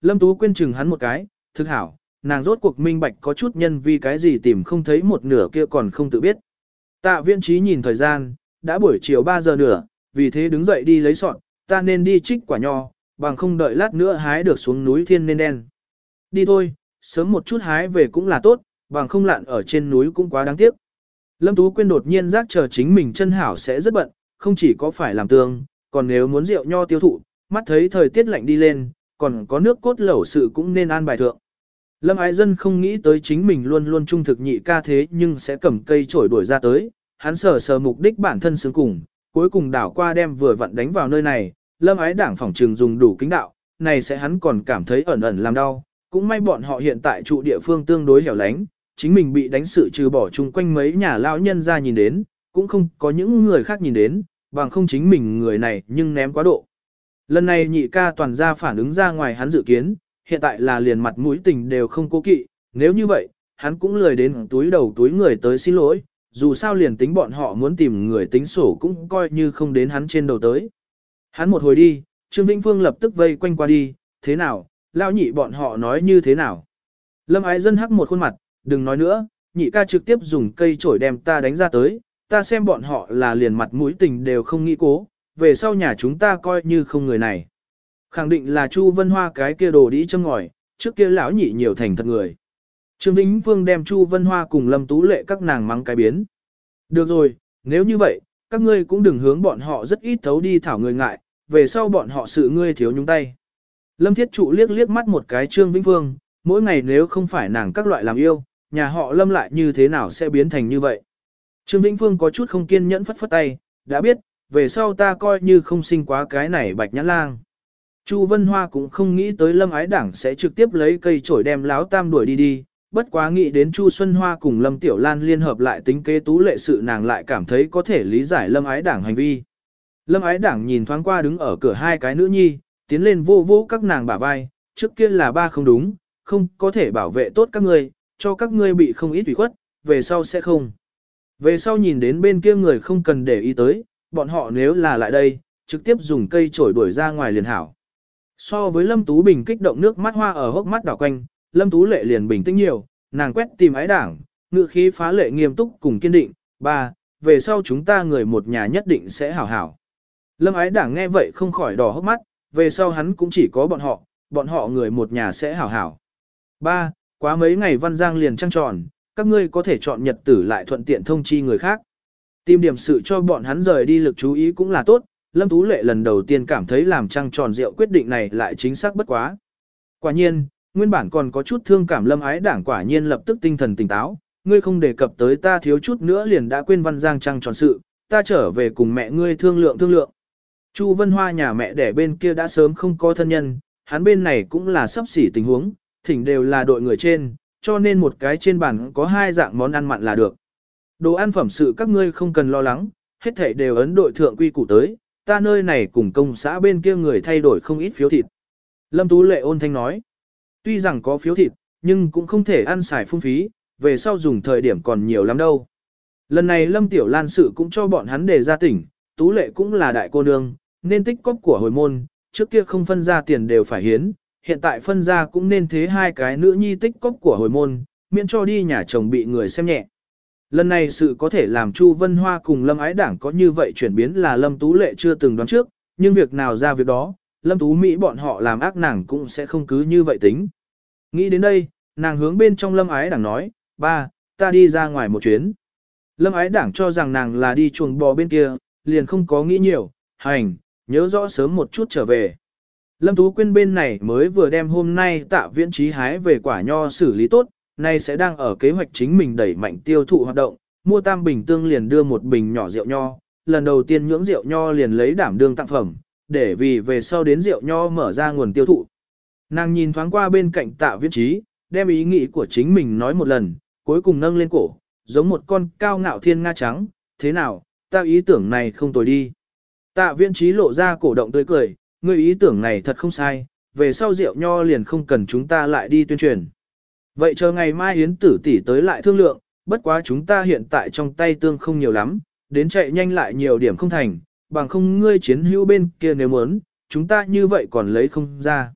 Lâm Tú Quyên chừng hắn một cái, thực hảo, nàng rốt cuộc minh bạch có chút nhân vì cái gì tìm không thấy một nửa kia còn không tự biết. Tạ viên trí nhìn thời gian, đã buổi chiều 3 giờ nửa, vì thế đứng dậy đi lấy sọn, ta nên đi trích quả nho, bằng không đợi lát nữa hái được xuống núi thiên nên đen. Đi thôi, sớm một chút hái về cũng là tốt, bằng không lạn ở trên núi cũng quá đáng tiếc. Lâm Tú Quyên đột nhiên giác chờ chính mình chân hảo sẽ rất bận, không chỉ có phải làm tương, còn nếu muốn rượu nho tiêu thụ, mắt thấy thời tiết lạnh đi lên, còn có nước cốt lẩu sự cũng nên an bài thượng. Lâm Ái Dân không nghĩ tới chính mình luôn luôn trung thực nhị ca thế nhưng sẽ cầm cây chổi đuổi ra tới, hắn sờ sờ mục đích bản thân xứng cùng, cuối cùng đảo qua đem vừa vặn đánh vào nơi này, Lâm Ái đảng phòng trường dùng đủ kính đạo, này sẽ hắn còn cảm thấy ẩn ẩn làm đau, cũng may bọn họ hiện tại trụ địa phương tương đối hẻo lánh, chính mình bị đánh sự trừ bỏ chung quanh mấy nhà lão nhân ra nhìn đến, cũng không có những người khác nhìn đến, bằng không chính mình người này nhưng ném quá độ. Lần này nhị ca toàn ra phản ứng ra ngoài hắn dự kiến, hiện tại là liền mặt mũi tình đều không cố kỵ, nếu như vậy, hắn cũng lười đến túi đầu túi người tới xin lỗi, dù sao liền tính bọn họ muốn tìm người tính sổ cũng coi như không đến hắn trên đầu tới. Hắn một hồi đi, Trương Vĩnh Phương lập tức vây quanh qua đi, thế nào, lao nhị bọn họ nói như thế nào. Lâm ái dân hắc một khuôn mặt, đừng nói nữa, nhị ca trực tiếp dùng cây chổi đem ta đánh ra tới, ta xem bọn họ là liền mặt mũi tình đều không nghĩ cố, về sau nhà chúng ta coi như không người này. Khẳng định là Chu Vân Hoa cái kia đồ đĩ châm ngòi, trước kia lão nhị nhiều thành thật người. Trương Vĩnh Vương đem Chu Vân Hoa cùng Lâm Tú Lệ các nàng mắng cái biến. Được rồi, nếu như vậy, các ngươi cũng đừng hướng bọn họ rất ít thấu đi thảo người ngại, về sau bọn họ sự ngươi thiếu nhúng tay. Lâm Thiết Trụ liếc liếc mắt một cái Trương Vĩnh Vương, mỗi ngày nếu không phải nàng các loại làm yêu, nhà họ Lâm lại như thế nào sẽ biến thành như vậy. Trương Vĩnh Vương có chút không kiên nhẫn phất phất tay, đã biết, về sau ta coi như không sinh quá cái này bạch nhãn lang. Chu Vân Hoa cũng không nghĩ tới Lâm Ái Đảng sẽ trực tiếp lấy cây chổi đem láo tam đuổi đi đi, bất quá nghĩ đến Chu Xuân Hoa cùng Lâm Tiểu Lan liên hợp lại tính kế tú lệ sự nàng lại cảm thấy có thể lý giải Lâm Ái Đảng hành vi. Lâm Ái Đảng nhìn thoáng qua đứng ở cửa hai cái nữ nhi, tiến lên vô vô các nàng bả vai, trước kia là ba không đúng, không có thể bảo vệ tốt các ngươi, cho các ngươi bị không ít ủy khuất, về sau sẽ không. Về sau nhìn đến bên kia người không cần để ý tới, bọn họ nếu là lại đây, trực tiếp dùng cây chổi đuổi ra ngoài liền hảo. So với Lâm Tú Bình kích động nước mắt hoa ở hốc mắt đảo quanh, Lâm Tú Lệ liền bình tĩnh nhiều, nàng quét tìm ái đảng, ngự khí phá lệ nghiêm túc cùng kiên định, ba, về sau chúng ta người một nhà nhất định sẽ hảo hảo. Lâm ái đảng nghe vậy không khỏi đỏ hốc mắt, về sau hắn cũng chỉ có bọn họ, bọn họ người một nhà sẽ hảo hảo. Ba, quá mấy ngày văn giang liền trăng tròn, các ngươi có thể chọn nhật tử lại thuận tiện thông chi người khác. Tìm điểm sự cho bọn hắn rời đi lực chú ý cũng là tốt, Lâm Tú Lệ lần đầu tiên cảm thấy làm trăng tròn rượu quyết định này lại chính xác bất quá. Quả nhiên, nguyên bản còn có chút thương cảm Lâm Ái Đảng quả nhiên lập tức tinh thần tỉnh táo, ngươi không đề cập tới ta thiếu chút nữa liền đã quên văn giang trăng tròn sự, ta trở về cùng mẹ ngươi thương lượng thương lượng. Chu Vân Hoa nhà mẹ đẻ bên kia đã sớm không có thân nhân, hắn bên này cũng là sắp xỉ tình huống, thỉnh đều là đội người trên, cho nên một cái trên bàn có hai dạng món ăn mặn là được. Đồ ăn phẩm sự các ngươi không cần lo lắng, hết thảy đều ấn đội thượng quy củ tới, ta nơi này cùng công xã bên kia người thay đổi không ít phiếu thịt. Lâm Tú Lệ ôn thanh nói, tuy rằng có phiếu thịt, nhưng cũng không thể ăn xài phung phí, về sau dùng thời điểm còn nhiều lắm đâu. Lần này Lâm Tiểu Lan sự cũng cho bọn hắn đề ra tỉnh, Tú Lệ cũng là đại cô nương, nên tích cóp của hồi môn, trước kia không phân ra tiền đều phải hiến, hiện tại phân ra cũng nên thế hai cái nữ nhi tích cóp của hồi môn, miễn cho đi nhà chồng bị người xem nhẹ. Lần này sự có thể làm Chu Vân Hoa cùng Lâm Ái Đảng có như vậy chuyển biến là Lâm Tú Lệ chưa từng đoán trước, nhưng việc nào ra việc đó, Lâm Tú Mỹ bọn họ làm ác nàng cũng sẽ không cứ như vậy tính. Nghĩ đến đây, nàng hướng bên trong Lâm Ái Đảng nói, ba, ta đi ra ngoài một chuyến. Lâm Ái Đảng cho rằng nàng là đi chuồng bò bên kia, liền không có nghĩ nhiều, hành, nhớ rõ sớm một chút trở về. Lâm Tú Quyên bên này mới vừa đem hôm nay tạ viễn trí hái về quả nho xử lý tốt, nay sẽ đang ở kế hoạch chính mình đẩy mạnh tiêu thụ hoạt động, mua tam bình tương liền đưa một bình nhỏ rượu nho, lần đầu tiên nhưỡng rượu nho liền lấy đảm đương tặng phẩm, để vì về sau đến rượu nho mở ra nguồn tiêu thụ. Nàng nhìn thoáng qua bên cạnh tạ viễn trí, đem ý nghĩ của chính mình nói một lần, cuối cùng nâng lên cổ, giống một con cao ngạo thiên nga trắng, thế nào, ta ý tưởng này không tồi đi. Tạ viễn trí lộ ra cổ động tươi cười, ngươi ý tưởng này thật không sai, về sau rượu nho liền không cần chúng ta lại đi tuyên truyền. Vậy chờ ngày mai Yến tử tỷ tới lại thương lượng, bất quá chúng ta hiện tại trong tay tương không nhiều lắm, đến chạy nhanh lại nhiều điểm không thành, bằng không ngươi chiến hữu bên kia nếu muốn, chúng ta như vậy còn lấy không ra.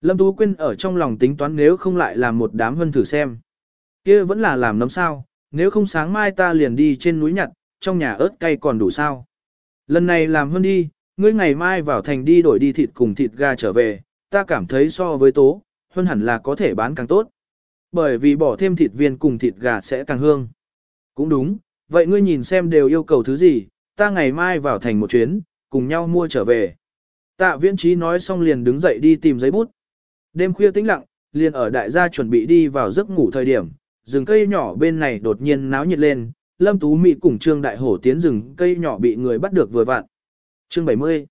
Lâm Tú Quyên ở trong lòng tính toán nếu không lại làm một đám hân thử xem. kia vẫn là làm nấm sao, nếu không sáng mai ta liền đi trên núi nhặt, trong nhà ớt cay còn đủ sao. Lần này làm hơn đi, ngươi ngày mai vào thành đi đổi đi thịt cùng thịt gà trở về, ta cảm thấy so với tố, hơn hẳn là có thể bán càng tốt. Bởi vì bỏ thêm thịt viên cùng thịt gà sẽ càng hương. Cũng đúng, vậy ngươi nhìn xem đều yêu cầu thứ gì, ta ngày mai vào thành một chuyến, cùng nhau mua trở về. Tạ viễn trí nói xong liền đứng dậy đi tìm giấy bút. Đêm khuya tĩnh lặng, liền ở đại gia chuẩn bị đi vào giấc ngủ thời điểm, rừng cây nhỏ bên này đột nhiên náo nhiệt lên, Lâm Tú Mỹ cùng Trương Đại Hổ tiến rừng cây nhỏ bị người bắt được vừa vặn. Chương 70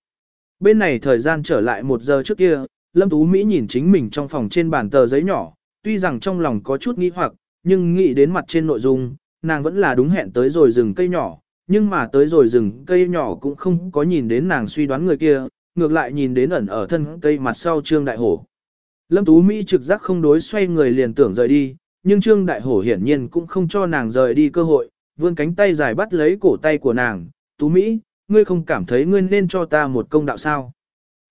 Bên này thời gian trở lại một giờ trước kia, Lâm Tú Mỹ nhìn chính mình trong phòng trên bàn tờ giấy nhỏ, tuy rằng trong lòng có chút nghi hoặc, nhưng nghĩ đến mặt trên nội dung, nàng vẫn là đúng hẹn tới rồi rừng cây nhỏ, nhưng mà tới rồi rừng cây nhỏ cũng không có nhìn đến nàng suy đoán người kia, ngược lại nhìn đến ẩn ở thân cây mặt sau Trương Đại Hổ. Lâm Tú Mỹ trực giác không đối xoay người liền tưởng rời đi, nhưng Trương Đại Hổ hiển nhiên cũng không cho nàng rời đi cơ hội, vươn cánh tay dài bắt lấy cổ tay của nàng, Tú Mỹ, ngươi không cảm thấy ngươi nên cho ta một công đạo sao?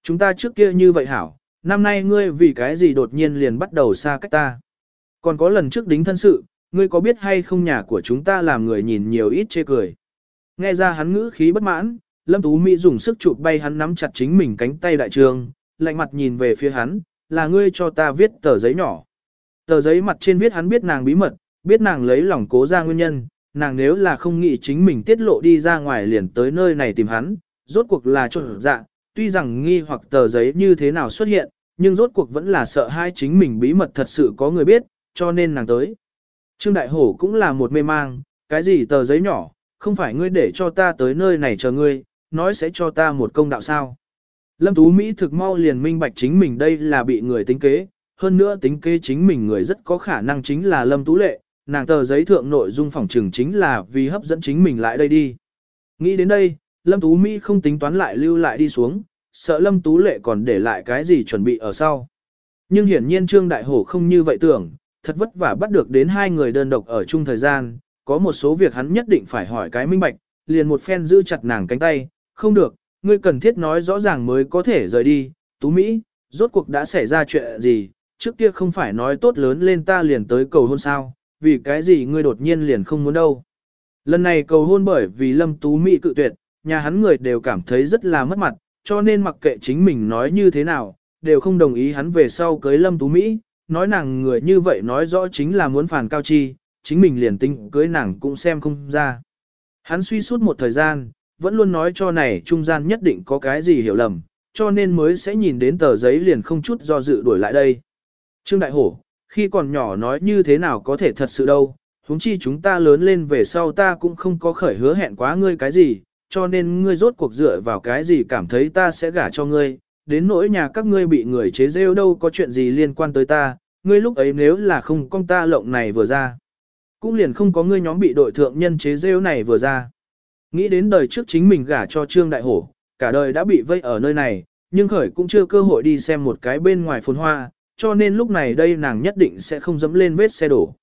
Chúng ta trước kia như vậy hảo, năm nay ngươi vì cái gì đột nhiên liền bắt đầu xa cách ta? Còn có lần trước đính thân sự, ngươi có biết hay không nhà của chúng ta làm người nhìn nhiều ít chê cười? Nghe ra hắn ngữ khí bất mãn, Lâm Tú Mỹ dùng sức chụp bay hắn nắm chặt chính mình cánh tay đại trường, lạnh mặt nhìn về phía hắn, là ngươi cho ta viết tờ giấy nhỏ. Tờ giấy mặt trên viết hắn biết nàng bí mật, biết nàng lấy lòng cố ra nguyên nhân, nàng nếu là không nghĩ chính mình tiết lộ đi ra ngoài liền tới nơi này tìm hắn, rốt cuộc là trộn dạ, tuy rằng nghi hoặc tờ giấy như thế nào xuất hiện, nhưng rốt cuộc vẫn là sợ hai chính mình bí mật thật sự có người biết, cho nên nàng tới. Trương Đại Hổ cũng là một mê mang, cái gì tờ giấy nhỏ, không phải ngươi để cho ta tới nơi này chờ ngươi, nói sẽ cho ta một công đạo sao. Lâm Tú Mỹ thực mau liền minh bạch chính mình đây là bị người tính kế, hơn nữa tính kế chính mình người rất có khả năng chính là Lâm Tú Lệ, nàng tờ giấy thượng nội dung phỏng trường chính là vì hấp dẫn chính mình lại đây đi. Nghĩ đến đây, Lâm Tú Mỹ không tính toán lại lưu lại đi xuống, sợ Lâm Tú Lệ còn để lại cái gì chuẩn bị ở sau. Nhưng hiển nhiên Trương Đại Hổ không như vậy tưởng, thật vất vả bắt được đến hai người đơn độc ở chung thời gian, có một số việc hắn nhất định phải hỏi cái minh bạch, liền một phen giữ chặt nàng cánh tay, không được, ngươi cần thiết nói rõ ràng mới có thể rời đi, Tú Mỹ, rốt cuộc đã xảy ra chuyện gì, trước kia không phải nói tốt lớn lên ta liền tới cầu hôn sao, vì cái gì ngươi đột nhiên liền không muốn đâu. Lần này cầu hôn bởi vì Lâm Tú Mỹ cự tuyệt, nhà hắn người đều cảm thấy rất là mất mặt, cho nên mặc kệ chính mình nói như thế nào, đều không đồng ý hắn về sau cưới Lâm Tú Mỹ, nói nàng người như vậy nói rõ chính là muốn phản cao chi, chính mình liền tính cưới nàng cũng xem không ra. Hắn suy suốt một thời gian, vẫn luôn nói cho này trung gian nhất định có cái gì hiểu lầm, cho nên mới sẽ nhìn đến tờ giấy liền không chút do dự đuổi lại đây. Trương Đại Hổ, khi còn nhỏ nói như thế nào có thể thật sự đâu, huống chi chúng ta lớn lên về sau ta cũng không có khởi hứa hẹn quá ngươi cái gì, cho nên ngươi rốt cuộc dựa vào cái gì cảm thấy ta sẽ gả cho ngươi, đến nỗi nhà các ngươi bị người chế rêu đâu có chuyện gì liên quan tới ta, ngươi lúc ấy nếu là không con ta lộng này vừa ra. Cũng liền không có ngươi nhóm bị đội thượng nhân chế rêu này vừa ra. Nghĩ đến đời trước chính mình gả cho Trương Đại Hổ, cả đời đã bị vây ở nơi này, nhưng khởi cũng chưa cơ hội đi xem một cái bên ngoài phồn hoa, cho nên lúc này đây nàng nhất định sẽ không dẫm lên vết xe đổ.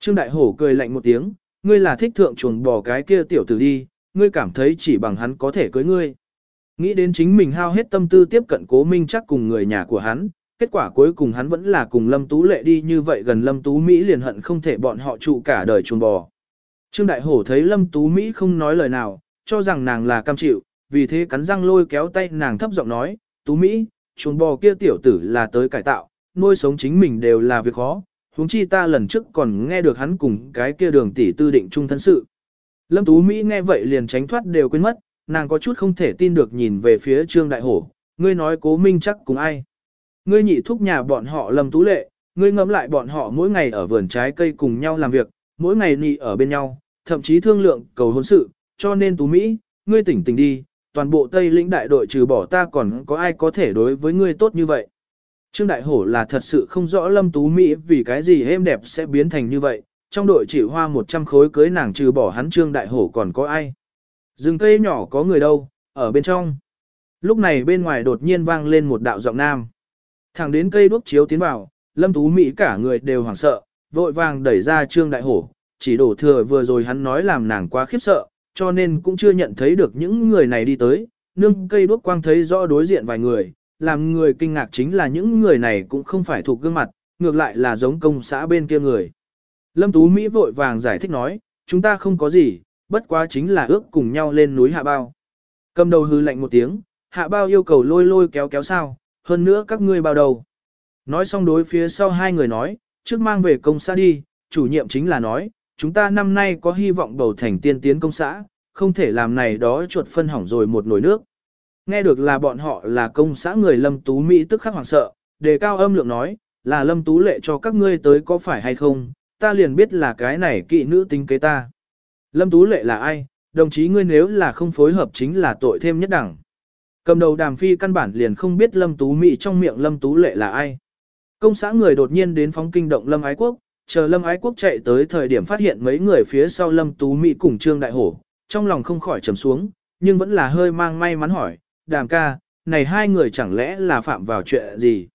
Trương Đại Hổ cười lạnh một tiếng, ngươi là thích thượng chuồng bò cái kia tiểu tử đi, ngươi cảm thấy chỉ bằng hắn có thể cưới ngươi. Nghĩ đến chính mình hao hết tâm tư tiếp cận cố minh chắc cùng người nhà của hắn, kết quả cuối cùng hắn vẫn là cùng Lâm Tú Lệ đi như vậy gần Lâm Tú Mỹ liền hận không thể bọn họ trụ cả đời chuồng bò. Trương Đại Hổ thấy Lâm Tú Mỹ không nói lời nào, cho rằng nàng là cam chịu, vì thế cắn răng lôi kéo tay nàng thấp giọng nói, Tú Mỹ, chuồng bò kia tiểu tử là tới cải tạo, nuôi sống chính mình đều là việc khó, huống chi ta lần trước còn nghe được hắn cùng cái kia đường tỷ tư định chung thân sự. Lâm Tú Mỹ nghe vậy liền tránh thoát đều quên mất, nàng có chút không thể tin được nhìn về phía Trương Đại Hổ, ngươi nói cố minh chắc cùng ai. Ngươi nhị thúc nhà bọn họ Lâm Tú Lệ, ngươi ngẫm lại bọn họ mỗi ngày ở vườn trái cây cùng nhau làm việc, mỗi ngày nị ở bên nhau, thậm chí thương lượng cầu hôn sự, cho nên Tú Mỹ, ngươi tỉnh tỉnh đi, toàn bộ Tây lĩnh đại đội trừ bỏ ta còn có ai có thể đối với ngươi tốt như vậy. Trương Đại Hổ là thật sự không rõ Lâm Tú Mỹ vì cái gì êm đẹp sẽ biến thành như vậy, trong đội chỉ hoa 100 khối cưới nàng trừ bỏ hắn Trương Đại Hổ còn có ai. Rừng cây nhỏ có người đâu, ở bên trong. Lúc này bên ngoài đột nhiên vang lên một đạo giọng nam. Thẳng đến cây đuốc chiếu tiến vào, Lâm Tú Mỹ cả người đều hoảng sợ, vội vàng đẩy ra Trương Đại Hổ, chỉ đổ thừa vừa rồi hắn nói làm nàng quá khiếp sợ, cho nên cũng chưa nhận thấy được những người này đi tới, nương cây đuốc quang thấy rõ đối diện vài người, làm người kinh ngạc chính là những người này cũng không phải thuộc gương mặt, ngược lại là giống công xã bên kia người. Lâm Tú Mỹ vội vàng giải thích nói, chúng ta không có gì, bất quá chính là ước cùng nhau lên núi hạ bao. Cầm đầu hư lạnh một tiếng, hạ bao yêu cầu lôi lôi kéo kéo sao, hơn nữa các ngươi bao đầu. Nói xong đối phía sau hai người nói, trước mang về công xã đi, chủ nhiệm chính là nói, chúng ta năm nay có hy vọng bầu thành tiên tiến công xã, không thể làm này đó chuột phân hỏng rồi một nồi nước. Nghe được là bọn họ là công xã người Lâm Tú Mỹ tức khắc hoảng sợ, đề cao âm lượng nói, là Lâm Tú lệ cho các ngươi tới có phải hay không, ta liền biết là cái này kỵ nữ tính kế ta. Lâm Tú lệ là ai, đồng chí ngươi nếu là không phối hợp chính là tội thêm nhất đẳng. Cầm đầu đàm phi căn bản liền không biết Lâm Tú Mỹ trong miệng Lâm Tú lệ là ai. Công xã người đột nhiên đến phóng kinh động Lâm Ái Quốc, chờ Lâm Ái Quốc chạy tới thời điểm phát hiện mấy người phía sau Lâm Tú Mỹ cùng Trương Đại Hổ, trong lòng không khỏi trầm xuống, nhưng vẫn là hơi mang may mắn hỏi, đàm ca, này hai người chẳng lẽ là phạm vào chuyện gì?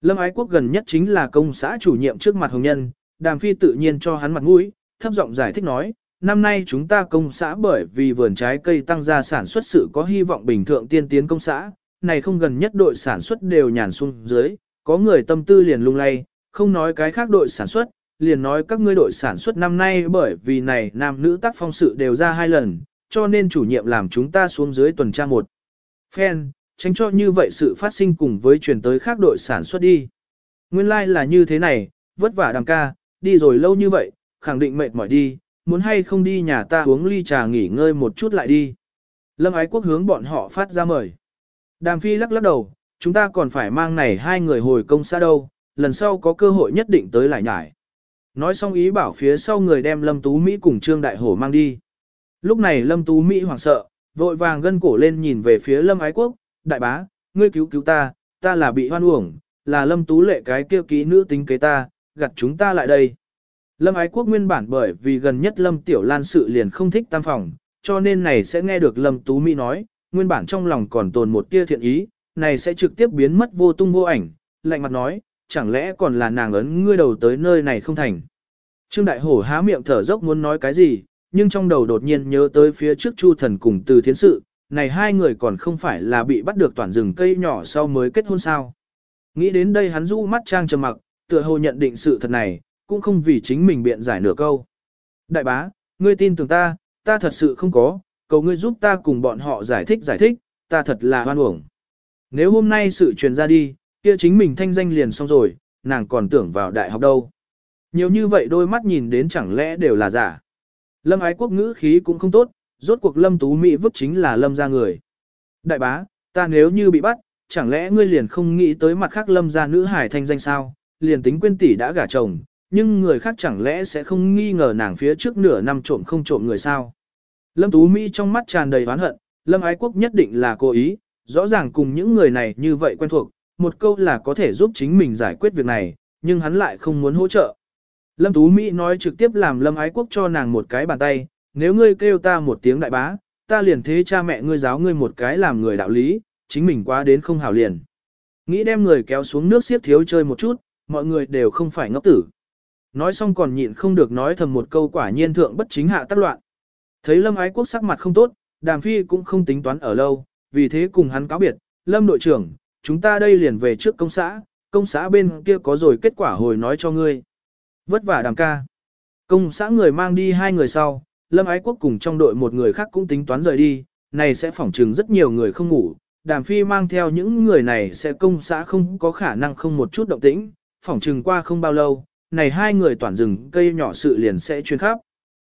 Lâm Ái Quốc gần nhất chính là công xã chủ nhiệm trước mặt hồng nhân, đàm phi tự nhiên cho hắn mặt mũi, thấp giọng giải thích nói, năm nay chúng ta công xã bởi vì vườn trái cây tăng gia sản xuất sự có hy vọng bình thường tiên tiến công xã, này không gần nhất đội sản xuất đều nhàn xuống dưới, có người tâm tư liền lung lay, không nói cái khác đội sản xuất, liền nói các ngươi đội sản xuất năm nay bởi vì này nam nữ tác phong sự đều ra hai lần, cho nên chủ nhiệm làm chúng ta xuống dưới tuần tra một. Phen, tránh cho như vậy sự phát sinh cùng với truyền tới khác đội sản xuất đi. Nguyên lai like là như thế này, vất vả đằng ca, đi rồi lâu như vậy, khẳng định mệt mỏi đi, muốn hay không đi nhà ta uống ly trà nghỉ ngơi một chút lại đi. Lâm ái quốc hướng bọn họ phát ra mời. Đàm phi lắc lắc đầu, chúng ta còn phải mang này hai người hồi công xã đâu, lần sau có cơ hội nhất định tới lại nhải. Nói xong ý bảo phía sau người đem Lâm Tú Mỹ cùng Trương Đại Hổ mang đi. Lúc này Lâm Tú Mỹ hoảng sợ, vội vàng gân cổ lên nhìn về phía Lâm Ái Quốc, đại bá, ngươi cứu cứu ta, ta là bị hoan uổng, là Lâm Tú lệ cái kia ký nữ tính kế ta, gặt chúng ta lại đây. Lâm Ái Quốc nguyên bản bởi vì gần nhất Lâm Tiểu Lan sự liền không thích tam phòng, cho nên này sẽ nghe được Lâm Tú Mỹ nói, nguyên bản trong lòng còn tồn một tia thiện ý, này sẽ trực tiếp biến mất vô tung vô ảnh, lạnh mặt nói, chẳng lẽ còn là nàng ấn ngươi đầu tới nơi này không thành. Trương Đại Hổ há miệng thở dốc muốn nói cái gì, nhưng trong đầu đột nhiên nhớ tới phía trước Chu Thần cùng Từ Thiến Sự, này hai người còn không phải là bị bắt được toàn rừng cây nhỏ sau mới kết hôn sao. Nghĩ đến đây hắn rũ mắt trang trầm mặc, tựa hồ nhận định sự thật này, cũng không vì chính mình biện giải nửa câu. Đại bá, ngươi tin tưởng ta, ta thật sự không có, cầu ngươi giúp ta cùng bọn họ giải thích giải thích, ta thật là hoan uổng. Nếu hôm nay sự truyền ra đi, kia chính mình thanh danh liền xong rồi, nàng còn tưởng vào đại học đâu. Nhiều như vậy đôi mắt nhìn đến chẳng lẽ đều là giả. Lâm ái quốc ngữ khí cũng không tốt, rốt cuộc lâm tú mỹ vứt chính là lâm ra người. Đại bá, ta nếu như bị bắt, chẳng lẽ ngươi liền không nghĩ tới mặt khác lâm ra nữ hải thanh danh sao, liền tính quên tỷ đã gả chồng, nhưng người khác chẳng lẽ sẽ không nghi ngờ nàng phía trước nửa năm trộm không trộm người sao. Lâm tú mỹ trong mắt tràn đầy oán hận, lâm ái quốc nhất định là cố ý, rõ ràng cùng những người này như vậy quen thuộc, một câu là có thể giúp chính mình giải quyết việc này, nhưng hắn lại không muốn hỗ trợ. Lâm Tú Mỹ nói trực tiếp làm Lâm Ái Quốc cho nàng một cái bàn tay, nếu ngươi kêu ta một tiếng đại bá, ta liền thế cha mẹ ngươi giáo ngươi một cái làm người đạo lý, chính mình quá đến không hảo liền. Nghĩ đem người kéo xuống nước siết thiếu chơi một chút, mọi người đều không phải ngốc tử. Nói xong còn nhịn không được nói thầm một câu quả nhiên thượng bất chính hạ tác loạn. Thấy Lâm Ái Quốc sắc mặt không tốt, Đàm Phi cũng không tính toán ở lâu, vì thế cùng hắn cáo biệt, Lâm đội trưởng, chúng ta đây liền về trước công xã, công xã bên kia có rồi kết quả hồi nói cho ngươi. Vất vả đàm ca. Công xã người mang đi hai người sau, Lâm Ái Quốc cùng trong đội một người khác cũng tính toán rời đi, này sẽ phỏng trừng rất nhiều người không ngủ. Đàm Phi mang theo những người này sẽ công xã không có khả năng không một chút động tĩnh, phỏng chừng qua không bao lâu, này hai người toàn rừng cây nhỏ sự liền sẽ chuyên khắp.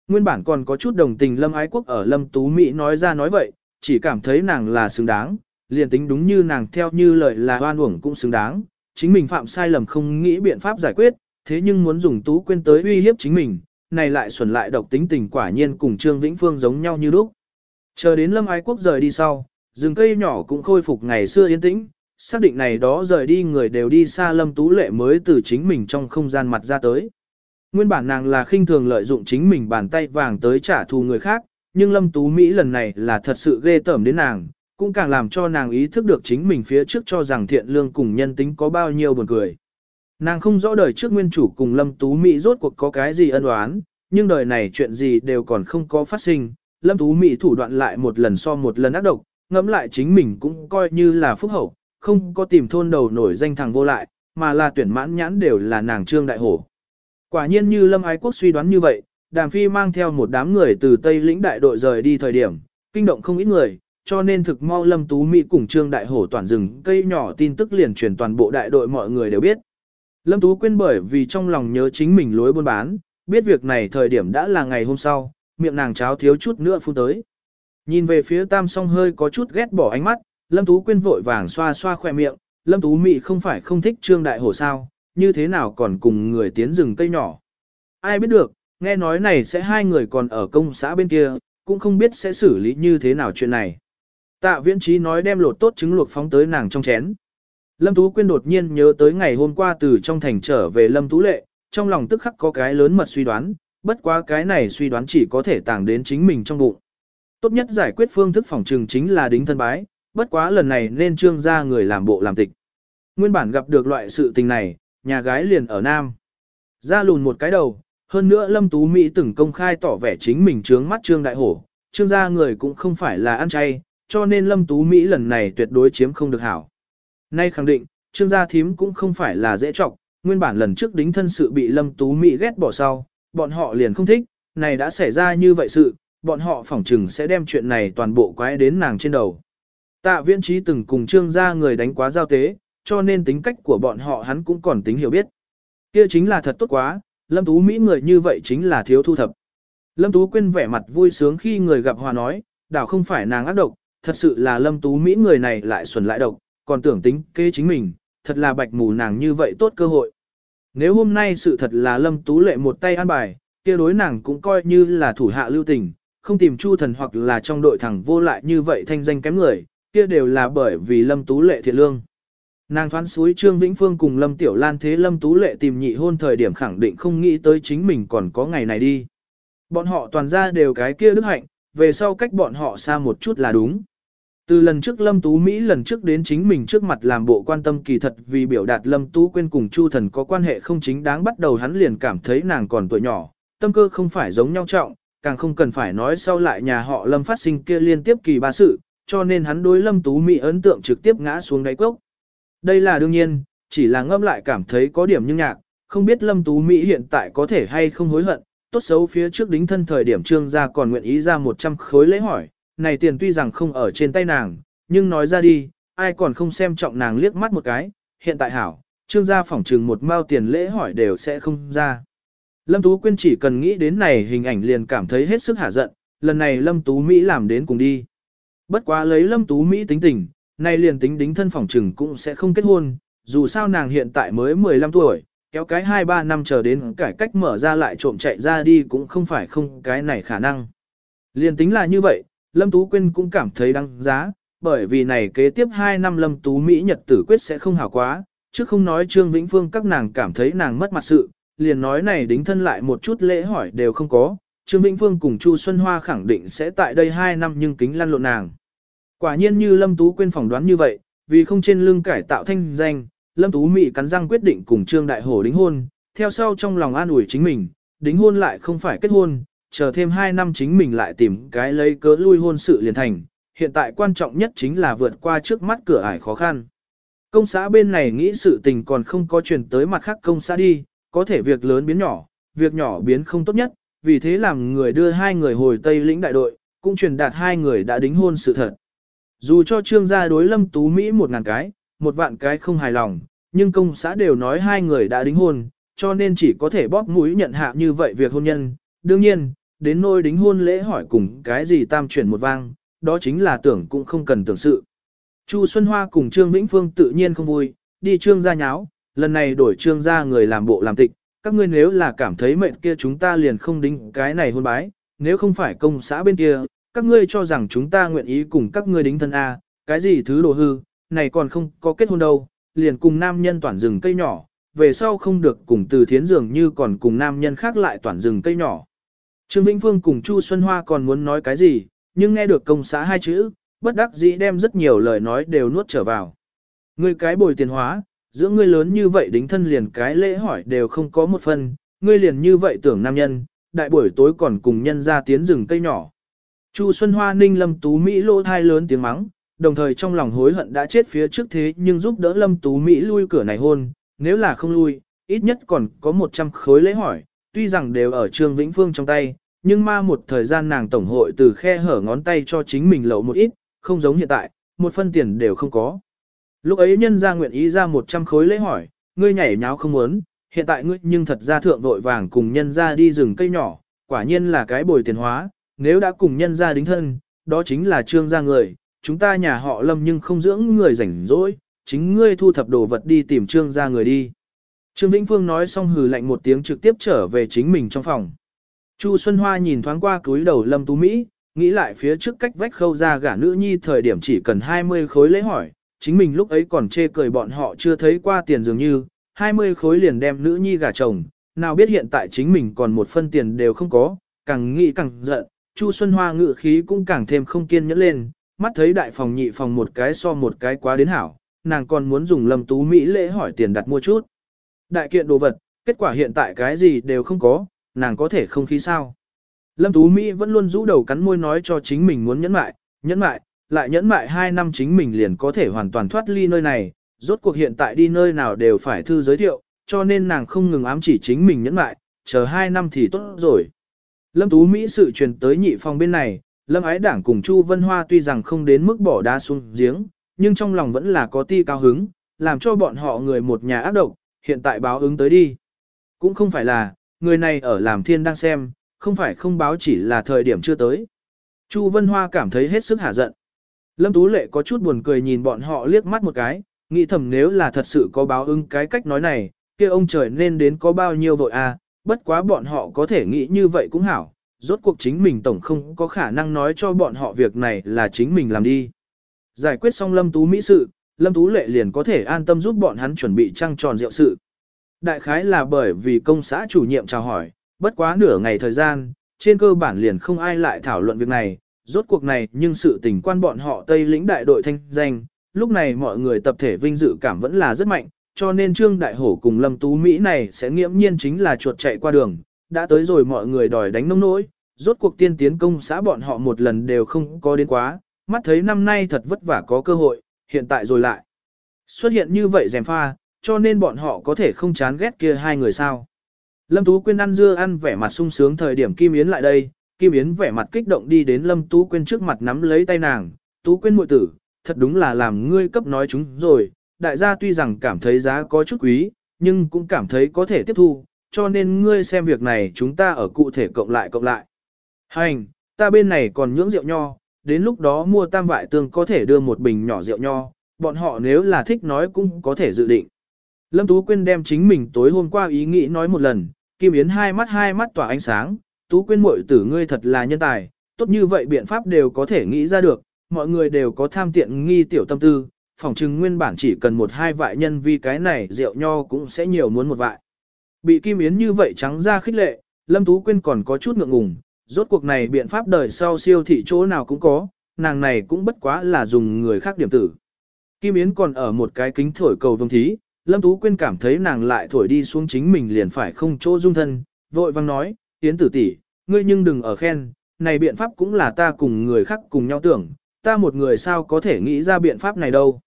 Nguyên bản còn có chút đồng tình Lâm Ái Quốc ở Lâm Tú Mỹ nói ra nói vậy, chỉ cảm thấy nàng là xứng đáng, liền tính đúng như nàng theo như lời là oan uổng cũng xứng đáng, chính mình phạm sai lầm không nghĩ biện pháp giải quyết, thế nhưng muốn dùng Tú quên tới uy hiếp chính mình, này lại xuẩn lại độc tính tình quả nhiên cùng Trương Vĩnh Phương giống nhau như lúc. Chờ đến Lâm Ái Quốc rời đi sau, rừng cây nhỏ cũng khôi phục ngày xưa yên tĩnh, xác định này đó rời đi người đều đi xa Lâm Tú Lệ mới từ chính mình trong không gian mặt ra tới. Nguyên bản nàng là khinh thường lợi dụng chính mình bàn tay vàng tới trả thù người khác, nhưng Lâm Tú Mỹ lần này là thật sự ghê tởm đến nàng, cũng càng làm cho nàng ý thức được chính mình phía trước cho rằng thiện lương cùng nhân tính có bao nhiêu buồn cười. Nàng không rõ đời trước nguyên chủ cùng Lâm Tú Mỹ rốt cuộc có cái gì ân oán, nhưng đời này chuyện gì đều còn không có phát sinh. Lâm Tú Mỹ thủ đoạn lại một lần so một lần ác độc, ngẫm lại chính mình cũng coi như là phúc hậu, không có tìm thôn đầu nổi danh thằng vô lại, mà là tuyển mãn nhãn đều là nàng trương đại hổ. Quả nhiên như Lâm Ái Quốc suy đoán như vậy, Đàm Phi mang theo một đám người từ Tây lĩnh đại đội rời đi thời điểm, kinh động không ít người, cho nên thực mau Lâm Tú Mỹ cùng Trương Đại Hổ toàn rừng cây nhỏ tin tức liền truyền toàn bộ đại đội mọi người đều biết. Lâm Tú quên bởi vì trong lòng nhớ chính mình lối buôn bán, biết việc này thời điểm đã là ngày hôm sau, miệng nàng cháo thiếu chút nữa phun tới. Nhìn về phía Tam Song hơi có chút ghét bỏ ánh mắt, Lâm Tú quyên vội vàng xoa xoa khoe miệng, Lâm Tú Mỹ không phải không thích Trương Đại Hổ sao, như thế nào còn cùng người tiến rừng cây nhỏ. Ai biết được, nghe nói này sẽ hai người còn ở công xã bên kia, cũng không biết sẽ xử lý như thế nào chuyện này. Tạ viễn trí nói đem lột tốt trứng luộc phóng tới nàng trong chén. Lâm Tú Quyên đột nhiên nhớ tới ngày hôm qua từ trong thành trở về Lâm Tú Lệ, trong lòng tức khắc có cái lớn mật suy đoán, bất quá cái này suy đoán chỉ có thể tàng đến chính mình trong bụng. Tốt nhất giải quyết phương thức phòng trừng chính là đính thân bái, bất quá lần này nên trương ra người làm bộ làm tịch. Nguyên bản gặp được loại sự tình này, nhà gái liền ở Nam. Ra lùn một cái đầu, hơn nữa Lâm Tú Mỹ từng công khai tỏ vẻ chính mình trướng mắt Trương Đại Hổ, Trương gia người cũng không phải là ăn chay, cho nên Lâm Tú Mỹ lần này tuyệt đối chiếm không được hảo. Nay khẳng định, Trương gia thím cũng không phải là dễ trọng, nguyên bản lần trước đính thân sự bị Lâm Tú Mỹ ghét bỏ sau, bọn họ liền không thích, này đã xảy ra như vậy sự, bọn họ phỏng chừng sẽ đem chuyện này toàn bộ quái đến nàng trên đầu. Tạ viễn trí từng cùng trương gia người đánh quá giao tế, cho nên tính cách của bọn họ hắn cũng còn tính hiểu biết. Kia chính là thật tốt quá, Lâm Tú Mỹ người như vậy chính là thiếu thu thập. Lâm Tú quên vẻ mặt vui sướng khi người gặp hòa nói, đảo không phải nàng ác độc, thật sự là Lâm Tú Mỹ người này lại xuẩn lại độc, còn tưởng tính kế chính mình, thật là bạch mù nàng như vậy tốt cơ hội. Nếu hôm nay sự thật là Lâm Tú lệ một tay an bài, kia đối nàng cũng coi như là thủ hạ lưu tình, không tìm chu thần hoặc là trong đội thẳng vô lại như vậy thanh danh kém người, kia đều là bởi vì Lâm Tú lệ thiện lương. Nàng thoán suối Trương Vĩnh Phương cùng Lâm Tiểu Lan thế Lâm Tú Lệ tìm nhị hôn thời điểm khẳng định không nghĩ tới chính mình còn có ngày này đi. Bọn họ toàn ra đều cái kia đức hạnh, về sau cách bọn họ xa một chút là đúng. Từ lần trước Lâm Tú Mỹ lần trước đến chính mình trước mặt làm bộ quan tâm kỳ thật vì biểu đạt Lâm Tú quên cùng Chu Thần có quan hệ không chính đáng bắt đầu hắn liền cảm thấy nàng còn tuổi nhỏ, tâm cơ không phải giống nhau trọng, càng không cần phải nói sau lại nhà họ Lâm phát sinh kia liên tiếp kỳ ba sự, cho nên hắn đối Lâm Tú Mỹ ấn tượng trực tiếp ngã xuống đáy cốc. Đây là đương nhiên, chỉ là ngâm lại cảm thấy có điểm nhưng nhạc, không biết Lâm Tú Mỹ hiện tại có thể hay không hối hận, tốt xấu phía trước đính thân thời điểm trương gia còn nguyện ý ra 100 khối lễ hỏi, này tiền tuy rằng không ở trên tay nàng, nhưng nói ra đi, ai còn không xem trọng nàng liếc mắt một cái, hiện tại hảo, trương gia phỏng trừng một mao tiền lễ hỏi đều sẽ không ra. Lâm Tú Quyên chỉ cần nghĩ đến này hình ảnh liền cảm thấy hết sức hả giận, lần này Lâm Tú Mỹ làm đến cùng đi. Bất quá lấy Lâm Tú Mỹ tính tình, nay liền tính đính thân phỏng trừng cũng sẽ không kết hôn, dù sao nàng hiện tại mới 15 tuổi, kéo cái 2-3 năm chờ đến cải cách mở ra lại trộm chạy ra đi cũng không phải không cái này khả năng. Liền tính là như vậy, Lâm Tú Quyên cũng cảm thấy đáng giá, bởi vì này kế tiếp 2 năm Lâm Tú Mỹ Nhật tử quyết sẽ không hảo quá, chứ không nói Trương Vĩnh Phương các nàng cảm thấy nàng mất mặt sự, liền nói này đính thân lại một chút lễ hỏi đều không có, Trương Vĩnh Phương cùng Chu Xuân Hoa khẳng định sẽ tại đây 2 năm nhưng kính lăn lộn nàng. Quả nhiên như Lâm Tú quên phỏng đoán như vậy, vì không trên lưng cải tạo thanh danh, Lâm Tú Mị cắn răng quyết định cùng Trương Đại Hổ đính hôn, theo sau trong lòng an ủi chính mình, đính hôn lại không phải kết hôn, chờ thêm 2 năm chính mình lại tìm cái lấy cớ lui hôn sự liền thành, hiện tại quan trọng nhất chính là vượt qua trước mắt cửa ải khó khăn. Công xã bên này nghĩ sự tình còn không có chuyển tới mặt khác công xã đi, có thể việc lớn biến nhỏ, việc nhỏ biến không tốt nhất, vì thế làm người đưa hai người hồi Tây lĩnh đại đội, cũng truyền đạt hai người đã đính hôn sự thật. Dù cho trương gia đối lâm tú Mỹ một ngàn cái, một vạn cái không hài lòng, nhưng công xã đều nói hai người đã đính hôn, cho nên chỉ có thể bóp mũi nhận hạ như vậy việc hôn nhân. Đương nhiên, đến nôi đính hôn lễ hỏi cùng cái gì tam chuyển một vang, đó chính là tưởng cũng không cần tưởng sự. Chu Xuân Hoa cùng Trương Vĩnh Phương tự nhiên không vui, đi trương gia nháo, lần này đổi trương gia người làm bộ làm tịch, các ngươi nếu là cảm thấy mệnh kia chúng ta liền không đính cái này hôn bái, nếu không phải công xã bên kia, các ngươi cho rằng chúng ta nguyện ý cùng các ngươi đính thân A, cái gì thứ đồ hư, này còn không có kết hôn đâu, liền cùng nam nhân toàn rừng cây nhỏ, về sau không được cùng từ thiến dường như còn cùng nam nhân khác lại toàn rừng cây nhỏ. Trương Vĩnh Phương cùng Chu Xuân Hoa còn muốn nói cái gì, nhưng nghe được công xã hai chữ, bất đắc dĩ đem rất nhiều lời nói đều nuốt trở vào. Ngươi cái bồi tiền hóa, giữa ngươi lớn như vậy đính thân liền cái lễ hỏi đều không có một phần, ngươi liền như vậy tưởng nam nhân, đại buổi tối còn cùng nhân ra tiến rừng cây nhỏ. Chu Xuân Hoa ninh lâm tú Mỹ lô thai lớn tiếng mắng, đồng thời trong lòng hối hận đã chết phía trước thế nhưng giúp đỡ Lâm Tú Mỹ lui cửa này hôn, nếu là không lui, ít nhất còn có 100 khối lễ hỏi, tuy rằng đều ở Trương Vĩnh Phương trong tay, nhưng ma một thời gian nàng tổng hội từ khe hở ngón tay cho chính mình lậu một ít, không giống hiện tại, một phân tiền đều không có. Lúc ấy nhân ra nguyện ý ra 100 khối lễ hỏi, ngươi nhảy nháo không muốn, hiện tại ngươi nhưng thật ra thượng vội vàng cùng nhân ra đi rừng cây nhỏ, quả nhiên là cái bồi tiền hóa, nếu đã cùng nhân gia đính thân, đó chính là trương gia người, chúng ta nhà họ lâm nhưng không dưỡng người rảnh rỗi, chính ngươi thu thập đồ vật đi tìm trương gia người đi. Trương Vĩnh Phương nói xong hừ lạnh một tiếng trực tiếp trở về chính mình trong phòng. Chu Xuân Hoa nhìn thoáng qua túi đầu Lâm Tú Mỹ, nghĩ lại phía trước cách vách khâu ra gả nữ nhi thời điểm chỉ cần 20 khối lễ hỏi, chính mình lúc ấy còn chê cười bọn họ chưa thấy qua tiền dường như, 20 khối liền đem nữ nhi gả chồng, nào biết hiện tại chính mình còn một phân tiền đều không có, càng nghĩ càng giận, Chu Xuân Hoa ngự khí cũng càng thêm không kiên nhẫn lên, mắt thấy đại phòng nhị phòng một cái so một cái quá đến hảo, nàng còn muốn dùng Lâm Tú Mỹ lễ hỏi tiền đặt mua chút. Đại kiện đồ vật, kết quả hiện tại cái gì đều không có, nàng có thể không khí sao. Lâm Tú Mỹ vẫn luôn rũ đầu cắn môi nói cho chính mình muốn nhẫn mại, nhẫn mại, lại nhẫn mại hai năm chính mình liền có thể hoàn toàn thoát ly nơi này, rốt cuộc hiện tại đi nơi nào đều phải thư giới thiệu, cho nên nàng không ngừng ám chỉ chính mình nhẫn mại, chờ hai năm thì tốt rồi. Lâm Tú Mỹ sự truyền tới nhị phòng bên này, Lâm Ái Đảng cùng Chu Vân Hoa tuy rằng không đến mức bỏ đá xuống giếng, nhưng trong lòng vẫn là có ti cao hứng, làm cho bọn họ người một nhà ác độc, hiện tại báo ứng tới đi. Cũng không phải là, người này ở làm thiên đang xem, không phải không báo chỉ là thời điểm chưa tới. Chu Vân Hoa cảm thấy hết sức hả giận. Lâm Tú Lệ có chút buồn cười nhìn bọn họ liếc mắt một cái, nghĩ thầm nếu là thật sự có báo ứng cái cách nói này, kia ông trời nên đến có bao nhiêu vội à, bất quá bọn họ có thể nghĩ như vậy cũng hảo, rốt cuộc chính mình tổng không có khả năng nói cho bọn họ việc này là chính mình làm đi. Giải quyết xong Lâm Tú Mỹ sự, Lâm Tú Lệ liền có thể an tâm giúp bọn hắn chuẩn bị trăng tròn rượu sự. Đại khái là bởi vì công xã chủ nhiệm chào hỏi, bất quá nửa ngày thời gian, trên cơ bản liền không ai lại thảo luận việc này, rốt cuộc này nhưng sự tình quan bọn họ Tây lĩnh đại đội thanh danh, lúc này mọi người tập thể vinh dự cảm vẫn là rất mạnh, cho nên Trương Đại Hổ cùng Lâm Tú Mỹ này sẽ nghiễm nhiên chính là chuột chạy qua đường, đã tới rồi mọi người đòi đánh nông nỗi, rốt cuộc tiên tiến công xã bọn họ một lần đều không có đến quá, mắt thấy năm nay thật vất vả có cơ hội, hiện tại rồi lại. Xuất hiện như vậy dèm pha, cho nên bọn họ có thể không chán ghét kia hai người sao. Lâm Tú Quyên ăn dưa ăn vẻ mặt sung sướng thời điểm Kim Yến lại đây, Kim Yến vẻ mặt kích động đi đến Lâm Tú Quyên trước mặt nắm lấy tay nàng, Tú Quyên muội tử, thật đúng là làm ngươi cấp nói chúng rồi, đại gia tuy rằng cảm thấy giá có chút quý, nhưng cũng cảm thấy có thể tiếp thu, cho nên ngươi xem việc này chúng ta ở cụ thể cộng lại cộng lại. Hành, ta bên này còn nhưỡng rượu nho, đến lúc đó mua tam vại tương có thể đưa một bình nhỏ rượu nho, bọn họ nếu là thích nói cũng có thể dự định. Lâm Tú Quyên đem chính mình tối hôm qua ý nghĩ nói một lần, Kim Yến hai mắt hai mắt tỏa ánh sáng, Tú Quyên muội tử ngươi thật là nhân tài, tốt như vậy biện pháp đều có thể nghĩ ra được, mọi người đều có tham tiện nghi tiểu tâm tư, phòng trừng nguyên bản chỉ cần một hai vại nhân vì cái này rượu nho cũng sẽ nhiều muốn một vại. Bị Kim Yến như vậy trắng ra khích lệ, Lâm Tú Quyên còn có chút ngượng ngùng, rốt cuộc này biện pháp đời sau siêu thị chỗ nào cũng có, nàng này cũng bất quá là dùng người khác điểm tử. Kim Yến còn ở một cái kính thổi cầu vương thí, Lâm Tú Quyên cảm thấy nàng lại thổi đi xuống chính mình liền phải không chỗ dung thân, vội vang nói, Yến tử tỷ, ngươi nhưng đừng ở khen, này biện pháp cũng là ta cùng người khác cùng nhau tưởng, ta một người sao có thể nghĩ ra biện pháp này đâu.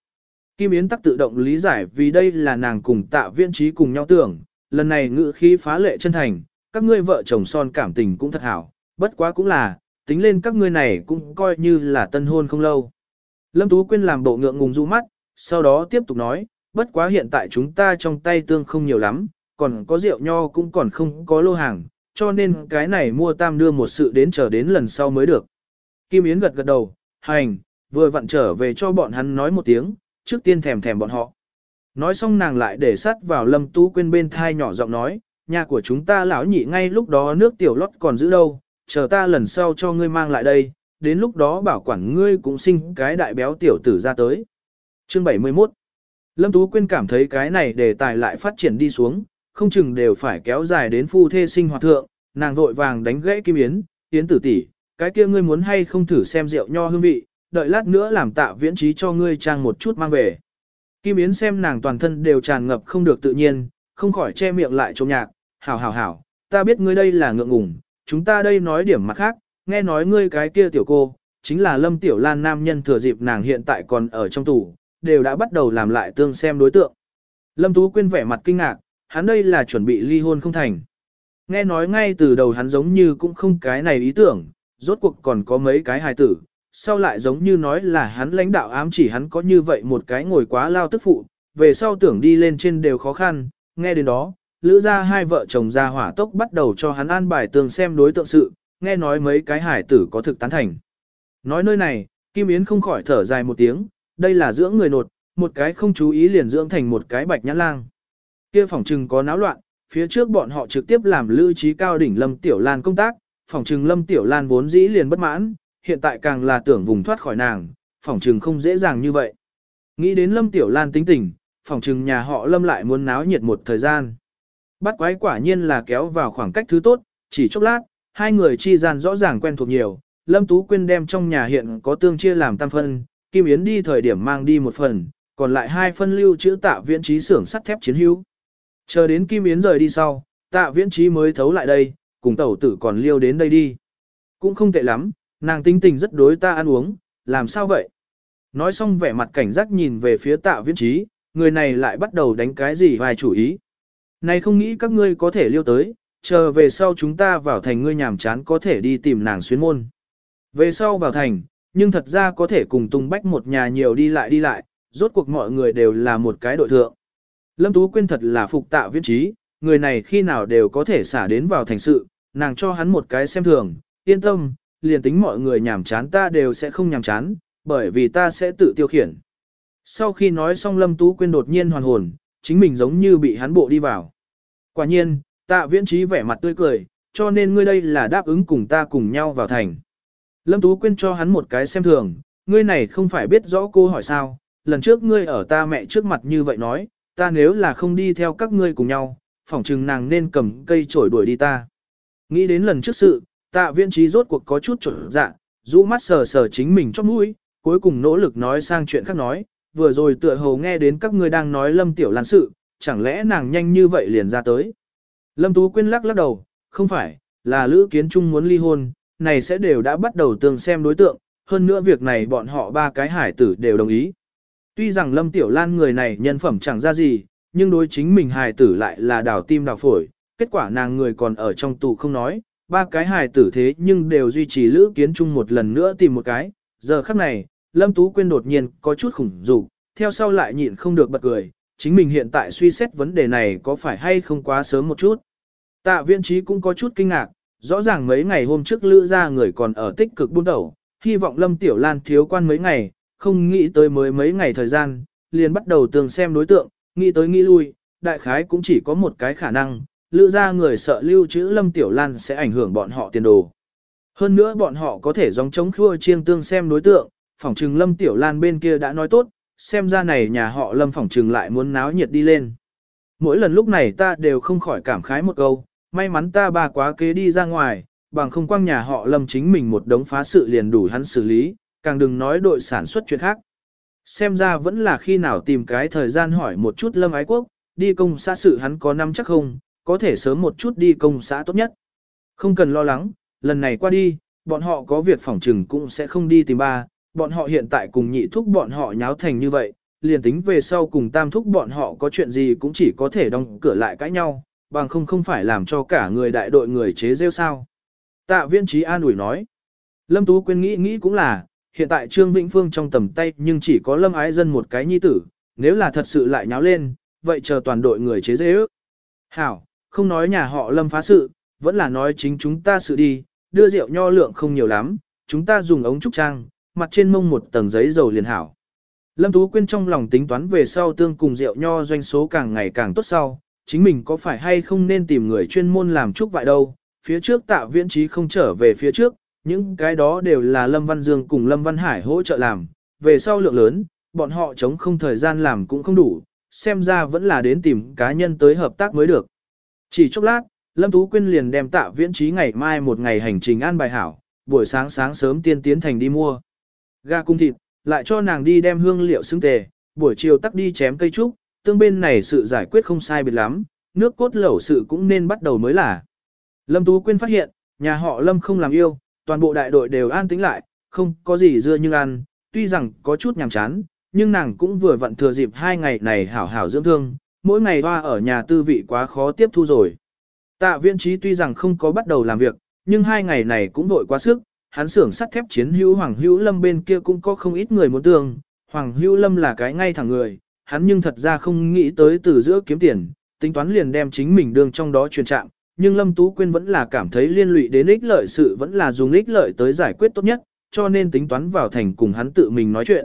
Kim Yến tắc tự động lý giải vì đây là nàng cùng tạ viên trí cùng nhau tưởng, lần này ngữ khí phá lệ chân thành, các ngươi vợ chồng son cảm tình cũng thật hảo, bất quá cũng là, tính lên các ngươi này cũng coi như là tân hôn không lâu. Lâm Tú Quyên làm bộ ngượng ngùng du mắt, sau đó tiếp tục nói, bất quá hiện tại chúng ta trong tay tương không nhiều lắm, còn có rượu nho cũng còn không có lô hàng, cho nên cái này mua tam đưa một sự đến chờ đến lần sau mới được. Kim Yến gật gật đầu, hành, vừa vặn trở về cho bọn hắn nói một tiếng, trước tiên thèm thèm bọn họ. Nói xong nàng lại để sắt vào Lâm Tú Quyên bên thai nhỏ giọng nói, nhà của chúng ta lão nhị ngay lúc đó nước tiểu lót còn giữ đâu, chờ ta lần sau cho ngươi mang lại đây, đến lúc đó bảo quản ngươi cũng sinh cái đại béo tiểu tử ra tới. Chương 71 Lâm Tú Quyên cảm thấy cái này để tài lại phát triển đi xuống, không chừng đều phải kéo dài đến phu thê sinh hoạt thượng, nàng vội vàng đánh gãy Kim Yến, Yến tử tỷ, cái kia ngươi muốn hay không thử xem rượu nho hương vị, đợi lát nữa làm tạ viễn trí cho ngươi trang một chút mang về. Kim Yến xem nàng toàn thân đều tràn ngập không được tự nhiên, không khỏi che miệng lại trông nhạc, hảo hảo hảo, ta biết ngươi đây là ngượng ngùng, chúng ta đây nói điểm mặt khác, nghe nói ngươi cái kia tiểu cô, chính là Lâm Tiểu Lan nam nhân thừa dịp nàng hiện tại còn ở trong tù, đều đã bắt đầu làm lại tương xem đối tượng. Lâm Tú Quyên vẻ mặt kinh ngạc, hắn đây là chuẩn bị ly hôn không thành. Nghe nói ngay từ đầu hắn giống như cũng không cái này ý tưởng, rốt cuộc còn có mấy cái hài tử, sau lại giống như nói là hắn lãnh đạo ám chỉ hắn có như vậy một cái ngồi quá lao tức phụ, về sau tưởng đi lên trên đều khó khăn, nghe đến đó, lữ ra hai vợ chồng ra hỏa tốc bắt đầu cho hắn an bài tường xem đối tượng sự, nghe nói mấy cái hải tử có thực tán thành. Nói nơi này, Kim Yến không khỏi thở dài một tiếng, đây là dưỡng người nột, một cái không chú ý liền dưỡng thành một cái bạch nhãn lang. Kia phòng trừng có náo loạn, phía trước bọn họ trực tiếp làm lưu trí cao đỉnh Lâm Tiểu Lan công tác, phòng trừng Lâm Tiểu Lan vốn dĩ liền bất mãn, hiện tại càng là tưởng vùng thoát khỏi nàng, phỏng trừng không dễ dàng như vậy. Nghĩ đến Lâm Tiểu Lan tính tình, phỏng trừng nhà họ Lâm lại muốn náo nhiệt một thời gian. Bắt quái quả nhiên là kéo vào khoảng cách thứ tốt, chỉ chốc lát, hai người chi gian rõ ràng quen thuộc nhiều, Lâm Tú Quyên đem trong nhà hiện có tương chia làm tam phân, Kim Yến đi thời điểm mang đi một phần, còn lại hai phân lưu chữ tạ viễn trí xưởng sắt thép chiến hữu. Chờ đến Kim Yến rời đi sau, tạ viễn trí mới thấu lại đây, cùng tẩu tử còn liêu đến đây đi. Cũng không tệ lắm, nàng tinh tình rất đối ta ăn uống, làm sao vậy? Nói xong vẻ mặt cảnh giác nhìn về phía tạ viễn trí, người này lại bắt đầu đánh cái gì vài chủ ý. Này không nghĩ các ngươi có thể liêu tới, chờ về sau chúng ta vào thành ngươi nhàm chán có thể đi tìm nàng xuyên môn. Về sau vào thành, nhưng thật ra có thể cùng tung bách một nhà nhiều đi lại đi lại, rốt cuộc mọi người đều là một cái đội thượng. Lâm Tú Quyên thật là phục tạ viễn trí, người này khi nào đều có thể xả đến vào thành sự, nàng cho hắn một cái xem thường, yên tâm, liền tính mọi người nhàm chán ta đều sẽ không nhàm chán, bởi vì ta sẽ tự tiêu khiển. Sau khi nói xong Lâm Tú Quyên đột nhiên hoàn hồn, chính mình giống như bị hắn bộ đi vào. Quả nhiên, tạ viễn trí vẻ mặt tươi cười, cho nên ngươi đây là đáp ứng cùng ta cùng nhau vào thành. Lâm Tú Quyên cho hắn một cái xem thường, ngươi này không phải biết rõ cô hỏi sao, lần trước ngươi ở ta mẹ trước mặt như vậy nói, ta nếu là không đi theo các ngươi cùng nhau, phỏng chừng nàng nên cầm cây chổi đuổi đi ta. Nghĩ đến lần trước sự, tạ Viên trí rốt cuộc có chút trộn dạ, rũ mắt sờ sờ chính mình chóp mũi, cuối cùng nỗ lực nói sang chuyện khác nói, vừa rồi tựa hồ nghe đến các ngươi đang nói lâm tiểu lan sự, chẳng lẽ nàng nhanh như vậy liền ra tới. Lâm Tú Quyên lắc lắc đầu, không phải, là Lữ Kiến Trung muốn ly hôn, này sẽ đều đã bắt đầu tương xem đối tượng, hơn nữa việc này bọn họ ba cái hải tử đều đồng ý. Tuy rằng Lâm Tiểu Lan người này nhân phẩm chẳng ra gì, nhưng đối chính mình hài tử lại là đào tim đào phổi, kết quả nàng người còn ở trong tù không nói, ba cái hài tử thế nhưng đều duy trì Lữ Kiến Trung một lần nữa tìm một cái, giờ khắc này, Lâm Tú Quyên đột nhiên có chút khủng dục, theo sau lại nhịn không được bật cười, chính mình hiện tại suy xét vấn đề này có phải hay không quá sớm một chút. Tạ viên trí cũng có chút kinh ngạc, rõ ràng mấy ngày hôm trước lữ ra người còn ở tích cực buôn đầu, hy vọng Lâm Tiểu Lan thiếu quan mấy ngày, không nghĩ tới mới mấy ngày thời gian, liền bắt đầu tường xem đối tượng, nghĩ tới nghĩ lui, đại khái cũng chỉ có một cái khả năng, lữ ra người sợ lưu trữ Lâm Tiểu Lan sẽ ảnh hưởng bọn họ tiền đồ. Hơn nữa bọn họ có thể dòng chống khua chiêng tương xem đối tượng, phỏng trừng Lâm Tiểu Lan bên kia đã nói tốt, xem ra này nhà họ Lâm phỏng trừng lại muốn náo nhiệt đi lên. Mỗi lần lúc này ta đều không khỏi cảm khái một câu, may mắn ta ba quá kế đi ra ngoài, bằng không quang nhà họ Lâm chính mình một đống phá sự liền đủ hắn xử lý, càng đừng nói đội sản xuất chuyện khác. Xem ra vẫn là khi nào tìm cái thời gian hỏi một chút Lâm Ái Quốc, đi công xã sự hắn có năm chắc không, có thể sớm một chút đi công xã tốt nhất. Không cần lo lắng, lần này qua đi, bọn họ có việc phỏng trừng cũng sẽ không đi tìm ba, bọn họ hiện tại cùng nhị thúc bọn họ nháo thành như vậy, liền tính về sau cùng tam thúc bọn họ có chuyện gì cũng chỉ có thể đóng cửa lại cãi nhau, bằng không không phải làm cho cả người đại đội người chế rêu sao. Tạ viên trí an ủi nói. Lâm Tú Quyên nghĩ nghĩ cũng là, hiện tại Trương Vĩnh Phương trong tầm tay nhưng chỉ có Lâm Ái Dân một cái nhi tử, nếu là thật sự lại nháo lên, vậy chờ toàn đội người chế dễ ước. Hảo, không nói nhà họ Lâm phá sự, vẫn là nói chính chúng ta sự đi, đưa rượu nho lượng không nhiều lắm, chúng ta dùng ống trúc trang, mặt trên mông một tầng giấy dầu liền hảo. Lâm Tú Quyên trong lòng tính toán về sau tương cùng rượu nho doanh số càng ngày càng tốt sau, chính mình có phải hay không nên tìm người chuyên môn làm trúc vại đâu, phía trước tạ viễn trí không trở về phía trước, những cái đó đều là Lâm Văn Dương cùng Lâm Văn Hải hỗ trợ làm, về sau lượng lớn, bọn họ chống không thời gian làm cũng không đủ, xem ra vẫn là đến tìm cá nhân tới hợp tác mới được. Chỉ chốc lát, Lâm Tú Quyên liền đem tạ viễn trí ngày mai một ngày hành trình an bài hảo, buổi sáng sáng sớm tiên tiến thành đi mua. Gà cung thịt, lại cho nàng đi đem hương liệu xứng tề, buổi chiều tắc đi chém cây trúc, tương bên này sự giải quyết không sai biệt lắm, nước cốt lẩu sự cũng nên bắt đầu mới là. Lâm Tú Quyên phát hiện, nhà họ Lâm không làm yêu, toàn bộ đại đội đều an tĩnh lại, không có gì dưa nhưng ăn, tuy rằng có chút nhàm chán, nhưng nàng cũng vừa vặn thừa dịp hai ngày này hảo hảo dưỡng thương, mỗi ngày hoa ở nhà tư vị quá khó tiếp thu rồi. Tạ viên trí tuy rằng không có bắt đầu làm việc, nhưng hai ngày này cũng vội quá sức, hắn xưởng sắt thép chiến hữu Hoàng Hữu Lâm bên kia cũng có không ít người muốn tương, Hoàng Hữu Lâm là cái ngay thẳng người, hắn nhưng thật ra không nghĩ tới từ giữa kiếm tiền, tính toán liền đem chính mình đương trong đó truyền trạng, nhưng Lâm Tú Quyên vẫn là cảm thấy liên lụy đến ích lợi sự vẫn là dùng ích lợi tới giải quyết tốt nhất, cho nên tính toán vào thành cùng hắn tự mình nói chuyện.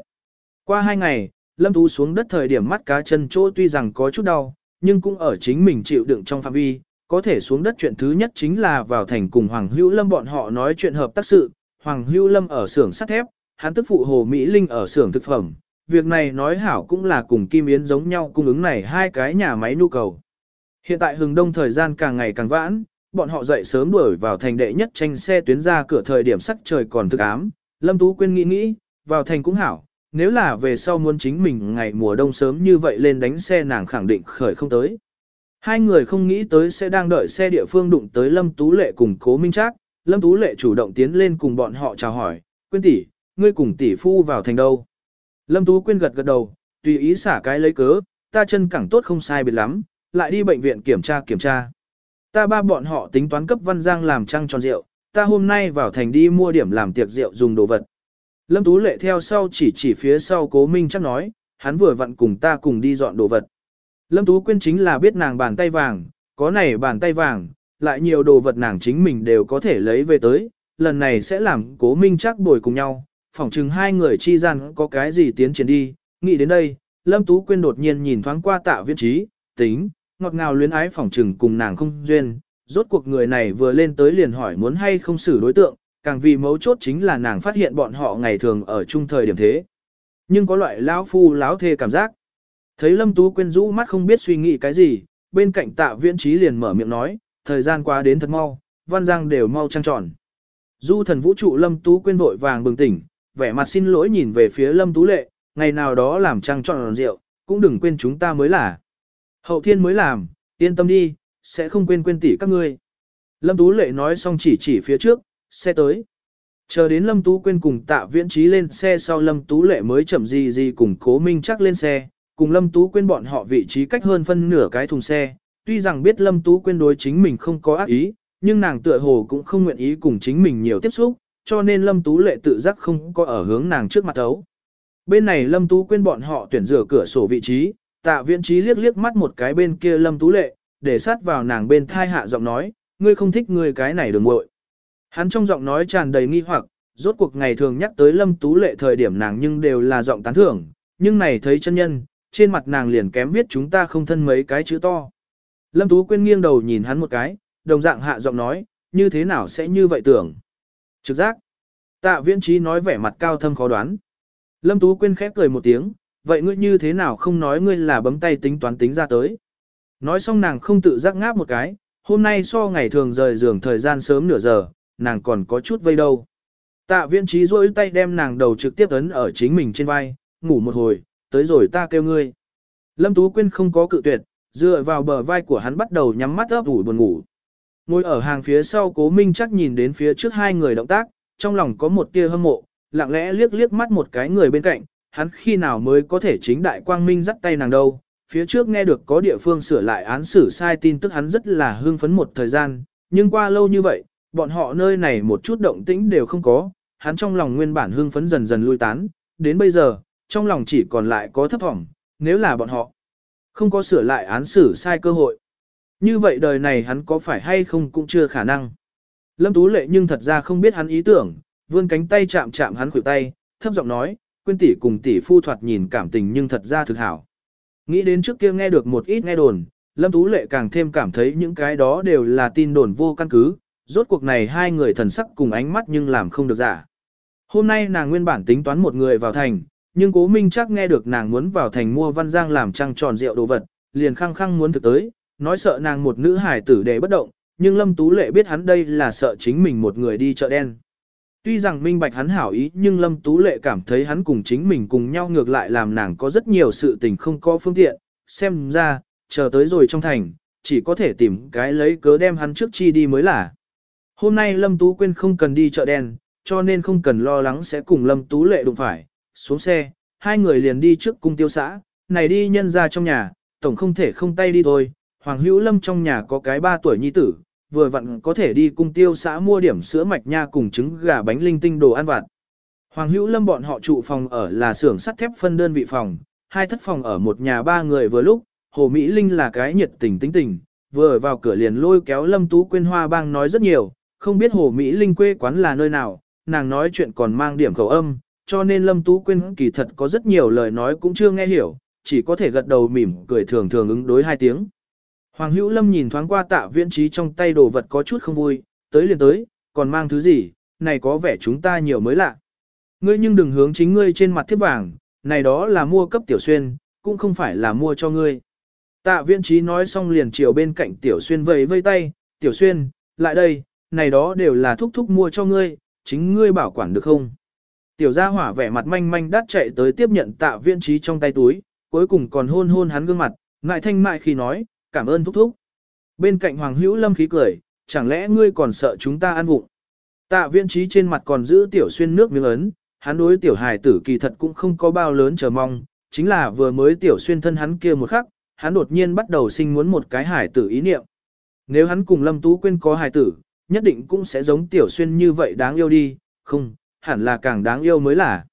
Qua hai ngày, Lâm Tú xuống đất thời điểm mắt cá chân chỗ tuy rằng có chút đau, nhưng cũng ở chính mình chịu đựng trong phạm vi, có thể xuống đất chuyện thứ nhất chính là vào thành cùng Hoàng Hữu Lâm bọn họ nói chuyện hợp tác sự, Hoàng Hữu Lâm ở xưởng sắt thép, hắn tức phụ Hồ Mỹ Linh ở xưởng thực phẩm. Việc này nói hảo cũng là cùng Kim Yến giống nhau cung ứng này hai cái nhà máy nhu cầu. Hiện tại hừng đông thời gian càng ngày càng vãn, bọn họ dậy sớm đuổi vào thành đệ nhất tranh xe tuyến ra cửa thời điểm sắc trời còn thực ám. Lâm Tú Quyên nghĩ nghĩ, vào thành cũng hảo, nếu là về sau muốn chính mình ngày mùa đông sớm như vậy lên đánh xe nàng khẳng định khởi không tới. Hai người không nghĩ tới sẽ đang đợi xe địa phương đụng tới Lâm Tú Lệ cùng Cố Minh Trác, Lâm Tú Lệ chủ động tiến lên cùng bọn họ chào hỏi, "Quyên tỷ, ngươi cùng tỷ phu vào thành đâu?" Lâm Tú Quyên gật gật đầu, tùy ý xả cái lấy cớ, "Ta chân cẳng tốt không sai biệt lắm, lại đi bệnh viện kiểm tra kiểm tra." Ta ba bọn họ tính toán cấp Văn Giang làm trăng tròn rượu, ta hôm nay vào thành đi mua điểm làm tiệc rượu dùng đồ vật. Lâm Tú Lệ theo sau chỉ chỉ phía sau Cố Minh chắc nói, hắn vừa vặn cùng ta cùng đi dọn đồ vật. Lâm Tú Quyên chính là biết nàng bàn tay vàng, có này bàn tay vàng, lại nhiều đồ vật nàng chính mình đều có thể lấy về tới, lần này sẽ làm Cố Minh chắc bồi cùng nhau, phỏng chừng hai người chi gian có cái gì tiến triển đi, nghĩ đến đây, Lâm Tú Quyên đột nhiên nhìn thoáng qua tạ viên trí, tính, ngọt ngào luyến ái phỏng chừng cùng nàng không duyên, rốt cuộc người này vừa lên tới liền hỏi muốn hay không xử đối tượng, càng vì mấu chốt chính là nàng phát hiện bọn họ ngày thường ở chung thời điểm thế. Nhưng có loại lão phu lão thê cảm giác. Thấy Lâm Tú Quyên rũ mắt không biết suy nghĩ cái gì, bên cạnh tạ viễn trí liền mở miệng nói, thời gian qua đến thật mau, văn giang đều mau trăng tròn. Du thần vũ trụ Lâm Tú Quyên vội vàng bừng tỉnh, vẻ mặt xin lỗi nhìn về phía Lâm Tú Lệ, ngày nào đó làm trăng tròn rượu, cũng đừng quên chúng ta mới là. Hậu thiên mới làm, yên tâm đi, sẽ không quên quên tỷ các ngươi. Lâm Tú Lệ nói xong chỉ chỉ phía trước, xe tới. Chờ đến Lâm Tú Quyên cùng tạ viễn trí lên xe sau Lâm Tú Lệ mới chậm gì gì cùng cố minh chắc lên xe, cùng Lâm Tú Quyên bọn họ vị trí cách hơn phân nửa cái thùng xe. Tuy rằng biết Lâm Tú Quyên đối chính mình không có ác ý, nhưng nàng tựa hồ cũng không nguyện ý cùng chính mình nhiều tiếp xúc, cho nên Lâm Tú Lệ tự giác không có ở hướng nàng trước mặt ấu. Bên này Lâm Tú Quyên bọn họ tuyển rửa cửa sổ vị trí, tạ viễn trí liếc liếc mắt một cái bên kia Lâm Tú Lệ, để sát vào nàng bên thai hạ giọng nói, ngươi không thích ngươi cái này đừng ngội. Hắn trong giọng nói tràn đầy nghi hoặc, rốt cuộc ngày thường nhắc tới Lâm Tú Lệ thời điểm nàng nhưng đều là giọng tán thưởng, nhưng này thấy chân nhân, trên mặt nàng liền kém viết chúng ta không thân mấy cái chữ to. Lâm Tú Quyên nghiêng đầu nhìn hắn một cái, đồng dạng hạ giọng nói, như thế nào sẽ như vậy tưởng. Trực giác. Tạ viễn trí nói vẻ mặt cao thâm khó đoán. Lâm Tú Quyên khép cười một tiếng, vậy ngươi như thế nào không nói ngươi là bấm tay tính toán tính ra tới. Nói xong nàng không tự giác ngáp một cái, hôm nay so ngày thường rời giường thời gian sớm nửa giờ, nàng còn có chút vây đâu. Tạ viễn trí rỗi tay đem nàng đầu trực tiếp ấn ở chính mình trên vai, ngủ một hồi, tới rồi ta kêu ngươi. Lâm Tú Quyên không có cự tuyệt, dựa vào bờ vai của hắn bắt đầu nhắm mắt ấp ủ buồn ngủ. Ngồi ở hàng phía sau cố minh chắc nhìn đến phía trước hai người động tác, trong lòng có một tia hâm mộ, lặng lẽ liếc liếc mắt một cái người bên cạnh, hắn khi nào mới có thể chính đại quang minh dắt tay nàng đâu. Phía trước nghe được có địa phương sửa lại án xử sai tin tức hắn rất là hưng phấn một thời gian, nhưng qua lâu như vậy, bọn họ nơi này một chút động tĩnh đều không có, hắn trong lòng nguyên bản hưng phấn dần dần lui tán, đến bây giờ, trong lòng chỉ còn lại có thấp vọng, nếu là bọn họ không có sửa lại án xử sai cơ hội. Như vậy đời này hắn có phải hay không cũng chưa khả năng. Lâm Tú Lệ nhưng thật ra không biết hắn ý tưởng, vươn cánh tay chạm chạm hắn khuỷu tay, thấp giọng nói, quên tỷ cùng tỷ phu thoạt nhìn cảm tình nhưng thật ra thực hảo. Nghĩ đến trước kia nghe được một ít nghe đồn, Lâm Tú Lệ càng thêm cảm thấy những cái đó đều là tin đồn vô căn cứ, rốt cuộc này hai người thần sắc cùng ánh mắt nhưng làm không được giả. Hôm nay nàng nguyên bản tính toán một người vào thành, nhưng cố minh chắc nghe được nàng muốn vào thành mua văn giang làm trăng tròn rượu đồ vật, liền khăng khăng muốn thực tới, nói sợ nàng một nữ hải tử để bất động, nhưng Lâm Tú Lệ biết hắn đây là sợ chính mình một người đi chợ đen. Tuy rằng minh bạch hắn hảo ý nhưng Lâm Tú Lệ cảm thấy hắn cùng chính mình cùng nhau ngược lại làm nàng có rất nhiều sự tình không có phương tiện, xem ra, chờ tới rồi trong thành, chỉ có thể tìm cái lấy cớ đem hắn trước chi đi mới là. Hôm nay Lâm Tú Quyên không cần đi chợ đen, cho nên không cần lo lắng sẽ cùng Lâm Tú Lệ đụng phải. Xuống xe, hai người liền đi trước cung tiêu xã, này đi nhân ra trong nhà, tổng không thể không tay đi thôi. Hoàng Hữu Lâm trong nhà có cái ba tuổi nhi tử, vừa vặn có thể đi cung tiêu xã mua điểm sữa mạch nha cùng trứng gà bánh linh tinh đồ ăn vặt. Hoàng Hữu Lâm bọn họ trụ phòng ở là xưởng sắt thép phân đơn vị phòng, hai thất phòng ở một nhà ba người vừa lúc, Hồ Mỹ Linh là cái nhiệt tình tính tình, vừa vào cửa liền lôi kéo Lâm Tú Quyên Hoa Bang nói rất nhiều, không biết Hồ Mỹ Linh quê quán là nơi nào, nàng nói chuyện còn mang điểm khẩu âm, cho nên Lâm Tú Quyên kỳ thật có rất nhiều lời nói cũng chưa nghe hiểu, chỉ có thể gật đầu mỉm cười thường thường ứng đối hai tiếng. Hoàng Hữu Lâm nhìn thoáng qua tạ viễn trí trong tay đồ vật có chút không vui, tới liền tới, còn mang thứ gì, này có vẻ chúng ta nhiều mới lạ. Ngươi nhưng đừng hướng chính ngươi trên mặt thiếp vàng, này đó là mua cấp tiểu xuyên, cũng không phải là mua cho ngươi. Tạ viễn trí nói xong liền chiều bên cạnh tiểu xuyên vẫy vây tay, tiểu xuyên, lại đây, này đó đều là thúc thúc mua cho ngươi, chính ngươi bảo quản được không? Tiểu gia hỏa vẻ mặt manh manh đắt chạy tới tiếp nhận tạ viên trí trong tay túi, cuối cùng còn hôn hôn hắn gương mặt, ngại thanh mại khi nói, cảm ơn thúc thúc. Bên cạnh Hoàng Hữu Lâm khí cười, chẳng lẽ ngươi còn sợ chúng ta ăn vụng? Tạ viên trí trên mặt còn giữ tiểu xuyên nước miếng ấn, hắn đối tiểu hài tử kỳ thật cũng không có bao lớn chờ mong, chính là vừa mới tiểu xuyên thân hắn kia một khắc, hắn đột nhiên bắt đầu sinh muốn một cái hài tử ý niệm. Nếu hắn cùng Lâm Tú Quyên có hài tử, nhất định cũng sẽ giống tiểu xuyên như vậy đáng yêu đi, không, hẳn là càng đáng yêu mới là.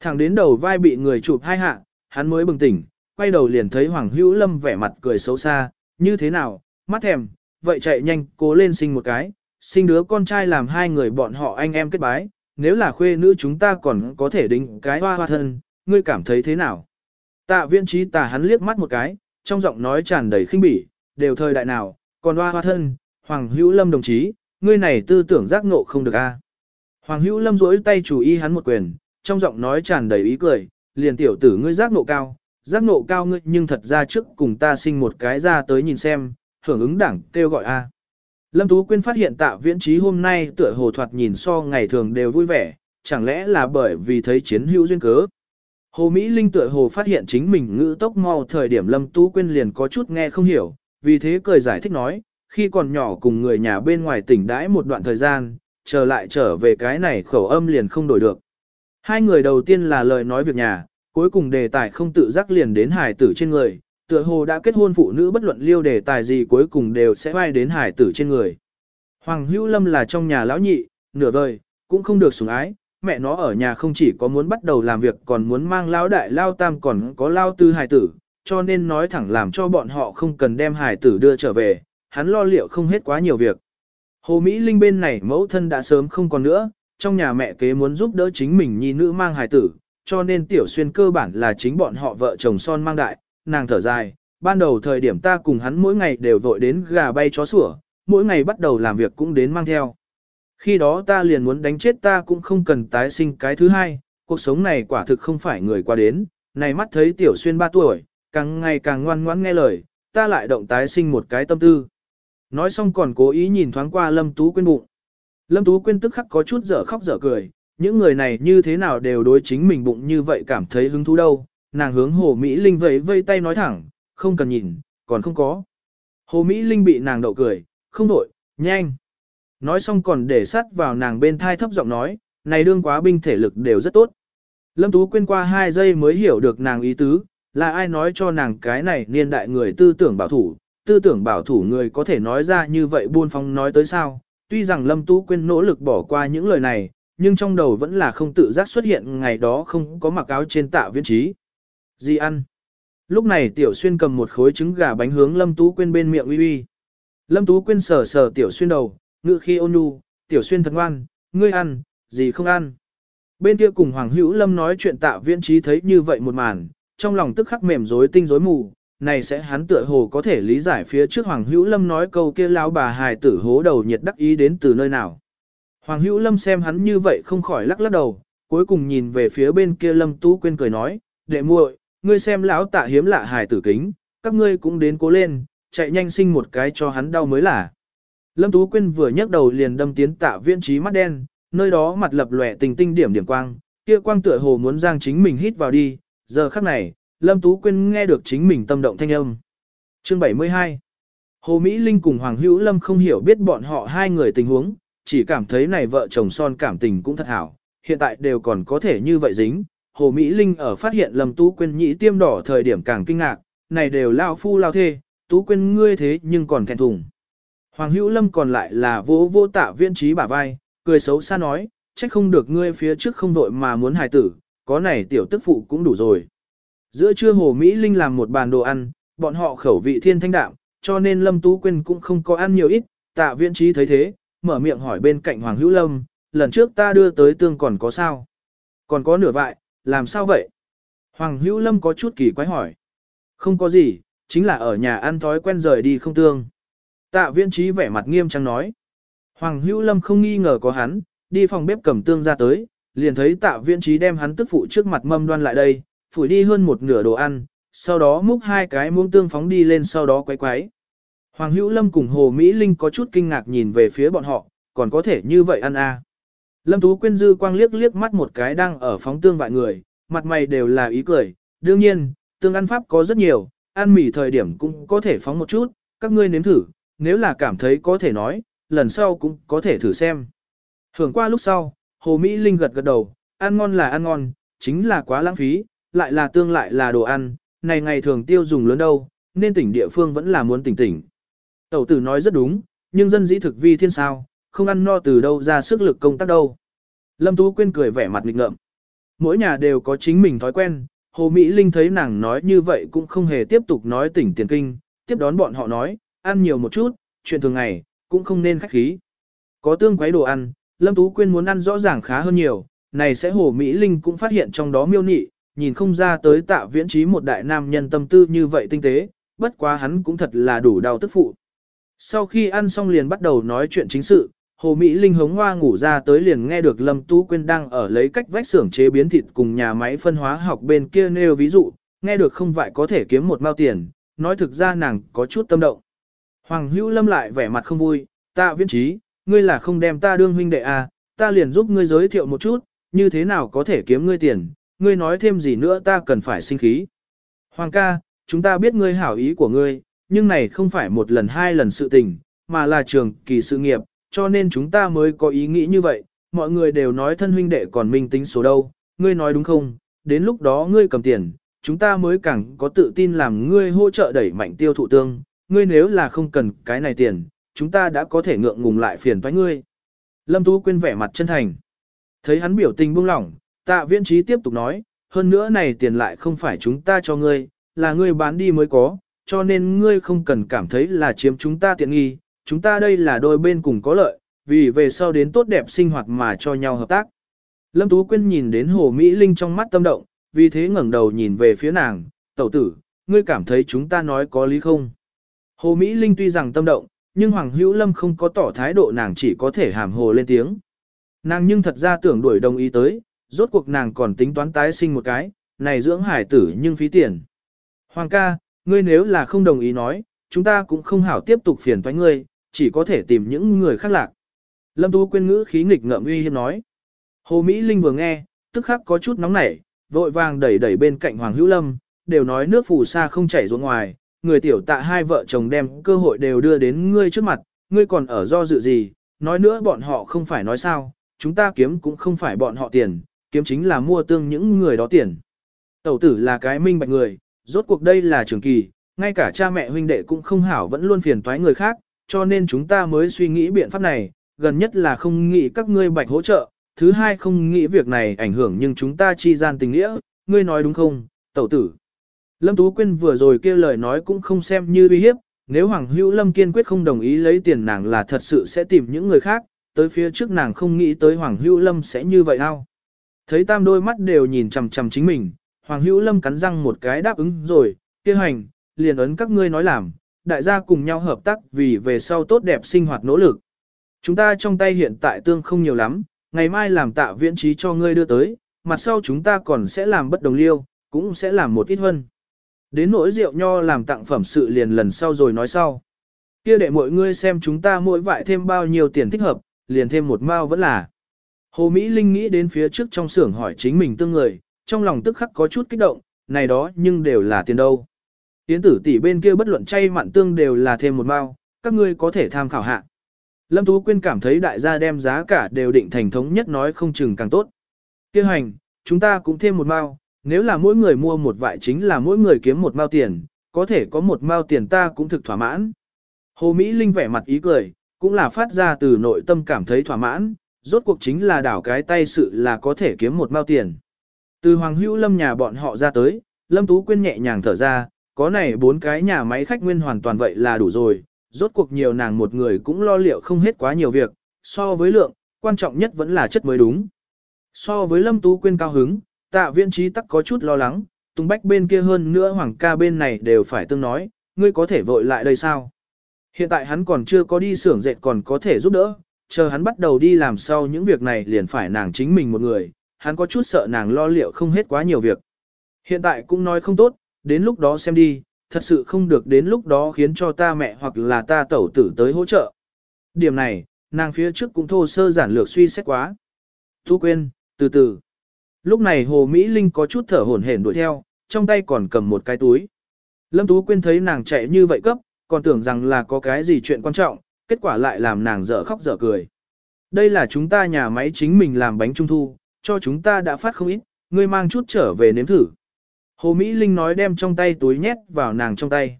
Thẳng đến đầu vai bị người chụp hai hạ, hắn mới bừng tỉnh, quay đầu liền thấy Hoàng Hữu Lâm vẻ mặt cười xấu xa, như thế nào, mắt thèm, vậy chạy nhanh, cố lên sinh một cái, sinh đứa con trai làm hai người bọn họ anh em kết bái, nếu là khuê nữ chúng ta còn có thể đính cái hoa hoa thân, ngươi cảm thấy thế nào? Tạ viên trí tà hắn liếc mắt một cái, trong giọng nói tràn đầy khinh bỉ, đều thời đại nào, còn hoa hoa thân, Hoàng Hữu Lâm đồng chí, ngươi này tư tưởng giác ngộ không được a. Hoàng Hữu Lâm duỗi tay chủ y hắn một quyền, trong giọng nói tràn đầy ý cười, liền tiểu tử ngươi giác ngộ cao, giác ngộ cao ngươi nhưng thật ra trước cùng ta sinh một cái ra tới nhìn xem, hưởng ứng đảng kêu gọi a. Lâm Tú Quyên phát hiện tạ viễn trí hôm nay tựa hồ thoạt nhìn so ngày thường đều vui vẻ, chẳng lẽ là bởi vì thấy chiến hữu duyên cớ. Hồ Mỹ Linh tựa hồ phát hiện chính mình ngữ tốc mau thời điểm Lâm Tú Quyên liền có chút nghe không hiểu, vì thế cười giải thích nói, khi còn nhỏ cùng người nhà bên ngoài tỉnh đãi một đoạn thời gian, trở lại trở về cái này khẩu âm liền không đổi được. Hai người đầu tiên là lời nói việc nhà, cuối cùng đề tài không tự giác liền đến hải tử trên người, tựa hồ đã kết hôn phụ nữ bất luận liêu đề tài gì cuối cùng đều sẽ vai đến hải tử trên người. Hoàng Hữu Lâm là trong nhà lão nhị, nửa vời, cũng không được sủng ái, mẹ nó ở nhà không chỉ có muốn bắt đầu làm việc còn muốn mang lão đại lao tam còn có lao tư hải tử, cho nên nói thẳng làm cho bọn họ không cần đem hải tử đưa trở về, hắn lo liệu không hết quá nhiều việc. Hồ Mỹ Linh bên này mẫu thân đã sớm không còn nữa, trong nhà mẹ kế muốn giúp đỡ chính mình nhi nữ mang hài tử, cho nên tiểu xuyên cơ bản là chính bọn họ vợ chồng son mang đại, nàng thở dài, ban đầu thời điểm ta cùng hắn mỗi ngày đều vội đến gà bay chó sủa, mỗi ngày bắt đầu làm việc cũng đến mang theo. Khi đó ta liền muốn đánh chết ta cũng không cần tái sinh cái thứ hai, cuộc sống này quả thực không phải người qua đến, này mắt thấy tiểu xuyên 3 tuổi, càng ngày càng ngoan ngoãn nghe lời, ta lại động tái sinh một cái tâm tư. Nói xong còn cố ý nhìn thoáng qua Lâm Tú Quyên bụng. Lâm Tú Quyên tức khắc có chút dở khóc dở cười, những người này như thế nào đều đối chính mình bụng như vậy cảm thấy hứng thú đâu. Nàng hướng Hồ Mỹ Linh vẫy vây tay nói thẳng, không cần nhìn, còn không có. Hồ Mỹ Linh bị nàng đậu cười, không đổi, nhanh. Nói xong còn để sắt vào nàng bên thai thấp giọng nói, này đương quá binh thể lực đều rất tốt. Lâm Tú Quyên qua hai giây mới hiểu được nàng ý tứ, là ai nói cho nàng cái này niên đại người tư tưởng bảo thủ, tư tưởng bảo thủ người có thể nói ra như vậy buôn phong nói tới sao. Tuy rằng Lâm Tú Quyên nỗ lực bỏ qua những lời này, nhưng trong đầu vẫn là không tự giác xuất hiện ngày đó không có mặc áo trên tạ viễn trí. Gì ăn? Lúc này Tiểu Xuyên cầm một khối trứng gà bánh hướng Lâm Tú Quyên bên miệng uy uy. Lâm Tú Quyên sờ sờ Tiểu Xuyên đầu, ngự khi ôn nhu, Tiểu Xuyên thật ngoan, ngươi ăn, gì không ăn. Bên kia cùng Hoàng Hữu Lâm nói chuyện tạ viễn trí thấy như vậy một màn, trong lòng tức khắc mềm rối tinh rối mù, này sẽ hắn tựa hồ có thể lý giải phía trước Hoàng Hữu Lâm nói câu kia lão bà hài tử hố đầu nhiệt đắc ý đến từ nơi nào. Hoàng Hữu Lâm xem hắn như vậy không khỏi lắc lắc đầu, cuối cùng nhìn về phía bên kia Lâm Tú Quyên cười nói, đệ muội, ngươi xem lão tạ hiếm lạ hài tử kính, các ngươi cũng đến cố lên, chạy nhanh sinh một cái cho hắn đau mới là. Lâm Tú Quyên vừa nhấc đầu liền đâm tiến tạ viễn trí mắt đen, nơi đó mặt lập lòe tình tinh điểm điểm quang, kia quang tựa hồ muốn giang chính mình hít vào đi, giờ khắc này, Lâm Tú Quyên nghe được chính mình tâm động thanh âm. Chương 72 Hồ Mỹ Linh cùng Hoàng Hữu Lâm không hiểu biết bọn họ hai người tình huống, chỉ cảm thấy này vợ chồng son cảm tình cũng thật hảo, hiện tại đều còn có thể như vậy dính. Hồ Mỹ Linh ở phát hiện Lâm Tú Quyên nhĩ tiêm đỏ thời điểm càng kinh ngạc, này đều lao phu lao thê, Tú Quyên ngươi thế nhưng còn thẹn thùng. Hoàng Hữu Lâm còn lại là vô vô tạ viên trí bả vai, cười xấu xa nói, trách không được ngươi phía trước không đội mà muốn hài tử, có này tiểu tức phụ cũng đủ rồi. Giữa trưa Hồ Mỹ Linh làm một bàn đồ ăn, bọn họ khẩu vị thiên thanh đạm, cho nên Lâm Tú Quyên cũng không có ăn nhiều ít, tạ Viễn trí thấy thế, mở miệng hỏi bên cạnh Hoàng Hữu Lâm, lần trước ta đưa tới tương còn có sao? Còn có nửa vại, làm sao vậy? Hoàng Hữu Lâm có chút kỳ quái hỏi. Không có gì, chính là ở nhà ăn thói quen rời đi không tương. Tạ viễn trí vẻ mặt nghiêm trang nói. Hoàng Hữu Lâm không nghi ngờ có hắn, đi phòng bếp cầm tương ra tới, liền thấy tạ viễn trí đem hắn tức phụ trước mặt mâm đoan lại đây, phủi đi hơn một nửa đồ ăn, sau đó múc hai cái muỗng tương phóng đi lên sau đó quấy quấy. Hoàng Hữu Lâm cùng Hồ Mỹ Linh có chút kinh ngạc nhìn về phía bọn họ, còn có thể như vậy ăn à. Lâm Tú Quyên dư quang liếc liếc mắt một cái đang ở phóng tương vại người, mặt mày đều là ý cười, đương nhiên, tương ăn pháp có rất nhiều, ăn mì thời điểm cũng có thể phóng một chút, các ngươi nếm thử, nếu là cảm thấy có thể nói, lần sau cũng có thể thử xem. Hưởng qua lúc sau, Hồ Mỹ Linh gật gật đầu, ăn ngon là ăn ngon, chính là quá lãng phí, lại là tương lại là đồ ăn, này ngày thường tiêu dùng lớn đâu, nên tỉnh địa phương vẫn là muốn tỉnh tỉnh. Tẩu tử nói rất đúng, nhưng dân dĩ thực vi thiên sao, không ăn no từ đâu ra sức lực công tác đâu. Lâm Tú Quyên cười vẻ mặt nghịch ngợm. Mỗi nhà đều có chính mình thói quen, Hồ Mỹ Linh thấy nàng nói như vậy cũng không hề tiếp tục nói tỉnh tiền kinh, tiếp đón bọn họ nói, ăn nhiều một chút, chuyện thường ngày, cũng không nên khách khí. Có tương quấy đồ ăn, Lâm Tú Quyên muốn ăn rõ ràng khá hơn nhiều, này sẽ Hồ Mỹ Linh cũng phát hiện trong đó miêu nị, nhìn không ra tới tạ viễn trí một đại nam nhân tâm tư như vậy tinh tế, bất quá hắn cũng thật là đủ đau tức phụ. Sau khi ăn xong liền bắt đầu nói chuyện chính sự, Hồ Mỹ Linh hống hoa ngủ ra tới liền nghe được Lâm Tú Quyên đang ở lấy cách vách xưởng chế biến thịt cùng nhà máy phân hóa học bên kia nêu ví dụ, nghe được không vại có thể kiếm một mao tiền, nói thực ra nàng có chút tâm động. Hoàng Hữu Lâm lại vẻ mặt không vui, ta viễn trí, ngươi là không đem ta đương huynh đệ à, ta liền giúp ngươi giới thiệu một chút, như thế nào có thể kiếm ngươi tiền, ngươi nói thêm gì nữa ta cần phải sinh khí. Hoàng ca, chúng ta biết ngươi hảo ý của ngươi, nhưng này không phải một lần hai lần sự tình, mà là trường kỳ sự nghiệp, cho nên chúng ta mới có ý nghĩ như vậy, mọi người đều nói thân huynh đệ còn minh tính số đâu, ngươi nói đúng không, đến lúc đó ngươi cầm tiền, chúng ta mới càng có tự tin làm ngươi hỗ trợ đẩy mạnh tiêu thụ tương, ngươi nếu là không cần cái này tiền, chúng ta đã có thể ngượng ngùng lại phiền với ngươi. Lâm Tú quên vẻ mặt chân thành. Thấy hắn biểu tình buông lỏng, tạ viễn trí tiếp tục nói, hơn nữa này tiền lại không phải chúng ta cho ngươi, là ngươi bán đi mới có, cho nên ngươi không cần cảm thấy là chiếm chúng ta tiện nghi, chúng ta đây là đôi bên cùng có lợi, vì về sau đến tốt đẹp sinh hoạt mà cho nhau hợp tác. Lâm Tú Quyên nhìn đến Hồ Mỹ Linh trong mắt tâm động, vì thế ngẩng đầu nhìn về phía nàng, tẩu tử, ngươi cảm thấy chúng ta nói có lý không? Hồ Mỹ Linh tuy rằng tâm động, nhưng Hoàng Hữu Lâm không có tỏ thái độ nàng chỉ có thể hàm hồ lên tiếng. Nàng nhưng thật ra tưởng đuổi đồng ý tới, rốt cuộc nàng còn tính toán tái sinh một cái, này dưỡng hải tử nhưng phí tiền. Hoàng ca, ngươi nếu là không đồng ý nói, chúng ta cũng không hảo tiếp tục phiền toái ngươi, chỉ có thể tìm những người khác lạc. Lâm Tú quên ngữ khí nghịch ngợm uy hiếp nói. Hồ Mỹ Linh vừa nghe, tức khắc có chút nóng nảy, vội vàng đẩy đẩy bên cạnh Hoàng Hữu Lâm, đều nói nước phù sa không chảy ruộng ngoài, người tiểu tạ hai vợ chồng đem cơ hội đều đưa đến ngươi trước mặt, ngươi còn ở do dự gì, nói nữa bọn họ không phải nói sao, chúng ta kiếm cũng không phải bọn họ tiền, kiếm chính là mua tương những người đó tiền. Tẩu tử là cái minh bạch người, rốt cuộc đây là trường kỳ, ngay cả cha mẹ huynh đệ cũng không hảo vẫn luôn phiền toái người khác, cho nên chúng ta mới suy nghĩ biện pháp này, gần nhất là không nghĩ các ngươi bạch hỗ trợ, thứ hai không nghĩ việc này ảnh hưởng nhưng chúng ta chi gian tình nghĩa, ngươi nói đúng không, tẩu tử. Lâm Tú Quyên vừa rồi kia lời nói cũng không xem như uy hiếp, nếu Hoàng Hữu Lâm kiên quyết không đồng ý lấy tiền nàng là thật sự sẽ tìm những người khác, tới phía trước nàng không nghĩ tới Hoàng Hữu Lâm sẽ như vậy ao. Thấy tam đôi mắt đều nhìn chằm chằm chính mình, Hoàng Hữu Lâm cắn răng một cái đáp ứng rồi, kia hành, liền ấn các ngươi nói làm, đại gia cùng nhau hợp tác vì về sau tốt đẹp sinh hoạt nỗ lực. Chúng ta trong tay hiện tại tương không nhiều lắm, ngày mai làm tạ viễn trí cho ngươi đưa tới, mặt sau chúng ta còn sẽ làm bất đồng liêu, cũng sẽ làm một ít hơn. Đến nỗi rượu nho làm tặng phẩm sự liền lần sau rồi nói sau. Kia để mọi ngươi xem chúng ta mỗi vại thêm bao nhiêu tiền thích hợp, liền thêm một mao vẫn là. Hồ Mỹ Linh nghĩ đến phía trước trong xưởng hỏi chính mình tương người, trong lòng tức khắc có chút kích động, này đó nhưng đều là tiền đâu. Tiến tử tỷ bên kia bất luận chay mặn tương đều là thêm một mao, các ngươi có thể tham khảo hạ. Lâm Tú Quyên cảm thấy đại gia đem giá cả đều định thành thống nhất nói không chừng càng tốt. Kêu hành, chúng ta cũng thêm một mao, nếu là mỗi người mua một vại chính là mỗi người kiếm một mao tiền, có thể có một mao tiền ta cũng thực thỏa mãn. Hồ Mỹ Linh vẻ mặt ý cười, cũng là phát ra từ nội tâm cảm thấy thỏa mãn, rốt cuộc chính là đảo cái tay sự là có thể kiếm một mao tiền. Từ Hoàng Hữu Lâm nhà bọn họ ra tới, Lâm Tú Quyên nhẹ nhàng thở ra, có này bốn cái nhà máy khách nguyên hoàn toàn vậy là đủ rồi, rốt cuộc nhiều nàng một người cũng lo liệu không hết quá nhiều việc, so với lượng, quan trọng nhất vẫn là chất mới đúng. So với Lâm Tú Quyên cao hứng, tạ viên trí tắc có chút lo lắng, Tùng Bách bên kia hơn nữa Hoàng ca bên này đều phải tương nói, ngươi có thể vội lại đây sao? Hiện tại hắn còn chưa có đi xưởng dệt còn có thể giúp đỡ, chờ hắn bắt đầu đi làm sau những việc này liền phải nàng chính mình một người, hắn có chút sợ nàng lo liệu không hết quá nhiều việc. Hiện tại cũng nói không tốt, đến lúc đó xem đi, thật sự không được đến lúc đó khiến cho ta mẹ hoặc là ta tẩu tử tới hỗ trợ. Điểm này, nàng phía trước cũng thô sơ giản lược suy xét quá. Thu quên, từ từ. Lúc này Hồ Mỹ Linh có chút thở hổn hển đuổi theo, trong tay còn cầm một cái túi. Lâm Tú Quyên thấy nàng chạy như vậy cấp, còn tưởng rằng là có cái gì chuyện quan trọng, kết quả lại làm nàng dở khóc dở cười. Đây là chúng ta nhà máy chính mình làm bánh trung thu, cho chúng ta đã phát không ít, ngươi mang chút trở về nếm thử. Hồ Mỹ Linh nói đem trong tay túi nhét vào nàng trong tay.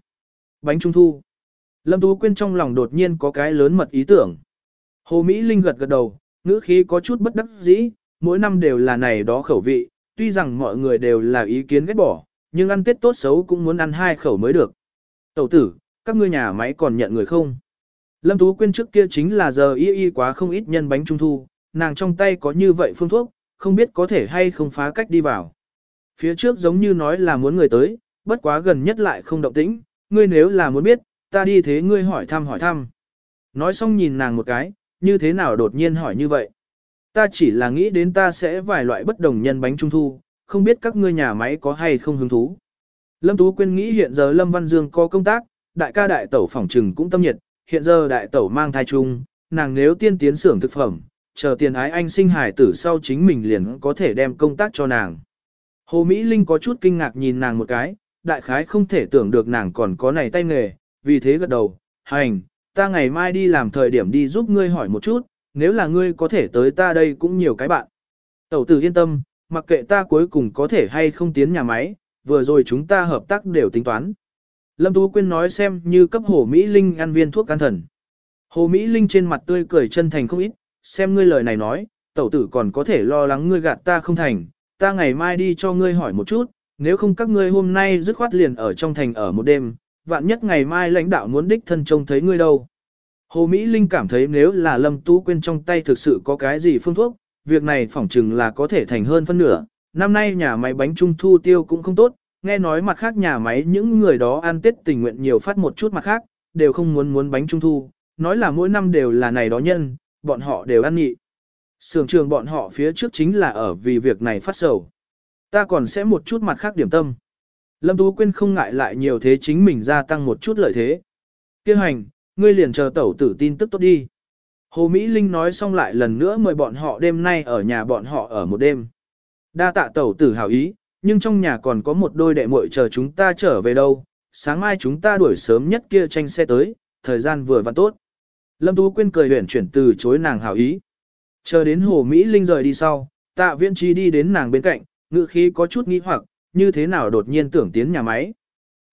Bánh trung thu. Lâm Tú Quyên trong lòng đột nhiên có cái lớn mật ý tưởng. Hồ Mỹ Linh gật gật đầu, ngữ khí có chút bất đắc dĩ, mỗi năm đều là này đó khẩu vị, tuy rằng mọi người đều là ý kiến ghét bỏ, nhưng ăn tết tốt xấu cũng muốn ăn hai khẩu mới được. Tẩu tử, các ngươi nhà máy còn nhận người không? Lâm Tú Quyên trước kia chính là giờ y y quá không ít nhân bánh trung thu, nàng trong tay có như vậy phương thuốc, không biết có thể hay không phá cách đi vào. Phía trước giống như nói là muốn người tới, bất quá gần nhất lại không động tĩnh, ngươi nếu là muốn biết, ta đi thế ngươi hỏi thăm hỏi thăm. Nói xong nhìn nàng một cái, như thế nào đột nhiên hỏi như vậy. Ta chỉ là nghĩ đến ta sẽ vài loại bất đồng nhân bánh trung thu, không biết các ngươi nhà máy có hay không hứng thú. Lâm Tú Quyên nghĩ hiện giờ Lâm Văn Dương có công tác, đại ca đại tẩu phòng trừng cũng tâm nhiệt, hiện giờ đại tẩu mang thai chung, nàng nếu tiên tiến xưởng thực phẩm, chờ tiền ái anh sinh hải tử sau chính mình liền có thể đem công tác cho nàng. Hồ Mỹ Linh có chút kinh ngạc nhìn nàng một cái, đại khái không thể tưởng được nàng còn có này tay nghề, vì thế gật đầu, hành, ta ngày mai đi làm thời điểm đi giúp ngươi hỏi một chút, nếu là ngươi có thể tới ta đây cũng nhiều cái bạn. Tẩu tử yên tâm, mặc kệ ta cuối cùng có thể hay không tiến nhà máy, vừa rồi chúng ta hợp tác đều tính toán. Lâm Tú Quyên nói xem như cấp Hồ Mỹ Linh ăn viên thuốc can thần. Hồ Mỹ Linh trên mặt tươi cười chân thành không ít, xem ngươi lời này nói, tẩu tử còn có thể lo lắng ngươi gạt ta không thành, ta ngày mai đi cho ngươi hỏi một chút, nếu không các ngươi hôm nay dứt khoát liền ở trong thành ở một đêm, vạn nhất ngày mai lãnh đạo muốn đích thân trông thấy ngươi đâu. Hồ Mỹ Linh cảm thấy nếu là Lâm Tú Quyên trong tay thực sự có cái gì phương thuốc, việc này phỏng chừng là có thể thành hơn phân nửa. Năm nay nhà máy bánh trung thu tiêu cũng không tốt, nghe nói mặt khác nhà máy những người đó ăn tết tình nguyện nhiều phát một chút mặt khác, đều không muốn muốn bánh trung thu, nói là mỗi năm đều là này đó nhân, bọn họ đều ăn nhị. Sưởng trường bọn họ phía trước chính là ở vì việc này phát sầu. Ta còn sẽ một chút mặt khác điểm tâm. Lâm Tú Quyên không ngại lại nhiều thế chính mình gia tăng một chút lợi thế. Kêu hành, ngươi liền chờ tẩu tử tin tức tốt đi. Hồ Mỹ Linh nói xong lại lần nữa mời bọn họ đêm nay ở nhà bọn họ ở một đêm. Đa tạ tẩu tử hảo ý, nhưng trong nhà còn có một đôi đệ muội chờ chúng ta trở về đâu, sáng mai chúng ta đuổi sớm nhất kia tranh xe tới, thời gian vừa và tốt. Lâm Tú Quyên cười huyển chuyển từ chối nàng hảo ý. Chờ đến Hồ Mỹ Linh rời đi sau, tạ viễn trí đi đến nàng bên cạnh, ngự khí có chút nghi hoặc, như thế nào đột nhiên tưởng tiến nhà máy.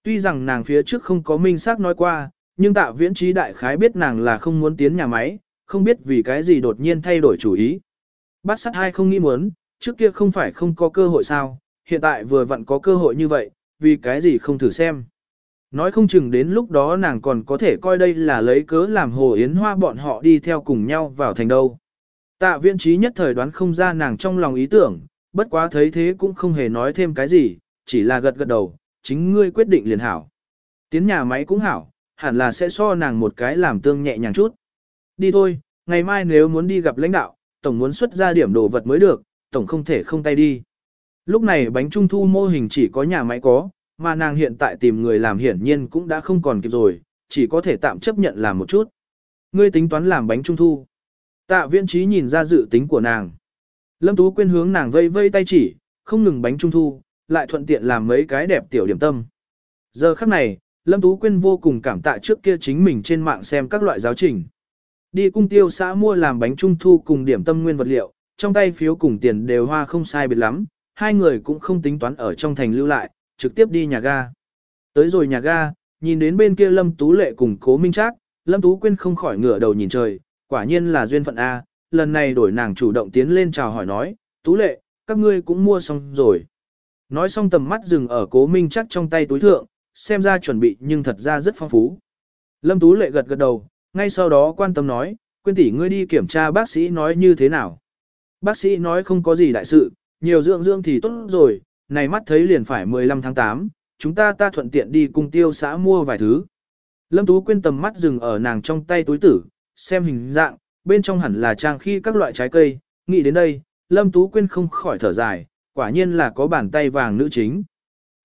Tuy rằng nàng phía trước không có minh xác nói qua, nhưng tạ viễn trí đại khái biết nàng là không muốn tiến nhà máy, không biết vì cái gì đột nhiên thay đổi chủ ý. Bát sát hai không nghĩ muốn, trước kia không phải không có cơ hội sao, hiện tại vừa vặn có cơ hội như vậy, vì cái gì không thử xem. Nói không chừng đến lúc đó nàng còn có thể coi đây là lấy cớ làm hồ yến hoa bọn họ đi theo cùng nhau vào thành đâu. Tạ viễn trí nhất thời đoán không ra nàng trong lòng ý tưởng, bất quá thấy thế cũng không hề nói thêm cái gì, chỉ là gật gật đầu, chính ngươi quyết định liền hảo. Tiến nhà máy cũng hảo, hẳn là sẽ so nàng một cái làm tương nhẹ nhàng chút. Đi thôi, ngày mai nếu muốn đi gặp lãnh đạo, tổng muốn xuất ra điểm đồ vật mới được, tổng không thể không tay đi. Lúc này bánh trung thu mô hình chỉ có nhà máy có, mà nàng hiện tại tìm người làm hiển nhiên cũng đã không còn kịp rồi, chỉ có thể tạm chấp nhận làm một chút. Ngươi tính toán làm bánh trung thu. Tạ viễn trí nhìn ra dự tính của nàng. Lâm Tú Quyên hướng nàng vây vây tay chỉ, không ngừng bánh trung thu, lại thuận tiện làm mấy cái đẹp tiểu điểm tâm. Giờ khắc này, Lâm Tú Quyên vô cùng cảm tạ trước kia chính mình trên mạng xem các loại giáo trình. Đi cung tiêu xã mua làm bánh trung thu cùng điểm tâm nguyên vật liệu, trong tay phiếu cùng tiền đều hoa không sai biệt lắm, hai người cũng không tính toán ở trong thành lưu lại, trực tiếp đi nhà ga. Tới rồi nhà ga, nhìn đến bên kia Lâm Tú Lệ cùng Cố Minh Trác, Lâm Tú Quyên không khỏi ngửa đầu nhìn trời, quả nhiên là duyên phận A, lần này đổi nàng chủ động tiến lên chào hỏi nói, Tú Lệ, các ngươi cũng mua xong rồi. Nói xong tầm mắt dừng ở Cố Minh Trác trong tay túi thượng, xem ra chuẩn bị nhưng thật ra rất phong phú. Lâm Tú Lệ gật gật đầu, ngay sau đó quan tâm nói, Quyên tỷ ngươi đi kiểm tra bác sĩ nói như thế nào. Bác sĩ nói không có gì đại sự, nhiều dưỡng dưỡng thì tốt rồi, này mắt thấy liền phải 15 tháng 8, chúng ta ta thuận tiện đi cùng tiêu xã mua vài thứ. Lâm Tú Quyên tầm mắt dừng ở nàng trong tay túi tử, xem hình dạng, bên trong hẳn là trang khi các loại trái cây, nghĩ đến đây, Lâm Tú Quyên không khỏi thở dài, quả nhiên là có bàn tay vàng nữ chính.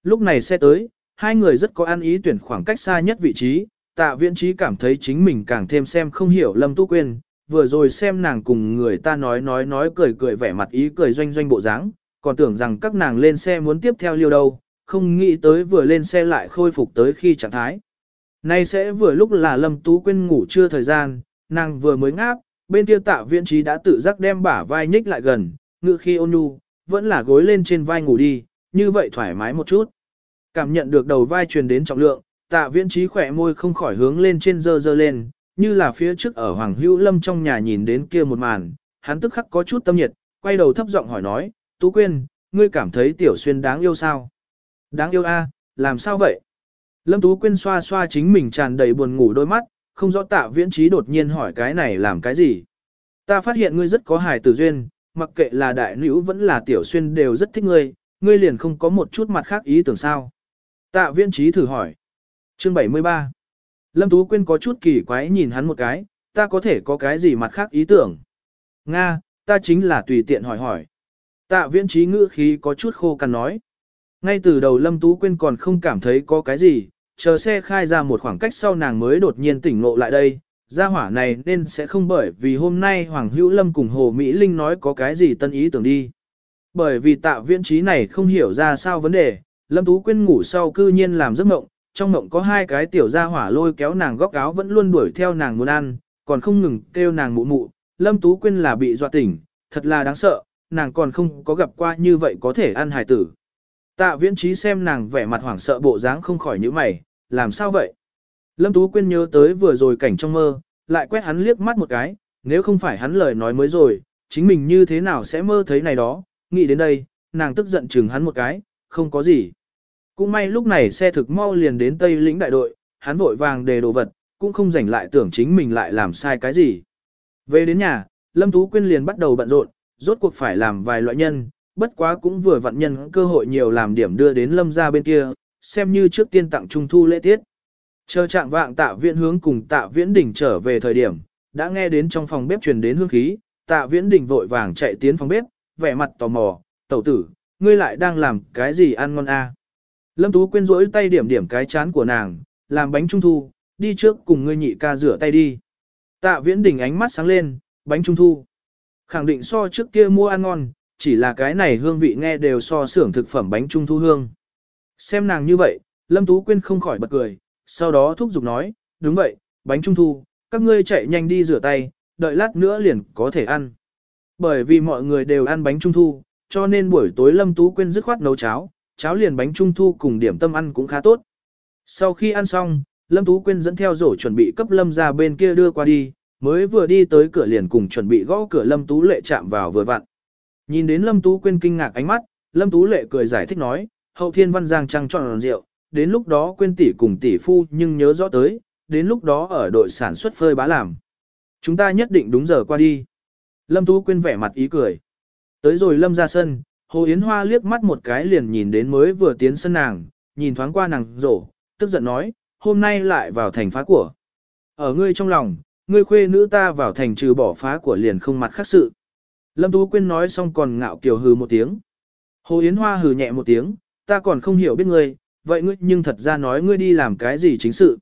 Lúc này xe tới, hai người rất có ăn ý tuyển khoảng cách xa nhất vị trí, tạ viễn trí cảm thấy chính mình càng thêm xem không hiểu Lâm Tú Quyên, vừa rồi xem nàng cùng người ta nói nói nói cười cười vẻ mặt ý cười doanh doanh bộ dáng, còn tưởng rằng các nàng lên xe muốn tiếp theo liêu đâu, không nghĩ tới vừa lên xe lại khôi phục tới khi trạng thái. Nay sẽ vừa lúc là Lâm Tú Quyên ngủ chưa thời gian, nàng vừa mới ngáp, bên kia tạ viễn trí đã tự giác đem bả vai nhích lại gần, ngự khi ôn nhu, vẫn là gối lên trên vai ngủ đi, như vậy thoải mái một chút. Cảm nhận được đầu vai truyền đến trọng lượng, tạ viễn trí khỏe môi không khỏi hướng lên trên dơ dơ lên, như là phía trước ở Hoàng Hữu Lâm trong nhà nhìn đến kia một màn, hắn tức khắc có chút tâm nhiệt, quay đầu thấp giọng hỏi nói, Tú Quyên, ngươi cảm thấy Tiểu Xuyên đáng yêu sao? Đáng yêu a, làm sao vậy? Lâm Tú Quyên xoa xoa chính mình tràn đầy buồn ngủ đôi mắt, không rõ tạ viễn trí đột nhiên hỏi cái này làm cái gì. Ta phát hiện ngươi rất có hài tử duyên, mặc kệ là đại nữ vẫn là Tiểu Xuyên đều rất thích ngươi, ngươi liền không có một chút mặt khác ý tưởng sao. Tạ viễn trí thử hỏi. Chương 73 Lâm Tú Quyên có chút kỳ quái nhìn hắn một cái, ta có thể có cái gì mặt khác ý tưởng. Nga, ta chính là tùy tiện hỏi hỏi. Tạ viễn trí ngữ khí có chút khô cằn nói. Ngay từ đầu Lâm Tú Quyên còn không cảm thấy có cái gì, chờ xe khai ra một khoảng cách sau nàng mới đột nhiên tỉnh ngộ lại đây. Gia hỏa này nên sẽ không bởi vì hôm nay Hoàng Hữu Lâm cùng Hồ Mỹ Linh nói có cái gì tân ý tưởng đi. Bởi vì tạ viễn trí này không hiểu ra sao vấn đề, Lâm Tú Quyên ngủ sau cư nhiên làm giấc mộng, trong mộng có hai cái tiểu gia hỏa lôi kéo nàng góc áo vẫn luôn đuổi theo nàng muốn ăn, còn không ngừng kêu nàng mụ mụ, Lâm Tú Quyên là bị dọa tỉnh, thật là đáng sợ, nàng còn không có gặp qua như vậy có thể ăn hài tử. Tạ viễn trí xem nàng vẻ mặt hoảng sợ bộ dáng không khỏi nhíu mày, làm sao vậy? Lâm Tú Quyên nhớ tới vừa rồi cảnh trong mơ, lại quét hắn liếc mắt một cái, nếu không phải hắn lời nói mới rồi, chính mình như thế nào sẽ mơ thấy này đó, nghĩ đến đây, nàng tức giận chừng hắn một cái, không có gì. Cũng may lúc này xe thực mau liền đến Tây lĩnh đại đội, hắn vội vàng đề đồ vật, cũng không rảnh lại tưởng chính mình lại làm sai cái gì. Về đến nhà, Lâm Tú Quyên liền bắt đầu bận rộn, rốt cuộc phải làm vài loại nhân, bất quá cũng vừa vặn nhân cơ hội nhiều làm điểm đưa đến Lâm ra bên kia, xem như trước tiên tặng trung thu lễ tiết. Chờ trạng vạng tạ viễn hướng cùng tạ viễn đỉnh trở về thời điểm, đã nghe đến trong phòng bếp truyền đến hương khí, tạ viễn đỉnh vội vàng chạy tiến phòng bếp, vẻ mặt tò mò, tẩu tử, ngươi lại đang làm cái gì ăn ngon a? Lâm Tú Quyên rỗi tay điểm điểm cái chán của nàng, làm bánh trung thu, đi trước cùng ngươi nhị ca rửa tay đi. Tạ viễn đỉnh ánh mắt sáng lên, bánh trung thu. Khẳng định so trước kia mua ăn ngon, chỉ là cái này hương vị nghe đều so xưởng thực phẩm bánh trung thu hương. Xem nàng như vậy, Lâm Tú Quyên không khỏi bật cười, sau đó thúc giục nói, đúng vậy, bánh trung thu, các ngươi chạy nhanh đi rửa tay, đợi lát nữa liền có thể ăn. Bởi vì mọi người đều ăn bánh trung thu, cho nên buổi tối Lâm Tú Quyên dứt khoát nấu cháo, cháo liền bánh trung thu cùng điểm tâm ăn cũng khá tốt. Sau khi ăn xong, Lâm Tú Quyên dẫn theo rổ chuẩn bị cấp Lâm ra bên kia đưa qua đi, mới vừa đi tới cửa liền cùng chuẩn bị gõ cửa Lâm Tú Lệ chạm vào vừa vặn. Nhìn đến Lâm Tú Quyên kinh ngạc ánh mắt, Lâm Tú Lệ cười giải thích nói, hậu thiên văn giang trăng tròn rượu, đến lúc đó Quyên tỷ cùng tỷ phu nhưng nhớ rõ tới, đến lúc đó ở đội sản xuất phơi bá làm. Chúng ta nhất định đúng giờ qua đi. Lâm Tú Quyên vẻ mặt ý cười. Tới rồi Lâm ra sân, Hồ Yến Hoa liếc mắt một cái liền nhìn đến mới vừa tiến sân nàng, nhìn thoáng qua nàng rổ, tức giận nói, hôm nay lại vào thành phá của. Ở ngươi trong lòng, ngươi khuê nữ ta vào thành trừ bỏ phá của liền không mặt khác sự. Lâm Tú Quyên nói xong còn ngạo kiều hừ một tiếng. Hồ Yến Hoa hừ nhẹ một tiếng, ta còn không hiểu biết ngươi, vậy ngươi nhưng thật ra nói ngươi đi làm cái gì chính sự.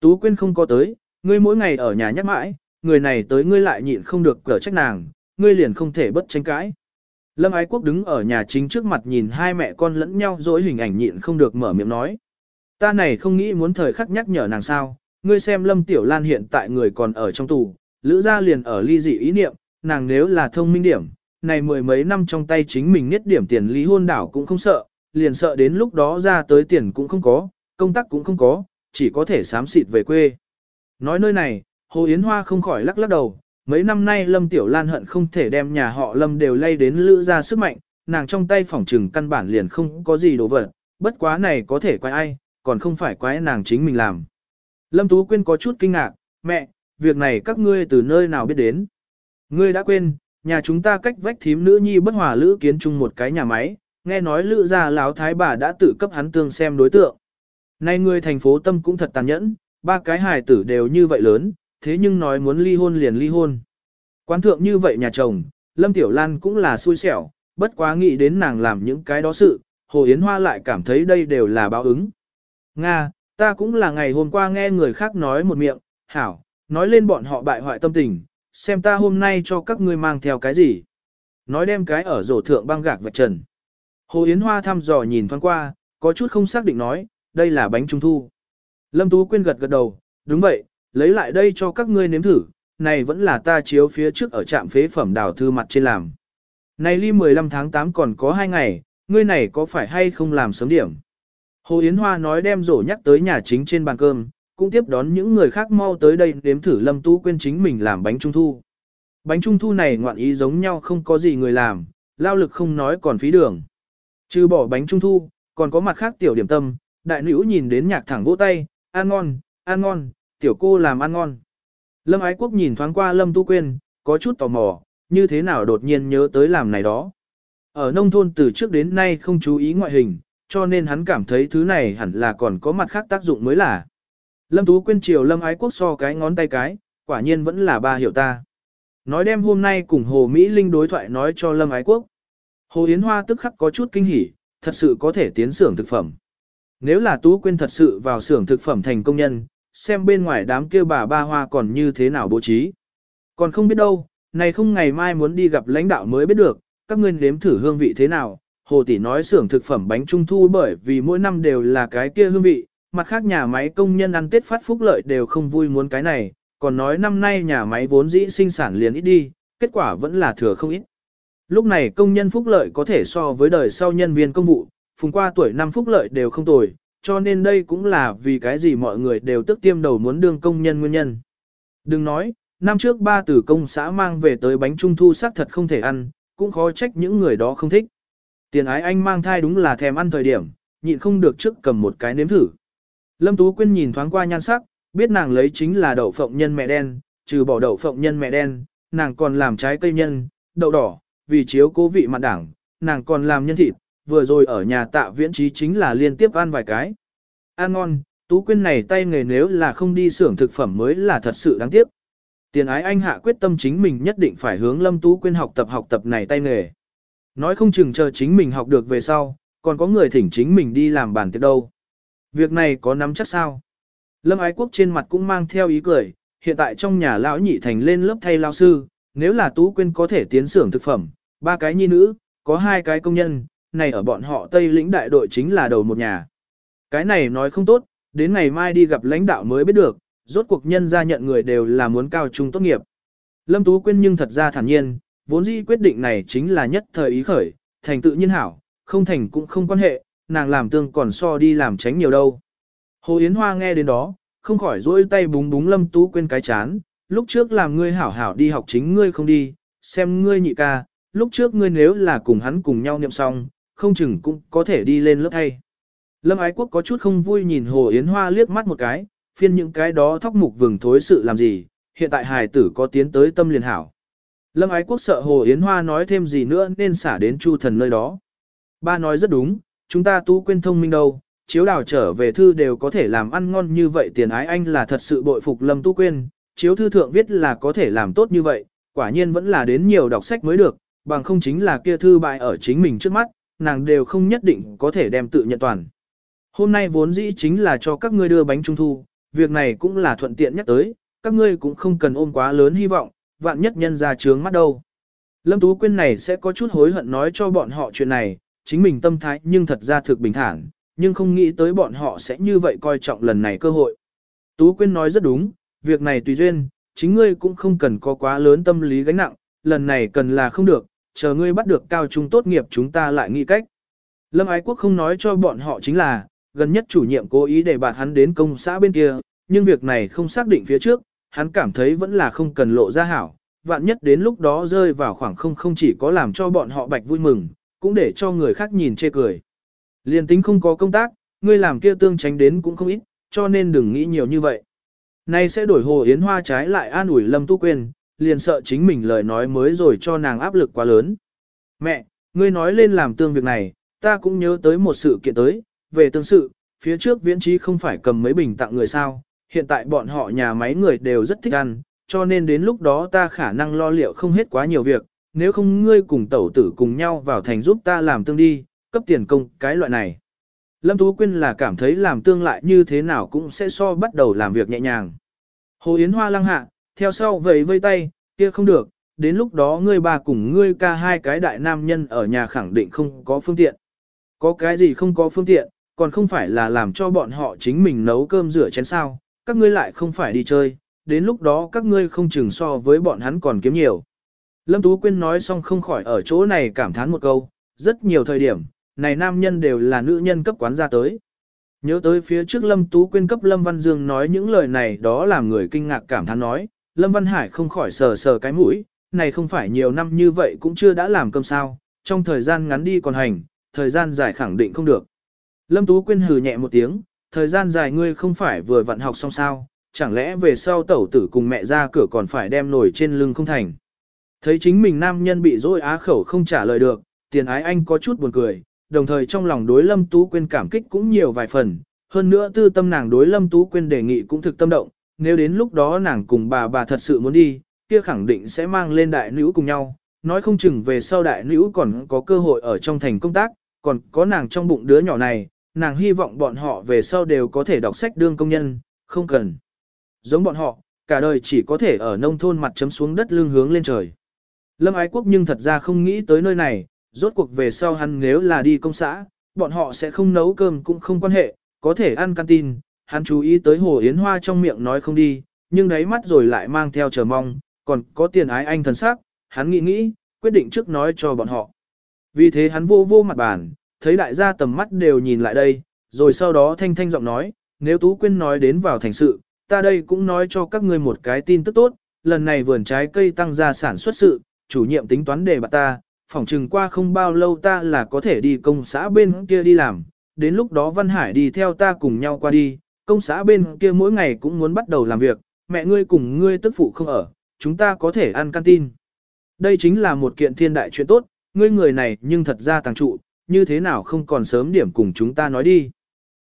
Tú Quyên không có tới, ngươi mỗi ngày ở nhà nhắc mãi, người này tới ngươi lại nhịn không được cở trách nàng, ngươi liền không thể bất tranh cãi. Lâm Ái Quốc đứng ở nhà chính trước mặt nhìn hai mẹ con lẫn nhau dối hình ảnh nhịn không được mở miệng nói. Ta này không nghĩ muốn thời khắc nhắc nhở nàng sao, ngươi xem Lâm Tiểu Lan hiện tại người còn ở trong tù, lữ gia liền ở ly dị ý niệm, nàng nếu là thông minh điểm, này mười mấy năm trong tay chính mình nhất điểm tiền lý hôn đảo cũng không sợ, liền sợ đến lúc đó ra tới tiền cũng không có, công tác cũng không có, chỉ có thể sám xịt về quê. Nói nơi này, Hồ Yến Hoa không khỏi lắc lắc đầu, mấy năm nay Lâm Tiểu Lan hận không thể đem nhà họ Lâm đều lay đến lữ ra sức mạnh, nàng trong tay phỏng trừng căn bản liền không có gì đồ vật, bất quá này có thể quái ai, còn không phải quái nàng chính mình làm. Lâm Tú Quyên có chút kinh ngạc, mẹ, việc này các ngươi từ nơi nào biết đến. Ngươi đã quên, nhà chúng ta cách vách thím nữ nhi bất hòa lữ kiến chung một cái nhà máy, nghe nói lữ gia lão thái bà đã tự cấp hắn tương xem đối tượng. Nay người thành phố tâm cũng thật tàn nhẫn, ba cái hài tử đều như vậy lớn, thế nhưng nói muốn ly hôn liền ly hôn. Quán thượng như vậy nhà chồng, Lâm Tiểu Lan cũng là xui xẻo, bất quá nghĩ đến nàng làm những cái đó sự, Hồ Yến Hoa lại cảm thấy đây đều là báo ứng. Nga, ta cũng là ngày hôm qua nghe người khác nói một miệng, hảo, nói lên bọn họ bại hoại tâm tình, xem ta hôm nay cho các ngươi mang theo cái gì. Nói đem cái ở rổ thượng băng gạc vạch trần. Hồ Yến Hoa thăm dò nhìn thoáng qua, có chút không xác định nói, đây là bánh trung thu. Lâm Tú Quyên gật gật đầu, đúng vậy, lấy lại đây cho các ngươi nếm thử, này vẫn là ta chiếu phía trước ở trạm phế phẩm đào thư mặt trên làm. Này ly 15 tháng 8 còn có 2 ngày, ngươi này có phải hay không làm sớm điểm? Hồ Yến Hoa nói đem rổ nhắc tới nhà chính trên bàn cơm, cũng tiếp đón những người khác mau tới đây nếm thử Lâm Tú Quyên chính mình làm bánh trung thu. Bánh trung thu này ngoạn ý giống nhau không có gì người làm, lao lực không nói còn phí đường. Trừ bỏ bánh trung thu, còn có mặt khác tiểu điểm tâm, đại nữ nhìn đến nhạc thẳng vỗ tay, ăn ngon, ăn ngon, tiểu cô làm ăn ngon. Lâm Ái Quốc nhìn thoáng qua Lâm Tu Quyên, có chút tò mò, như thế nào đột nhiên nhớ tới làm này đó. Ở nông thôn từ trước đến nay không chú ý ngoại hình, cho nên hắn cảm thấy thứ này hẳn là còn có mặt khác tác dụng mới là. Lâm Tú Quyên chiều Lâm Ái Quốc so cái ngón tay cái, quả nhiên vẫn là ba hiểu ta. Nói đem hôm nay cùng Hồ Mỹ Linh đối thoại nói cho Lâm Ái Quốc. Hồ Yến Hoa tức khắc có chút kinh hỉ, thật sự có thể tiến xưởng thực phẩm. Nếu là Tú Quyên thật sự vào xưởng thực phẩm thành công nhân, xem bên ngoài đám kia bà ba hoa còn như thế nào bố trí. Còn không biết đâu, này không ngày mai muốn đi gặp lãnh đạo mới biết được, các ngươi nếm thử hương vị thế nào. Hồ tỷ nói xưởng thực phẩm bánh trung thu bởi vì mỗi năm đều là cái kia hương vị, mặt khác nhà máy công nhân ăn Tết phát phúc lợi đều không vui muốn cái này, còn nói năm nay nhà máy vốn dĩ sinh sản liền ít đi, kết quả vẫn là thừa không ít. Lúc này công nhân phúc lợi có thể so với đời sau nhân viên công vụ, phùng qua tuổi năm phúc lợi đều không tồi, cho nên đây cũng là vì cái gì mọi người đều tức tiêm đầu muốn đương công nhân nguyên nhân. Đừng nói, năm trước ba tử công xã mang về tới bánh trung thu xác thật không thể ăn, cũng khó trách những người đó không thích. Tiền ái anh mang thai đúng là thèm ăn thời điểm, nhịn không được trước cầm một cái nếm thử. Lâm Tú Quyên nhìn thoáng qua nhan sắc, biết nàng lấy chính là đậu phộng nhân mẹ đen, trừ bỏ đậu phộng nhân mẹ đen, nàng còn làm trái cây nhân, đậu đỏ, vì chiếu cố vị mặn đảng, nàng còn làm nhân thịt, vừa rồi ở nhà tạ viễn trí chính là liên tiếp ăn vài cái. Ăn ngon, Tú Quyên này tay nghề nếu là không đi xưởng thực phẩm mới là thật sự đáng tiếc. Tiền ái anh hạ quyết tâm chính mình nhất định phải hướng Lâm Tú Quyên học tập học tập này tay nghề. Nói không chừng chờ chính mình học được về sau, còn có người thỉnh chính mình đi làm bàn tiệc đâu. Việc này có nắm chắc sao? Lâm ái quốc trên mặt cũng mang theo ý cười, hiện tại trong nhà lão nhị thành lên lớp thay lao sư, nếu là Tú Quyên có thể tiến xưởng thực phẩm, ba cái nhi nữ, có hai cái công nhân, này ở bọn họ Tây lĩnh đại đội chính là đầu một nhà. Cái này nói không tốt, đến ngày mai đi gặp lãnh đạo mới biết được, rốt cuộc nhân gia nhận người đều là muốn cao trung tốt nghiệp. Lâm Tú Quyên nhưng thật ra thản nhiên, vốn dĩ quyết định này chính là nhất thời ý khởi, thành tự nhiên hảo, không thành cũng không quan hệ, nàng làm tương còn so đi làm tránh nhiều đâu. Hồ Yến Hoa nghe đến đó, không khỏi rỗi tay búng búng Lâm Tú Quyên cái chán, lúc trước làm ngươi hảo hảo đi học chính ngươi không đi, xem ngươi nhị ca, lúc trước ngươi nếu là cùng hắn cùng nhau niệm xong, không chừng cũng có thể đi lên lớp thay. Lâm Ái Quốc có chút không vui nhìn Hồ Yến Hoa liếc mắt một cái, phiên những cái đó thóc mục vừng thối sự làm gì, hiện tại hài tử có tiến tới tâm liền hảo. Lâm Ái Quốc sợ Hồ Yến Hoa nói thêm gì nữa nên xả đến Chu Thần nơi đó. Ba nói rất đúng, chúng ta tu quên thông minh đâu, chiếu đào trở về thư đều có thể làm ăn ngon như vậy tiền ái anh là thật sự bội phục Lâm Tu Quyên, chiếu thư thượng viết là có thể làm tốt như vậy, quả nhiên vẫn là đến nhiều đọc sách mới được, bằng không chính là kia thư bại ở chính mình trước mắt, nàng đều không nhất định có thể đem tự nhận toàn. Hôm nay vốn dĩ chính là cho các ngươi đưa bánh trung thu, việc này cũng là thuận tiện nhắc tới, các ngươi cũng không cần ôm quá lớn hy vọng, vạn nhất nhân ra trướng mắt đâu. Lâm Tú Quyên này sẽ có chút hối hận nói cho bọn họ chuyện này, chính mình tâm thái nhưng thật ra thực bình thản, nhưng không nghĩ tới bọn họ sẽ như vậy coi trọng lần này cơ hội. Tú Quyên nói rất đúng, việc này tùy duyên, chính ngươi cũng không cần có quá lớn tâm lý gánh nặng, lần này cần là không được, chờ ngươi bắt được cao trung tốt nghiệp chúng ta lại nghĩ cách. Lâm Ái Quốc không nói cho bọn họ chính là, gần nhất chủ nhiệm cố ý để bạt hắn đến công xã bên kia, nhưng việc này không xác định phía trước, hắn cảm thấy vẫn là không cần lộ ra hảo, vạn nhất đến lúc đó rơi vào khoảng không không chỉ có làm cho bọn họ bạch vui mừng, cũng để cho người khác nhìn chê cười. Liên tính không có công tác, ngươi làm kia tương tránh đến cũng không ít, cho nên đừng nghĩ nhiều như vậy. Nay sẽ đổi hồ yến hoa trái lại an ủi Lâm Tu Quyên, liền sợ chính mình lời nói mới rồi cho nàng áp lực quá lớn. Mẹ, ngươi nói lên làm tương việc này, ta cũng nhớ tới một sự kiện tới, về tương sự, phía trước viễn trí không phải cầm mấy bình tặng người sao, hiện tại bọn họ nhà máy người đều rất thích ăn, cho nên đến lúc đó ta khả năng lo liệu không hết quá nhiều việc, nếu không ngươi cùng tẩu tử cùng nhau vào thành giúp ta làm tương đi, cấp tiền công, cái loại này. Lâm Tú Quyên là cảm thấy làm tương lại như thế nào cũng sẽ so bắt đầu làm việc nhẹ nhàng. Hồ Yến Hoa lăng hạ, theo sau vẫy vây tay, kia không được, đến lúc đó ngươi bà cùng ngươi ca hai cái đại nam nhân ở nhà khẳng định không có phương tiện. Có cái gì không có phương tiện, còn không phải là làm cho bọn họ chính mình nấu cơm rửa chén sao, các ngươi lại không phải đi chơi, đến lúc đó các ngươi không chừng so với bọn hắn còn kiếm nhiều. Lâm Tú Quyên nói xong không khỏi ở chỗ này cảm thán một câu, rất nhiều thời điểm, này nam nhân đều là nữ nhân cấp quán ra tới. Nhớ tới phía trước Lâm Tú Quyên cấp Lâm Văn Dương nói những lời này đó làm người kinh ngạc cảm thán nói, Lâm Văn Hải không khỏi sờ sờ cái mũi, này không phải nhiều năm như vậy cũng chưa đã làm cơm sao, trong thời gian ngắn đi còn hành, thời gian dài khẳng định không được. Lâm Tú Quyên hừ nhẹ một tiếng, thời gian dài ngươi không phải vừa vận học xong sao, chẳng lẽ về sau tẩu tử cùng mẹ ra cửa còn phải đem nổi trên lưng không thành. Thấy chính mình nam nhân bị dối á khẩu không trả lời được, tiền ái anh có chút buồn cười, đồng thời trong lòng đối Lâm Tú Quyên cảm kích cũng nhiều vài phần, hơn nữa tư tâm nàng đối Lâm Tú Quyên đề nghị cũng thực tâm động, nếu đến lúc đó nàng cùng bà bà thật sự muốn đi, kia khẳng định sẽ mang lên đại nữ cùng nhau, nói không chừng về sau đại nữ còn có cơ hội ở trong thành công tác, còn có nàng trong bụng đứa nhỏ này, nàng hy vọng bọn họ về sau đều có thể đọc sách đương công nhân, không cần. Giống bọn họ, cả đời chỉ có thể ở nông thôn mặt chấm xuống đất lưng hướng lên trời. Lâm Ái Quốc nhưng thật ra không nghĩ tới nơi này, rốt cuộc về sau hắn nếu là đi công xã, bọn họ sẽ không nấu cơm cũng không quan hệ, có thể ăn canteen. Hắn chú ý tới Hồ Yến Hoa trong miệng nói không đi, nhưng đáy mắt rồi lại mang theo chờ mong, còn có tiền ái anh thần sắc, hắn nghĩ nghĩ, quyết định trước nói cho bọn họ. Vì thế hắn vô vô mặt bàn, thấy đại gia tầm mắt đều nhìn lại đây, rồi sau đó thanh thanh giọng nói, nếu Tú Quyên nói đến vào thành sự, ta đây cũng nói cho các ngươi một cái tin tức tốt, lần này vườn trái cây tăng gia sản xuất sự, chủ nhiệm tính toán đề bạt ta, phỏng chừng qua không bao lâu ta là có thể đi công xã bên kia đi làm, đến lúc đó Văn Hải đi theo ta cùng nhau qua đi, công xã bên kia mỗi ngày cũng muốn bắt đầu làm việc, mẹ ngươi cùng ngươi tức phụ không ở, chúng ta có thể ăn canteen. Đây chính là một kiện thiên đại chuyện tốt, ngươi người này nhưng thật ra tàng trụ, như thế nào không còn sớm điểm cùng chúng ta nói đi.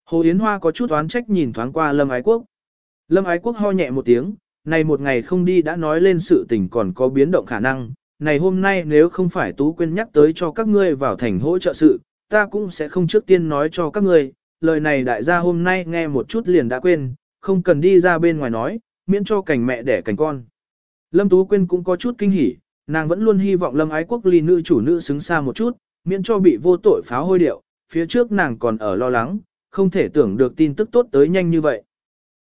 Hồ Yến Hoa có chút oán trách nhìn thoáng qua Lâm Ái Quốc. Lâm Ái Quốc ho nhẹ một tiếng, này một ngày không đi đã nói lên sự tình còn có biến động khả năng, này hôm nay nếu không phải Tú Quyên nhắc tới cho các ngươi vào thành hỗ trợ sự, ta cũng sẽ không trước tiên nói cho các ngươi, lời này đại gia hôm nay nghe một chút liền đã quên, không cần đi ra bên ngoài nói, miễn cho cảnh mẹ đẻ cảnh con. Lâm Tú Quyên cũng có chút kinh hỉ, nàng vẫn luôn hy vọng Lâm Ái Quốc ly nữ chủ nữ xứng xa một chút, miễn cho bị vô tội pháo hôi điệu, phía trước nàng còn ở lo lắng, không thể tưởng được tin tức tốt tới nhanh như vậy.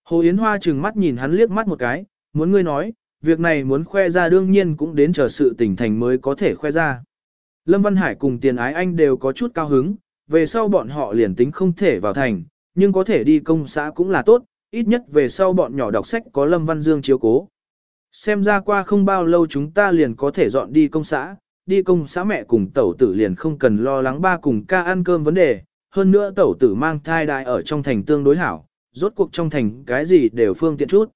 Hồ Yến Hoa trừng mắt nhìn hắn liếc mắt một cái, muốn ngươi nói, việc này muốn khoe ra đương nhiên cũng đến chờ sự tỉnh thành mới có thể khoe ra. Lâm Văn Hải cùng tiền ái anh đều có chút cao hứng, về sau bọn họ liền tính không thể vào thành, nhưng có thể đi công xã cũng là tốt, ít nhất về sau bọn nhỏ đọc sách có Lâm Văn Dương chiếu cố. Xem ra qua không bao lâu chúng ta liền có thể dọn đi công xã, đi công xã mẹ cùng tẩu tử liền không cần lo lắng ba cùng ca ăn cơm vấn đề, hơn nữa tẩu tử mang thai đại ở trong thành tương đối hảo, rốt cuộc trong thành cái gì đều phương tiện chút.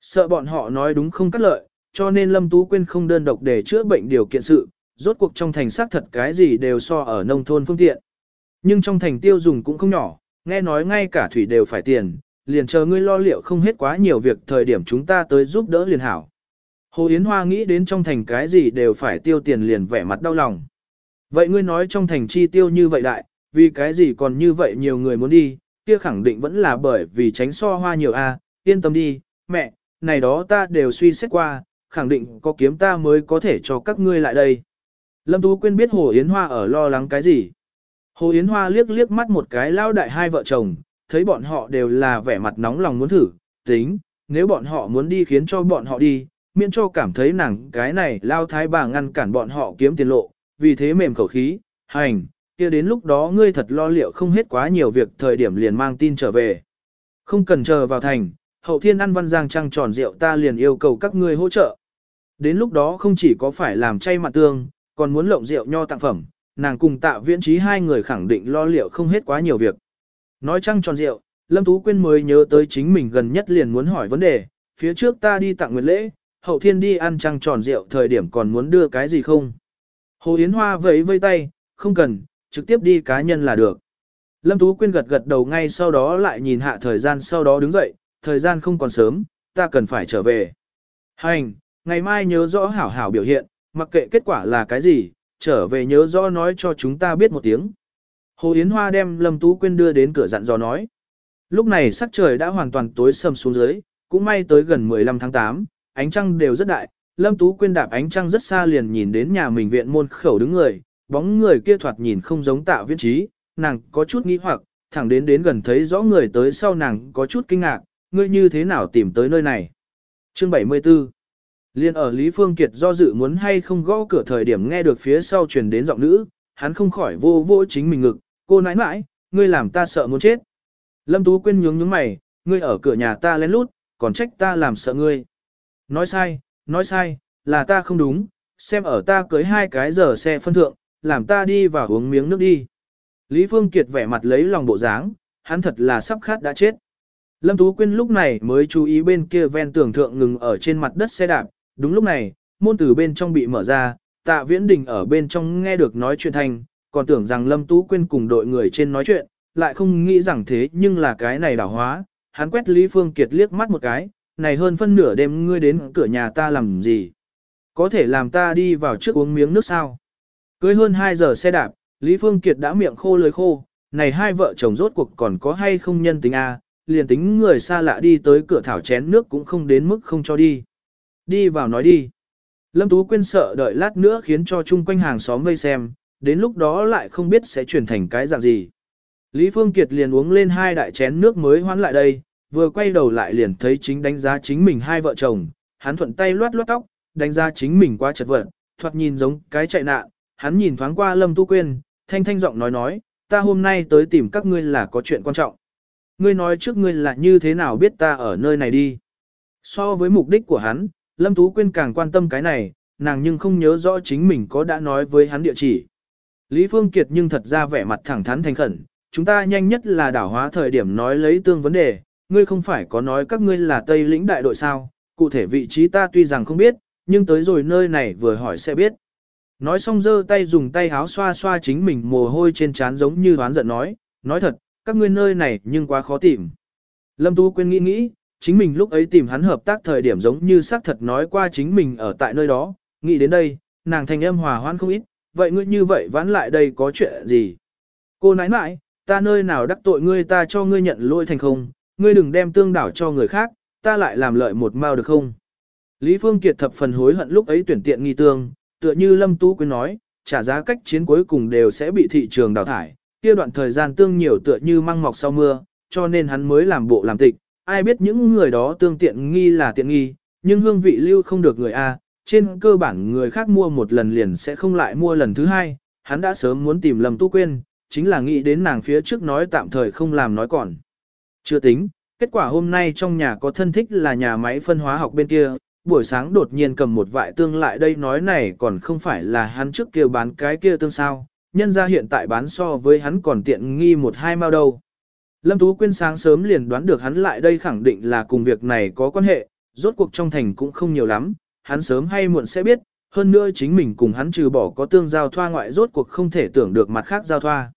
Sợ bọn họ nói đúng không cắt lợi, cho nên Lâm Tú Quyên không đơn độc để chữa bệnh điều kiện sự, rốt cuộc trong thành xác thật cái gì đều so ở nông thôn phương tiện. Nhưng trong thành tiêu dùng cũng không nhỏ, nghe nói ngay cả thủy đều phải tiền, liền chờ ngươi lo liệu không hết quá nhiều việc thời điểm chúng ta tới giúp đỡ liền hảo. Hồ Yến Hoa nghĩ đến trong thành cái gì đều phải tiêu tiền liền vẻ mặt đau lòng. Vậy ngươi nói trong thành chi tiêu như vậy đại, vì cái gì còn như vậy nhiều người muốn đi, kia khẳng định vẫn là bởi vì tránh so hoa nhiều a, yên tâm đi, mẹ, này đó ta đều suy xét qua, khẳng định có kiếm ta mới có thể cho các ngươi lại đây. Lâm Tú Quyên biết Hồ Yến Hoa ở lo lắng cái gì. Hồ Yến Hoa liếc liếc mắt một cái lao đại hai vợ chồng, thấy bọn họ đều là vẻ mặt nóng lòng muốn thử, tính, nếu bọn họ muốn đi khiến cho bọn họ đi, miễn cho cảm thấy nàng cái này lao thái bà ngăn cản bọn họ kiếm tiền lộ, vì thế mềm khẩu khí, hành, kia đến lúc đó ngươi thật lo liệu không hết quá nhiều việc thời điểm liền mang tin trở về. Không cần chờ vào thành, hậu thiên ăn văn giang trăng tròn rượu ta liền yêu cầu các ngươi hỗ trợ. Đến lúc đó không chỉ có phải làm chay mặt tương, còn muốn lộng rượu nho tặng phẩm, nàng cùng tạ viễn trí hai người khẳng định lo liệu không hết quá nhiều việc. Nói trăng tròn rượu, Lâm Tú Quyên mới nhớ tới chính mình gần nhất liền muốn hỏi vấn đề, phía trước ta đi tặng nguyệt lễ, hậu thiên đi ăn trăng tròn rượu thời điểm còn muốn đưa cái gì không? Hồ Yến Hoa vẫy vây tay, không cần, trực tiếp đi cá nhân là được. Lâm Tú Quyên gật gật đầu ngay sau đó lại nhìn hạ thời gian sau đó đứng dậy, thời gian không còn sớm, ta cần phải trở về. Hành, ngày mai nhớ rõ hảo hảo biểu hiện, mặc kệ kết quả là cái gì, trở về nhớ rõ nói cho chúng ta biết một tiếng. Hồ Yến Hoa đem Lâm Tú Quyên đưa đến cửa dặn dò nói. Lúc này sắc trời đã hoàn toàn tối sầm xuống dưới, cũng may tới gần 15 tháng 8, ánh trăng đều rất đại, Lâm Tú Quyên đạp ánh trăng rất xa liền nhìn đến nhà mình viện môn khẩu đứng người, bóng người kia thoạt nhìn không giống tạ viễn trí, nàng có chút nghi hoặc, thẳng đến đến gần thấy rõ người tới sau nàng có chút kinh ngạc, ngươi như thế nào tìm tới nơi này. Chương 74 Liên ở Lý Phương Kiệt do dự muốn hay không gõ cửa thời điểm nghe được phía sau truyền đến giọng nữ, hắn không khỏi vô vô chính mình ngực, cô nãi nãi, ngươi làm ta sợ muốn chết. Lâm Tú Quyên nhướng nhướng mày, ngươi ở cửa nhà ta lén lút, còn trách ta làm sợ ngươi. Nói sai, nói sai, là ta không đúng, xem ở ta cưới hai cái giờ xe phân thượng, làm ta đi và uống miếng nước đi. Lý Phương Kiệt vẻ mặt lấy lòng bộ dáng, hắn thật là sắp khát đã chết. Lâm Tú Quyên lúc này mới chú ý bên kia ven tường thượng ngừng ở trên mặt đất xe đạp, đúng lúc này, môn từ bên trong bị mở ra, tạ viễn đình ở bên trong nghe được nói chuyện thanh, còn tưởng rằng Lâm Tú Quyên cùng đội người trên nói chuyện, lại không nghĩ rằng thế nhưng là cái này đảo hóa, hắn quét Lý Phương Kiệt liếc mắt một cái, này hơn phân nửa đêm ngươi đến cửa nhà ta làm gì? Có thể làm ta đi vào trước uống miếng nước sao? Cưới hơn 2 giờ xe đạp, Lý Phương Kiệt đã miệng khô lưỡi khô, này hai vợ chồng rốt cuộc còn có hay không nhân tính a? liền tính người xa lạ đi tới cửa thảo chén nước cũng không đến mức không cho đi. Đi vào nói đi. Lâm Tú Quyên sợ đợi lát nữa khiến cho chung quanh hàng xóm vây xem, đến lúc đó lại không biết sẽ chuyển thành cái dạng gì. Lý Phương Kiệt liền uống lên hai đại chén nước mới hoán lại đây, vừa quay đầu lại liền thấy chính đánh giá chính mình hai vợ chồng, hắn thuận tay loát loát tóc, đánh giá chính mình qua chật vật, thoạt nhìn giống cái chạy nạn, hắn nhìn thoáng qua Lâm Tu Quyên, thanh thanh giọng nói nói, ta hôm nay tới tìm các ngươi là có chuyện quan trọng. Ngươi nói trước ngươi là như thế nào biết ta ở nơi này đi. So với mục đích của hắn, Lâm Tú Quyên càng quan tâm cái này, nàng nhưng không nhớ rõ chính mình có đã nói với hắn địa chỉ. Lý Phương Kiệt nhưng thật ra vẻ mặt thẳng thắn thành khẩn, chúng ta nhanh nhất là đảo hóa thời điểm nói lấy tương vấn đề, ngươi không phải có nói các ngươi là Tây lĩnh đại đội sao, cụ thể vị trí ta tuy rằng không biết, nhưng tới rồi nơi này vừa hỏi sẽ biết. Nói xong giơ tay dùng tay háo xoa xoa chính mình mồ hôi trên trán giống như đoán giận nói, nói thật, các ngươi nơi này nhưng quá khó tìm. Lâm Tú Quyên nghĩ nghĩ, chính mình lúc ấy tìm hắn hợp tác thời điểm giống như xác thật nói qua chính mình ở tại nơi đó, nghĩ đến đây, nàng thành âm hòa hoan không ít, vậy ngươi như vậy vãn lại đây có chuyện gì? Cô nãi nãi, ta nơi nào đắc tội ngươi ta cho ngươi nhận lỗi thành không, ngươi đừng đem tương đảo cho người khác, ta lại làm lợi một mao được không? Lý Phương Kiệt thập phần hối hận lúc ấy tuyển tiện nghi tương, tựa như Lâm Tú Quyên nói, trả giá cách chiến cuối cùng đều sẽ bị thị trường đào thải, kia đoạn thời gian tương nhiều tựa như măng mọc sau mưa, cho nên hắn mới làm bộ làm tịch, ai biết những người đó tương tiện nghi là tiện nghi, nhưng hương vị lưu không được người A, trên cơ bản người khác mua một lần liền sẽ không lại mua lần thứ hai, hắn đã sớm muốn tìm Lâm Tu Quyên, chính là nghĩ đến nàng phía trước nói tạm thời không làm nói còn. Chưa tính, kết quả hôm nay trong nhà có thân thích là nhà máy phân hóa học bên kia, buổi sáng đột nhiên cầm một vại tương lại đây nói này còn không phải là hắn trước kia bán cái kia tương sao, nhân ra hiện tại bán so với hắn còn tiện nghi một hai mao đâu. Lâm Tú Quyên sáng sớm liền đoán được hắn lại đây khẳng định là cùng việc này có quan hệ, rốt cuộc trong thành cũng không nhiều lắm, hắn sớm hay muộn sẽ biết, hơn nữa chính mình cùng hắn trừ bỏ có tương giao thoa ngoại rốt cuộc không thể tưởng được mặt khác giao thoa.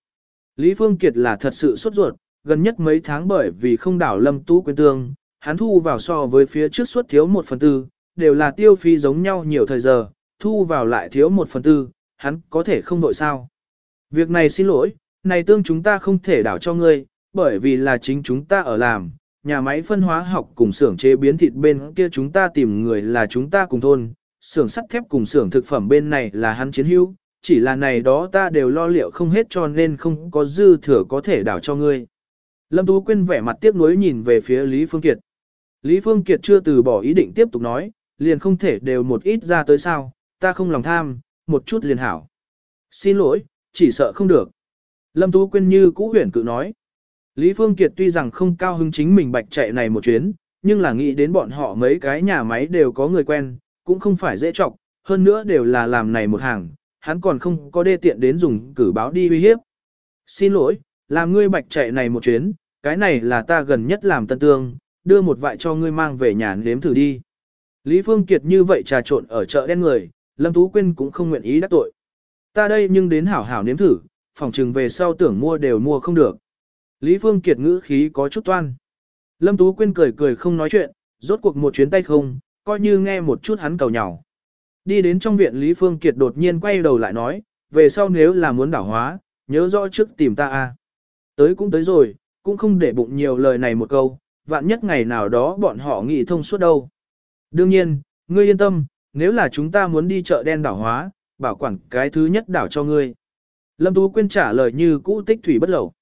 Lý Phương Kiệt là thật sự sốt ruột, gần nhất mấy tháng bởi vì không đảo Lâm Tú Quyên tương, hắn thu vào so với phía trước suất thiếu một phần tư, đều là tiêu phí giống nhau nhiều thời giờ, thu vào lại thiếu một phần tư, hắn có thể không đội sao. Việc này xin lỗi, này tương chúng ta không thể đảo cho ngươi, bởi vì là chính chúng ta ở làm, nhà máy phân hóa học cùng xưởng chế biến thịt bên kia chúng ta tìm người là chúng ta cùng thôn, xưởng sắt thép cùng xưởng thực phẩm bên này là hắn chiến hữu, chỉ là này đó ta đều lo liệu không hết cho nên không có dư thừa có thể đảo cho ngươi. Lâm Tú Quyên vẻ mặt tiếc nuối nhìn về phía Lý Phương Kiệt. Lý Phương Kiệt chưa từ bỏ ý định tiếp tục nói, liền không thể đều một ít ra tới sao, ta không lòng tham, một chút liền hảo. Xin lỗi, chỉ sợ không được. Lâm Tú Quyên như cũ huyền cự nói. Lý Phương Kiệt tuy rằng không cao hứng chính mình bạch chạy này một chuyến, nhưng là nghĩ đến bọn họ mấy cái nhà máy đều có người quen, cũng không phải dễ trọng, hơn nữa đều là làm này một hàng, hắn còn không có đê tiện đến dùng cử báo đi uy hiếp. Xin lỗi, làm ngươi bạch chạy này một chuyến, cái này là ta gần nhất làm tân tương, đưa một vại cho ngươi mang về nhà nếm thử đi. Lý Phương Kiệt như vậy trà trộn ở chợ đen người, Lâm Tú Quyên cũng không nguyện ý đắc tội. Ta đây nhưng đến hảo hảo nếm thử, phòng trừng về sau tưởng mua đều mua không được. Lý Phương Kiệt ngữ khí có chút toan. Lâm Tú Quyên cười cười không nói chuyện, rốt cuộc một chuyến tay không, coi như nghe một chút hắn cầu nhào. Đi đến trong viện Lý Phương Kiệt đột nhiên quay đầu lại nói, về sau nếu là muốn đảo hóa, nhớ rõ trước tìm ta a. À. Tới cũng tới rồi, cũng không để bụng nhiều lời này một câu, vạn nhất ngày nào đó bọn họ nghĩ thông suốt đâu. Đương nhiên, ngươi yên tâm, nếu là chúng ta muốn đi chợ đen đảo hóa, bảo quản cái thứ nhất đảo cho ngươi. Lâm Tú Quyên trả lời như cũ tích thủy bất lẩu.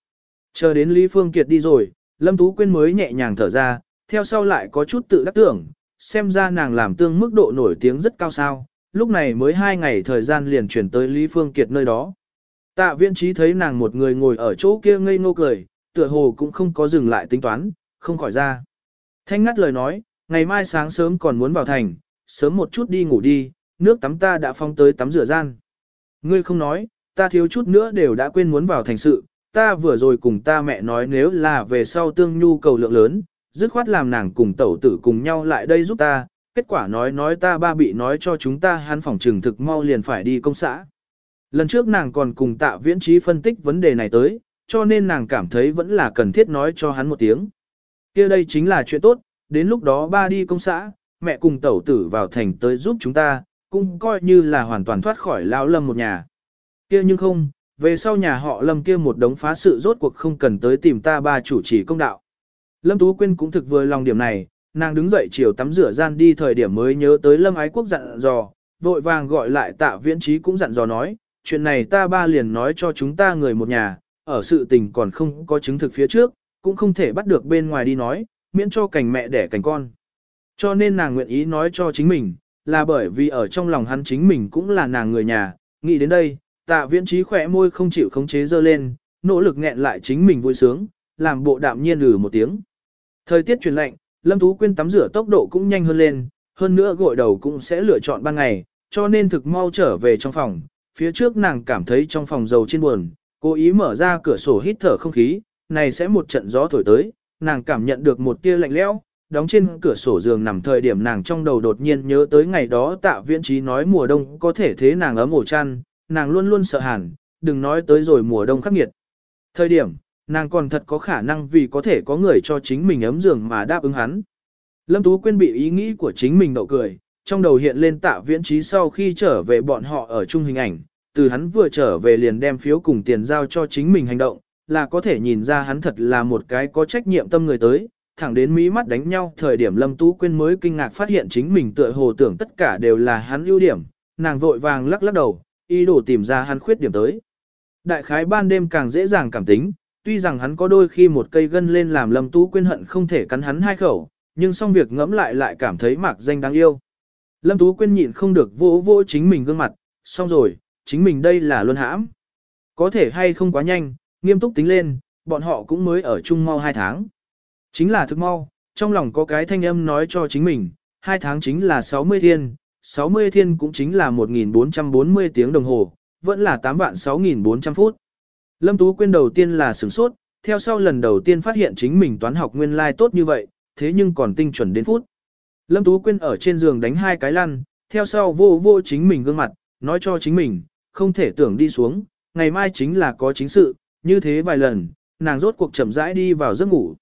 Chờ đến Lý Phương Kiệt đi rồi, Lâm Tú Quyên mới nhẹ nhàng thở ra, theo sau lại có chút tự đắc tưởng, xem ra nàng làm tương mức độ nổi tiếng rất cao sao, lúc này mới hai ngày thời gian liền chuyển tới Lý Phương Kiệt nơi đó. Tạ viên trí thấy nàng một người ngồi ở chỗ kia ngây ngô cười, tựa hồ cũng không có dừng lại tính toán, không khỏi ra. Thanh ngắt lời nói, ngày mai sáng sớm còn muốn vào thành, sớm một chút đi ngủ đi, nước tắm ta đã phong tới tắm rửa gian. Ngươi không nói, ta thiếu chút nữa đều đã quên muốn vào thành sự, ta vừa rồi cùng ta mẹ nói nếu là về sau tương nhu cầu lượng lớn, dứt khoát làm nàng cùng tẩu tử cùng nhau lại đây giúp ta, kết quả nói nói ta ba bị nói cho chúng ta hắn phòng trừng thực mau liền phải đi công xã. Lần trước nàng còn cùng tạ viễn trí phân tích vấn đề này tới, cho nên nàng cảm thấy vẫn là cần thiết nói cho hắn một tiếng. kia đây chính là chuyện tốt, đến lúc đó ba đi công xã, mẹ cùng tẩu tử vào thành tới giúp chúng ta, cũng coi như là hoàn toàn thoát khỏi lao lâm một nhà. kia nhưng không, về sau nhà họ lâm kia một đống phá sự rốt cuộc không cần tới tìm ta ba chủ trì công đạo. Lâm Tú Quyên cũng thực vừa lòng điểm này, nàng đứng dậy chiều tắm rửa gian đi thời điểm mới nhớ tới Lâm Ái Quốc dặn dò, vội vàng gọi lại tạ viễn trí cũng dặn dò nói, chuyện này ta ba liền nói cho chúng ta người một nhà, ở sự tình còn không có chứng thực phía trước, cũng không thể bắt được bên ngoài đi nói, miễn cho cảnh mẹ đẻ cảnh con. Cho nên nàng nguyện ý nói cho chính mình, là bởi vì ở trong lòng hắn chính mình cũng là nàng người nhà, nghĩ đến đây, tạ viễn trí khỏe môi không chịu khống chế dơ lên, nỗ lực nghẹn lại chính mình vui sướng, làm bộ đạm nhiên lử một tiếng. Thời tiết chuyển lạnh, Lâm Tú Quyên tắm rửa tốc độ cũng nhanh hơn lên, hơn nữa gội đầu cũng sẽ lựa chọn ban ngày, cho nên thực mau trở về trong phòng. Phía trước nàng cảm thấy trong phòng dầu trên buồn, cố ý mở ra cửa sổ hít thở không khí, này sẽ một trận gió thổi tới, nàng cảm nhận được một tia lạnh lẽo, đóng trên cửa sổ giường nằm thời điểm nàng trong đầu đột nhiên nhớ tới ngày đó tạ viễn trí nói mùa đông có thể thế nàng ấm ổ chăn, nàng luôn luôn sợ hàn, đừng nói tới rồi mùa đông khắc nghiệt. Thời điểm, nàng còn thật có khả năng vì có thể có người cho chính mình ấm giường mà đáp ứng hắn. Lâm Tú Quyên bị ý nghĩ của chính mình đậu cười, trong đầu hiện lên tạ viễn trí sau khi trở về bọn họ ở chung hình ảnh, từ hắn vừa trở về liền đem phiếu cùng tiền giao cho chính mình hành động, là có thể nhìn ra hắn thật là một cái có trách nhiệm tâm người tới, thẳng đến mỹ mắt đánh nhau thời điểm Lâm Tú Quyên mới kinh ngạc phát hiện chính mình tựa hồ tưởng tất cả đều là hắn ưu điểm, nàng vội vàng lắc lắc đầu, ý đồ tìm ra hắn khuyết điểm tới. Đại khái ban đêm càng dễ dàng cảm tính, tuy rằng hắn có đôi khi một cây gân lên làm Lâm Tú Quyên hận không thể cắn hắn hai khẩu, nhưng xong việc ngẫm lại lại cảm thấy mạc danh đáng yêu. Lâm Tú Quyên nhịn không được vỗ vỗ chính mình gương mặt, xong rồi, chính mình đây là luân hãm. Có thể hay không quá nhanh, nghiêm túc tính lên, bọn họ cũng mới ở chung mau hai tháng. Chính là thức mau, trong lòng có cái thanh âm nói cho chính mình, hai tháng chính là 60 thiên, 60 thiên cũng chính là 1.440 tiếng đồng hồ, vẫn là 8 vạn 6.400 phút. Lâm Tú Quyên đầu tiên là sửng sốt, theo sau lần đầu tiên phát hiện chính mình toán học nguyên lai like tốt như vậy, thế nhưng còn tinh chuẩn đến phút. Lâm Tú Quyên ở trên giường đánh hai cái lăn, theo sau vô vô chính mình gương mặt, nói cho chính mình, không thể tưởng đi xuống, ngày mai chính là có chính sự, như thế vài lần, nàng rốt cuộc chậm rãi đi vào giấc ngủ.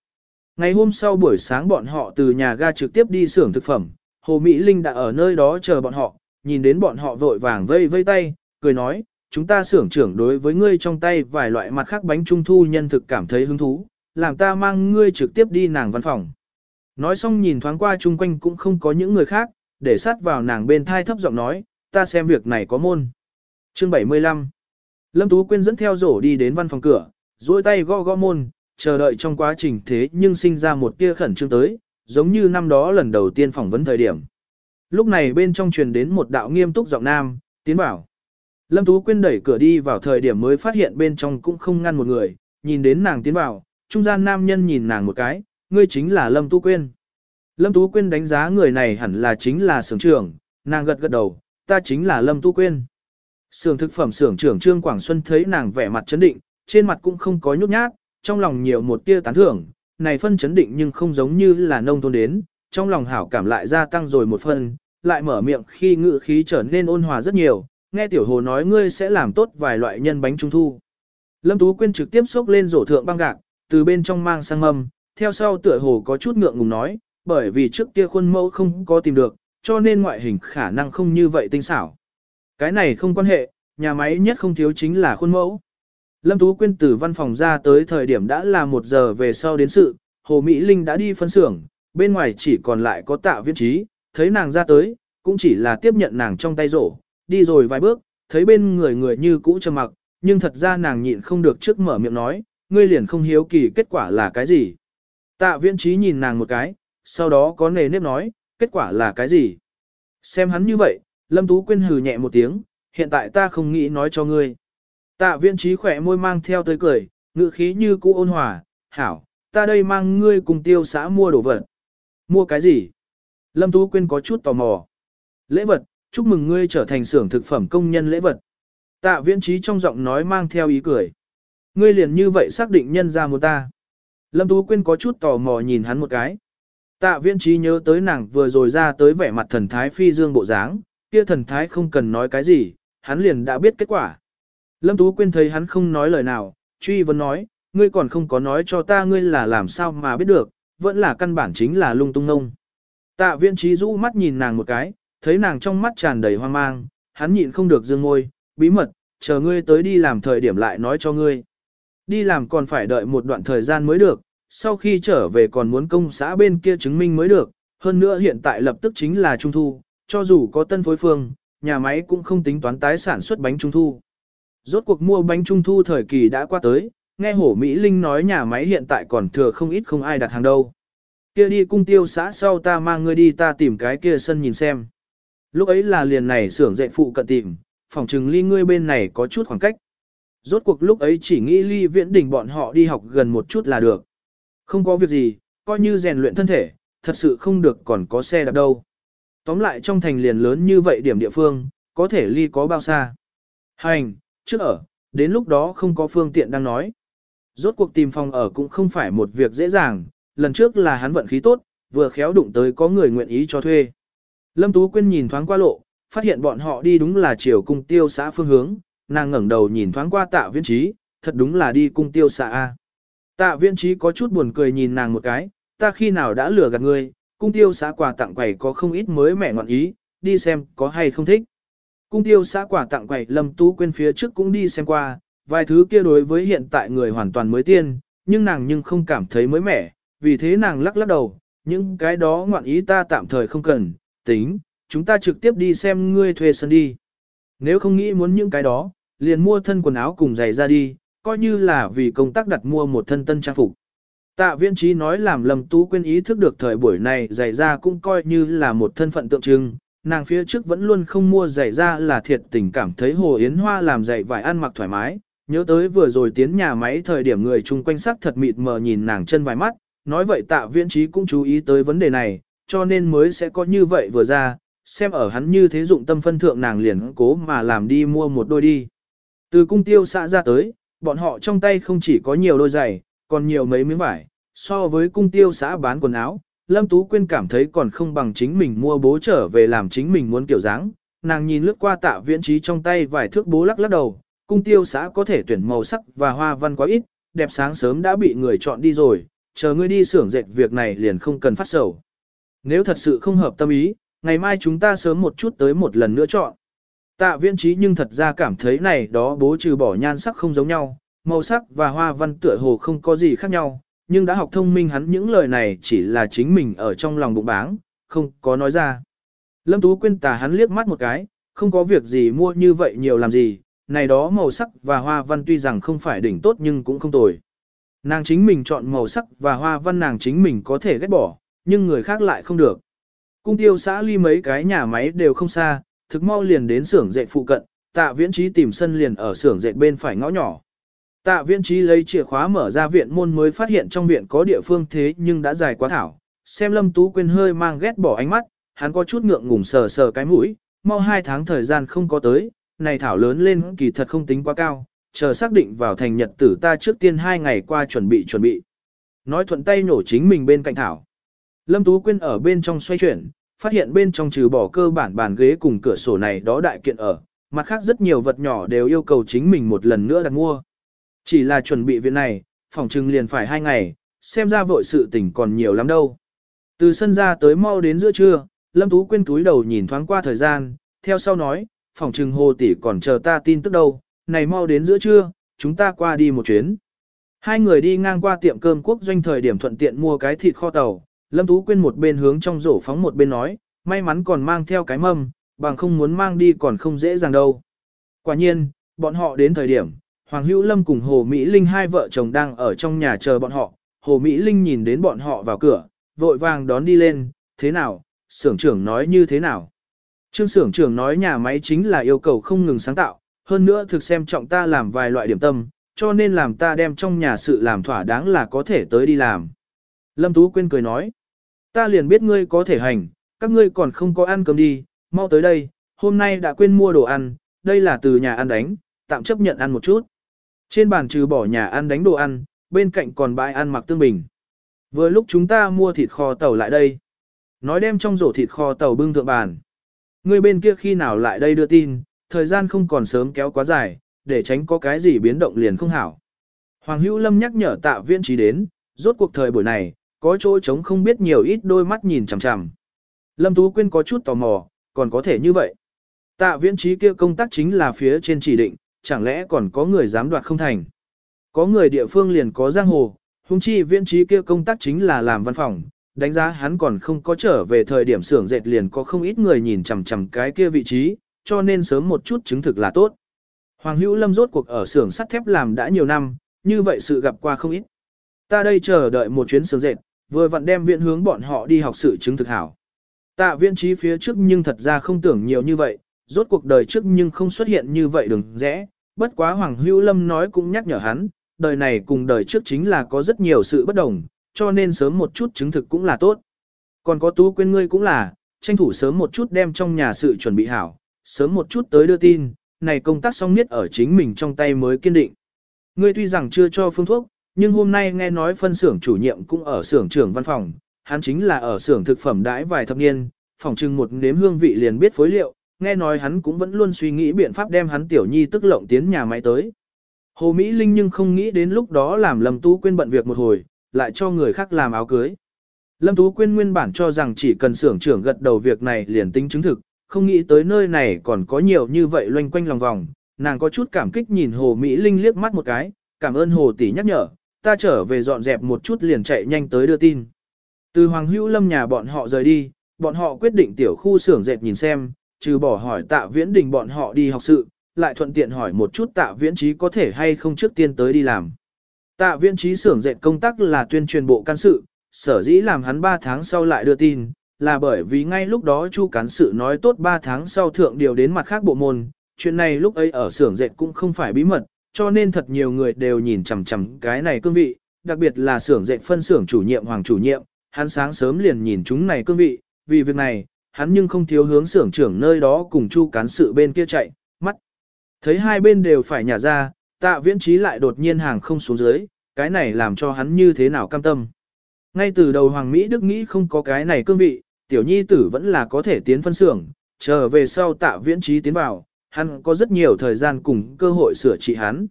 Ngày hôm sau buổi sáng bọn họ từ nhà ga trực tiếp đi xưởng thực phẩm, Hồ Mỹ Linh đã ở nơi đó chờ bọn họ, nhìn đến bọn họ vội vàng vây vây tay, cười nói, chúng ta xưởng trưởng đối với ngươi trong tay vài loại mặt khác bánh trung thu nhân thực cảm thấy hứng thú, làm ta mang ngươi trực tiếp đi nàng văn phòng. Nói xong nhìn thoáng qua chung quanh cũng không có những người khác, để sát vào nàng bên thai thấp giọng nói, ta xem việc này có môn. Chương 75 Lâm Tú Quyên dẫn theo rổ đi đến văn phòng cửa, duỗi tay gõ gõ môn, chờ đợi trong quá trình thế nhưng sinh ra một tia khẩn trương tới, giống như năm đó lần đầu tiên phỏng vấn thời điểm. Lúc này bên trong truyền đến một đạo nghiêm túc giọng nam, tiến bảo Lâm Tú Quyên đẩy cửa đi vào thời điểm mới phát hiện bên trong cũng không ngăn một người, nhìn đến nàng tiến vào, trung gian nam nhân nhìn nàng một cái, ngươi chính là Lâm Tú Quyên. Lâm Tú Quyên đánh giá người này hẳn là chính là sưởng trưởng, nàng gật gật đầu, ta chính là Lâm Tú Quyên. Sưởng thực phẩm sưởng trưởng Trương Quảng Xuân thấy nàng vẻ mặt chấn định, trên mặt cũng không có nhút nhát, trong lòng nhiều một tia tán thưởng, này phân chấn định nhưng không giống như là nông thôn đến, trong lòng hảo cảm lại gia tăng rồi một phần, lại mở miệng khi ngự khí trở nên ôn hòa rất nhiều, nghe tiểu hồ nói ngươi sẽ làm tốt vài loại nhân bánh trung thu. Lâm Tú Quyên trực tiếp xúc lên rổ thượng băng gạc, từ bên trong mang sang mâm, theo sau tựa hồ có chút ngượng ngùng nói, bởi vì trước kia khuôn mẫu không có tìm được, cho nên ngoại hình khả năng không như vậy tinh xảo. Cái này không quan hệ, nhà máy nhất không thiếu chính là khuôn mẫu. Lâm Tú Quyên từ văn phòng ra tới thời điểm đã là một giờ về sau đến sự, Hồ Mỹ Linh đã đi phân xưởng, bên ngoài chỉ còn lại có tạ viên trí, thấy nàng ra tới, cũng chỉ là tiếp nhận nàng trong tay rổ, đi rồi vài bước, thấy bên người người như cũ trầm mặc, nhưng thật ra nàng nhịn không được trước mở miệng nói, ngươi liền không hiếu kỳ kết quả là cái gì. Tạ Viên trí nhìn nàng một cái, sau đó có nề nếp nói, kết quả là cái gì. Xem hắn như vậy, Lâm Tú Quyên hừ nhẹ một tiếng, hiện tại ta không nghĩ nói cho ngươi. Tạ viễn trí khỏe môi mang theo tới cười, ngữ khí như cũ ôn hòa, hảo, ta đây mang ngươi cùng tiêu xã mua đồ vật. Mua cái gì? Lâm Tú Quyên có chút tò mò. Lễ vật, chúc mừng ngươi trở thành xưởng thực phẩm công nhân lễ vật. Tạ viễn trí trong giọng nói mang theo ý cười. Ngươi liền như vậy xác định nhân ra một ta. Lâm Tú Quyên có chút tò mò nhìn hắn một cái. Tạ viễn trí nhớ tới nàng vừa rồi ra tới vẻ mặt thần thái phi dương bộ dáng, kia thần thái không cần nói cái gì, hắn liền đã biết kết quả. Lâm Tú Quyên thấy hắn không nói lời nào, truy vấn nói, ngươi còn không có nói cho ta ngươi là làm sao mà biết được, vẫn là căn bản chính là lung tung ngông. Tạ viễn trí rũ mắt nhìn nàng một cái, thấy nàng trong mắt tràn đầy hoang mang, hắn nhịn không được dương ngôi, bí mật, chờ ngươi tới đi làm thời điểm lại nói cho ngươi. Đi làm còn phải đợi một đoạn thời gian mới được, sau khi trở về còn muốn công xã bên kia chứng minh mới được, hơn nữa hiện tại lập tức chính là trung thu, cho dù có tân phối phương, nhà máy cũng không tính toán tái sản xuất bánh trung thu. Rốt cuộc mua bánh trung thu thời kỳ đã qua tới, nghe hổ Mỹ Linh nói nhà máy hiện tại còn thừa không ít không ai đặt hàng đâu. Kia đi cung tiêu xã sau ta mang ngươi đi ta tìm cái kia sân nhìn xem. Lúc ấy là liền này xưởng dạy phụ cận tìm, phòng trừng ly ngươi bên này có chút khoảng cách. Rốt cuộc lúc ấy chỉ nghĩ ly viễn đỉnh bọn họ đi học gần một chút là được. Không có việc gì, coi như rèn luyện thân thể, thật sự không được còn có xe đạp đâu. Tóm lại trong thành liền lớn như vậy điểm địa phương, có thể ly có bao xa. Hành, trước ở, đến lúc đó không có phương tiện đang nói. Rốt cuộc tìm phòng ở cũng không phải một việc dễ dàng, lần trước là hắn vận khí tốt, vừa khéo đụng tới có người nguyện ý cho thuê. Lâm Tú Quyên nhìn thoáng qua lộ, phát hiện bọn họ đi đúng là chiều cung tiêu xã phương hướng, nàng ngẩng đầu nhìn thoáng qua tạ viễn trí, thật đúng là đi cung tiêu xã A. Tạ viễn trí có chút buồn cười nhìn nàng một cái, ta khi nào đã lừa gạt ngươi, cung tiêu xã quà tặng quầy có không ít mới mẻ ngọn ý, đi xem có hay không thích. Cung tiêu xã quả tặng quầy Lâm Tú Quyên phía trước cũng đi xem qua, vài thứ kia đối với hiện tại người hoàn toàn mới tiên, nhưng nàng nhưng không cảm thấy mới mẻ, vì thế nàng lắc lắc đầu, những cái đó ngoạn ý ta tạm thời không cần, tính, chúng ta trực tiếp đi xem ngươi thuê sân đi. Nếu không nghĩ muốn những cái đó, liền mua thân quần áo cùng giày ra đi, coi như là vì công tác đặt mua một thân tân trang phục. Tạ viên trí nói làm lầm tú quên ý thức được thời buổi này giày ra cũng coi như là một thân phận tượng trưng, nàng phía trước vẫn luôn không mua giày ra là thiệt tình cảm thấy Hồ Yến Hoa làm giày vải ăn mặc thoải mái, nhớ tới vừa rồi tiến nhà máy thời điểm người chung quanh sắc thật mịt mờ nhìn nàng chân vài mắt, nói vậy tạ viễn trí cũng chú ý tới vấn đề này, cho nên mới sẽ có như vậy vừa ra, xem ở hắn như thế dụng tâm phân thượng nàng liền cố mà làm đi mua một đôi đi. Từ cung tiêu xã ra tới, bọn họ trong tay không chỉ có nhiều đôi giày, còn nhiều mấy miếng vải, so với cung tiêu xã bán quần áo, Lâm Tú Quyên cảm thấy còn không bằng chính mình mua bố trở về làm chính mình muốn kiểu dáng. Nàng nhìn lướt qua tạ viễn trí trong tay vài thước bố lắc lắc đầu, cung tiêu xã có thể tuyển màu sắc và hoa văn quá ít, đẹp sáng sớm đã bị người chọn đi rồi, chờ ngươi đi xưởng dệt việc này liền không cần phát sầu. Nếu thật sự không hợp tâm ý, ngày mai chúng ta sớm một chút tới một lần nữa chọn. Tạ viễn trí nhưng thật ra cảm thấy này đó bố trừ bỏ nhan sắc không giống nhau, màu sắc và hoa văn tựa hồ không có gì khác nhau, nhưng đã học thông minh hắn những lời này chỉ là chính mình ở trong lòng bụng báng, không có nói ra. Lâm Tú Quyên tà hắn liếc mắt một cái, không có việc gì mua như vậy nhiều làm gì, này đó màu sắc và hoa văn tuy rằng không phải đỉnh tốt nhưng cũng không tồi. Nàng chính mình chọn màu sắc và hoa văn nàng chính mình có thể ghét bỏ, nhưng người khác lại không được. Cung tiêu xã ly mấy cái nhà máy đều không xa, thực mau liền đến xưởng dệt phụ cận, tạ viễn trí tìm sân liền ở xưởng dệt bên phải ngõ nhỏ. Tạ Viên trí lấy chìa khóa mở ra viện môn mới phát hiện trong viện có địa phương thế nhưng đã dài quá thảo. Xem Lâm Tú Quyên hơi mang ghét bỏ ánh mắt, hắn có chút ngượng ngùng sờ sờ cái mũi, mau hai tháng thời gian không có tới, này thảo lớn lên kỳ thật không tính quá cao, chờ xác định vào thành nhật tử ta trước tiên hai ngày qua chuẩn bị chuẩn bị. Nói thuận tay nổ chính mình bên cạnh thảo. Lâm Tú Quyên ở bên trong xoay chuyển, phát hiện bên trong trừ bỏ cơ bản bàn ghế cùng cửa sổ này đó đại kiện ở, mặt khác rất nhiều vật nhỏ đều yêu cầu chính mình một lần nữa đặt mua. Chỉ là chuẩn bị viện này, phòng trưng liền phải hai ngày, xem ra vội sự tình còn nhiều lắm đâu. Từ sân ra tới mau đến giữa trưa, Lâm Tú Quyên túi đầu nhìn thoáng qua thời gian, theo sau nói, phòng trừng hồ tỷ còn chờ ta tin tức đâu, này mau đến giữa trưa, chúng ta qua đi một chuyến. Hai người đi ngang qua tiệm cơm quốc doanh thời điểm thuận tiện mua cái thịt kho tàu, Lâm Tú Quyên một bên hướng trong rổ phóng một bên nói, may mắn còn mang theo cái mâm, bằng không muốn mang đi còn không dễ dàng đâu. Quả nhiên, bọn họ đến thời điểm, Hoàng Hữu Lâm cùng Hồ Mỹ Linh hai vợ chồng đang ở trong nhà chờ bọn họ, Hồ Mỹ Linh nhìn đến bọn họ vào cửa, vội vàng đón đi lên, thế nào, xưởng trưởng nói như thế nào. Trương xưởng trưởng nói nhà máy chính là yêu cầu không ngừng sáng tạo, hơn nữa thực xem trọng ta làm vài loại điểm tâm, cho nên làm ta đem trong nhà sự làm thỏa đáng là có thể tới đi làm. Lâm Tú Quyên cười nói, ta liền biết ngươi có thể hành, các ngươi còn không có ăn cơm đi, mau tới đây, hôm nay đã quên mua đồ ăn, đây là từ nhà ăn đánh, tạm chấp nhận ăn một chút. Trên bàn trừ bỏ nhà ăn đánh đồ ăn, bên cạnh còn bãi ăn mặc tương bình. Vừa lúc chúng ta mua thịt kho tàu lại đây. Nói đem trong rổ thịt kho tàu bưng thượng bàn. Người bên kia khi nào lại đây đưa tin, thời gian không còn sớm kéo quá dài, để tránh có cái gì biến động liền không hảo. Hoàng Hữu Lâm nhắc nhở tạ viên trí đến, rốt cuộc thời buổi này, có chỗ trống không biết nhiều ít đôi mắt nhìn chằm chằm. Lâm Tú Quyên có chút tò mò, còn có thể như vậy. Tạ viễn trí kia công tác chính là phía trên chỉ định, chẳng lẽ còn có người dám đoạt không thành. Có người địa phương liền có giang hồ, hung chi viễn trí kia công tác chính là làm văn phòng, đánh giá hắn còn không có trở về thời điểm xưởng dệt liền có không ít người nhìn chằm chằm cái kia vị trí, cho nên sớm một chút chứng thực là tốt. Hoàng Hữu Lâm rốt cuộc ở xưởng sắt thép làm đã nhiều năm, như vậy sự gặp qua không ít. Ta đây chờ đợi một chuyến xưởng dệt, vừa vặn đem viện hướng bọn họ đi học sự chứng thực hảo. Tạ viện trí phía trước nhưng thật ra không tưởng nhiều như vậy, rốt cuộc đời trước nhưng không xuất hiện như vậy đừng rẽ, bất quá Hoàng Hữu Lâm nói cũng nhắc nhở hắn, đời này cùng đời trước chính là có rất nhiều sự bất đồng, cho nên sớm một chút chứng thực cũng là tốt. Còn có tú quên ngươi cũng là, tranh thủ sớm một chút đem trong nhà sự chuẩn bị hảo, sớm một chút tới đưa tin, này công tác xong niết ở chính mình trong tay mới kiên định. Ngươi tuy rằng chưa cho phương thuốc, nhưng hôm nay nghe nói phân xưởng chủ nhiệm cũng ở xưởng trưởng văn phòng, hắn chính là ở xưởng thực phẩm đãi vài thập niên, phòng trưng một nếm hương vị liền biết phối liệu, nghe nói hắn cũng vẫn luôn suy nghĩ biện pháp đem hắn tiểu nhi tức lộng tiến nhà máy tới. Hồ Mỹ Linh nhưng không nghĩ đến lúc đó làm Lâm Tú Quyên bận việc một hồi, lại cho người khác làm áo cưới. Lâm Tú Quyên nguyên bản cho rằng chỉ cần xưởng trưởng gật đầu việc này liền tính chứng thực, không nghĩ tới nơi này còn có nhiều như vậy loanh quanh lòng vòng, nàng có chút cảm kích nhìn Hồ Mỹ Linh liếc mắt một cái, cảm ơn Hồ tỷ nhắc nhở, ta trở về dọn dẹp một chút liền chạy nhanh tới đưa tin. Từ Hoàng Hữu Lâm nhà bọn họ rời đi, bọn họ quyết định tiểu khu xưởng dệt nhìn xem, trừ bỏ hỏi tạ viễn đình bọn họ đi học sự, lại thuận tiện hỏi một chút tạ viễn trí có thể hay không trước tiên tới đi làm. Tạ viễn trí xưởng dệt công tác là tuyên truyền bộ can sự, sở dĩ làm hắn 3 tháng sau lại đưa tin, là bởi vì ngay lúc đó chu cán sự nói tốt 3 tháng sau thượng điều đến mặt khác bộ môn, chuyện này lúc ấy ở xưởng dệt cũng không phải bí mật, cho nên thật nhiều người đều nhìn chằm chằm cái này cương vị, đặc biệt là xưởng dệt phân xưởng chủ nhiệm hoàng chủ nhiệm, hắn sáng sớm liền nhìn chúng này cương vị, vì việc này, hắn nhưng không thiếu hướng xưởng trưởng nơi đó cùng chu cán sự bên kia chạy, mắt. Thấy hai bên đều phải nhả ra, tạ viễn trí lại đột nhiên hàng không xuống dưới, cái này làm cho hắn như thế nào cam tâm. Ngay từ đầu Hoàng Mỹ Đức nghĩ không có cái này cương vị, tiểu nhi tử vẫn là có thể tiến phân xưởng, chờ về sau tạ viễn trí tiến vào, hắn có rất nhiều thời gian cùng cơ hội sửa trị hắn.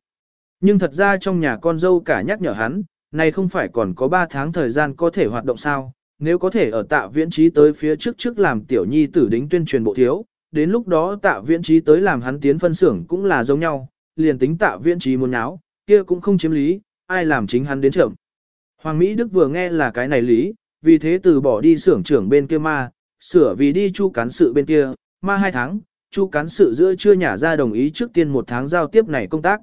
Nhưng thật ra trong nhà con dâu cả nhắc nhở hắn, này không phải còn có 3 tháng thời gian có thể hoạt động sao, nếu có thể ở tạ viễn trí tới phía trước trước làm tiểu nhi tử đính tuyên truyền bộ thiếu, đến lúc đó tạ viễn trí tới làm hắn tiến phân xưởng cũng là giống nhau, liền tính tạ viễn trí muốn náo, kia cũng không chiếm lý, ai làm chính hắn đến trưởng. Hoàng Mỹ Đức vừa nghe là cái này lý, vì thế từ bỏ đi xưởng trưởng bên kia ma, sửa vì đi chu cán sự bên kia, ma hai tháng, chu cán sự giữa chưa nhả ra đồng ý trước tiên một tháng giao tiếp này công tác.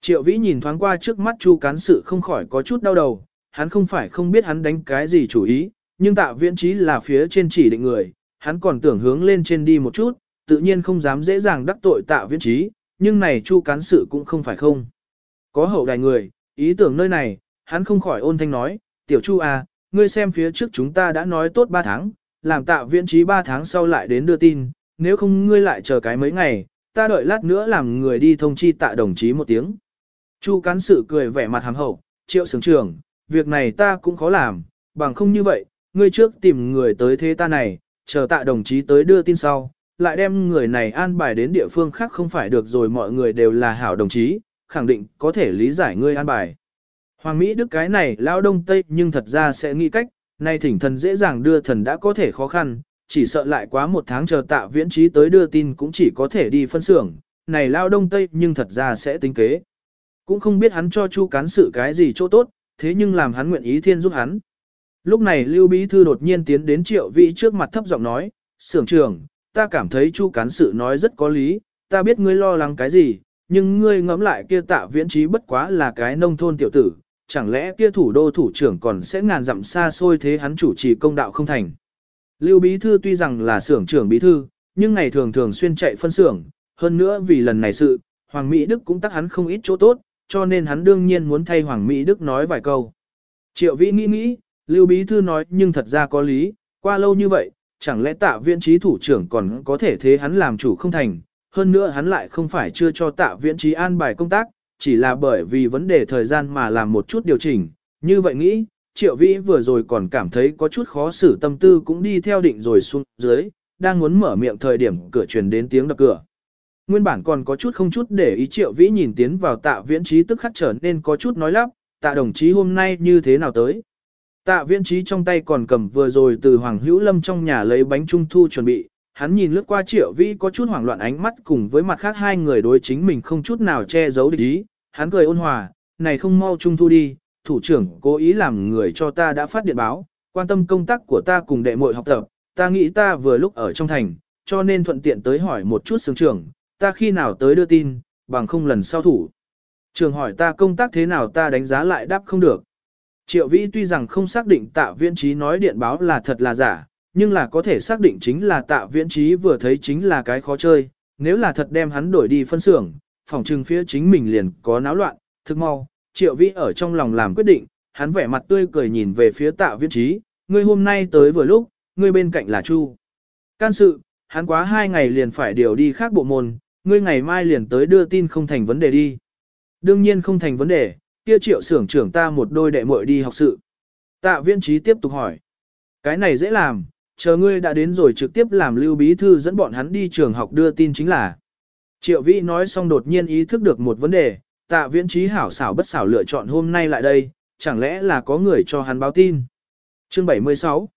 Triệu Vĩ nhìn thoáng qua trước mắt chu cán sự không khỏi có chút đau đầu, hắn không phải không biết hắn đánh cái gì chủ ý, nhưng tạ viễn trí là phía trên chỉ định người, hắn còn tưởng hướng lên trên đi một chút, tự nhiên không dám dễ dàng đắc tội tạ viễn trí, nhưng này chu cán sự cũng không phải không. Có hậu đài người, ý tưởng nơi này, hắn không khỏi ôn thanh nói, tiểu chu à, ngươi xem phía trước chúng ta đã nói tốt 3 tháng, làm tạ viễn trí 3 tháng sau lại đến đưa tin, nếu không ngươi lại chờ cái mấy ngày, ta đợi lát nữa làm người đi thông chi tạ đồng chí một tiếng. Chu cán sự cười vẻ mặt hàm hậu, triệu sướng trưởng, việc này ta cũng khó làm, bằng không như vậy, ngươi trước tìm người tới thế ta này, chờ tạ đồng chí tới đưa tin sau, lại đem người này an bài đến địa phương khác không phải được rồi mọi người đều là hảo đồng chí, khẳng định có thể lý giải ngươi an bài. Hoàng Mỹ Đức cái này lão đông tây nhưng thật ra sẽ nghĩ cách, nay thỉnh thần dễ dàng đưa thần đã có thể khó khăn, chỉ sợ lại quá một tháng chờ tạ viễn trí tới đưa tin cũng chỉ có thể đi phân xưởng, này lao đông tây nhưng thật ra sẽ tính kế. Cũng không biết hắn cho chu cán sự cái gì chỗ tốt, thế nhưng làm hắn nguyện ý thiên giúp hắn. Lúc này Lưu Bí Thư đột nhiên tiến đến triệu vị trước mặt thấp giọng nói, Sưởng trưởng, ta cảm thấy chu cán sự nói rất có lý, ta biết ngươi lo lắng cái gì, nhưng ngươi ngẫm lại kia tạ viễn trí bất quá là cái nông thôn tiểu tử, chẳng lẽ kia thủ đô thủ trưởng còn sẽ ngàn dặm xa xôi thế hắn chủ trì công đạo không thành. Lưu Bí Thư tuy rằng là xưởng trưởng Bí Thư, nhưng ngày thường thường xuyên chạy phân xưởng, hơn nữa vì lần này sự, Hoàng Mỹ Đức cũng tắc hắn không ít chỗ tốt, cho nên hắn đương nhiên muốn thay Hoàng Mỹ Đức nói vài câu. Triệu Vĩ nghĩ nghĩ, Lưu Bí Thư nói nhưng thật ra có lý, qua lâu như vậy, chẳng lẽ tạ viễn trí thủ trưởng còn có thể thế hắn làm chủ không thành, hơn nữa hắn lại không phải chưa cho tạ viễn trí an bài công tác, chỉ là bởi vì vấn đề thời gian mà làm một chút điều chỉnh, như vậy nghĩ, triệu vĩ vừa rồi còn cảm thấy có chút khó xử tâm tư cũng đi theo định rồi xuống dưới, đang muốn mở miệng thời điểm cửa truyền đến tiếng đập cửa. Nguyên bản còn có chút không chút để ý triệu vĩ nhìn tiến vào tạ viễn trí tức khắc trở nên có chút nói lắp, tạ đồng chí hôm nay như thế nào tới. Tạ Viên trí trong tay còn cầm vừa rồi từ Hoàng Hữu Lâm trong nhà lấy bánh trung thu chuẩn bị, hắn nhìn lướt qua triệu vĩ có chút hoảng loạn ánh mắt cùng với mặt khác hai người đối chính mình không chút nào che giấu địch ý, hắn cười ôn hòa, này không mau trung thu đi, thủ trưởng cố ý làm người cho ta đã phát điện báo, quan tâm công tác của ta cùng đệ muội học tập, ta nghĩ ta vừa lúc ở trong thành, cho nên thuận tiện tới hỏi một chút sướng trưởng, ta khi nào tới đưa tin, bằng không lần sau thủ. Trường hỏi ta công tác thế nào ta đánh giá lại đáp không được. Triệu Vĩ tuy rằng không xác định tạ viễn trí nói điện báo là thật là giả, nhưng là có thể xác định chính là tạ viễn trí vừa thấy chính là cái khó chơi, nếu là thật đem hắn đổi đi phân xưởng, phòng trừng phía chính mình liền có náo loạn, thức mau, triệu vĩ ở trong lòng làm quyết định, hắn vẻ mặt tươi cười nhìn về phía tạ viễn trí, ngươi hôm nay tới vừa lúc, ngươi bên cạnh là Chu. Can sự, hắn quá hai ngày liền phải điều đi khác bộ môn, ngươi ngày mai liền tới đưa tin không thành vấn đề đi. Đương nhiên không thành vấn đề, kia triệu xưởng trưởng ta một đôi đệ muội đi học sự. Tạ viễn trí tiếp tục hỏi. Cái này dễ làm, chờ ngươi đã đến rồi trực tiếp làm lưu bí thư dẫn bọn hắn đi trường học đưa tin chính là. Triệu Vĩ nói xong đột nhiên ý thức được một vấn đề, tạ viễn trí hảo xảo bất xảo lựa chọn hôm nay lại đây, chẳng lẽ là có người cho hắn báo tin. Chương 76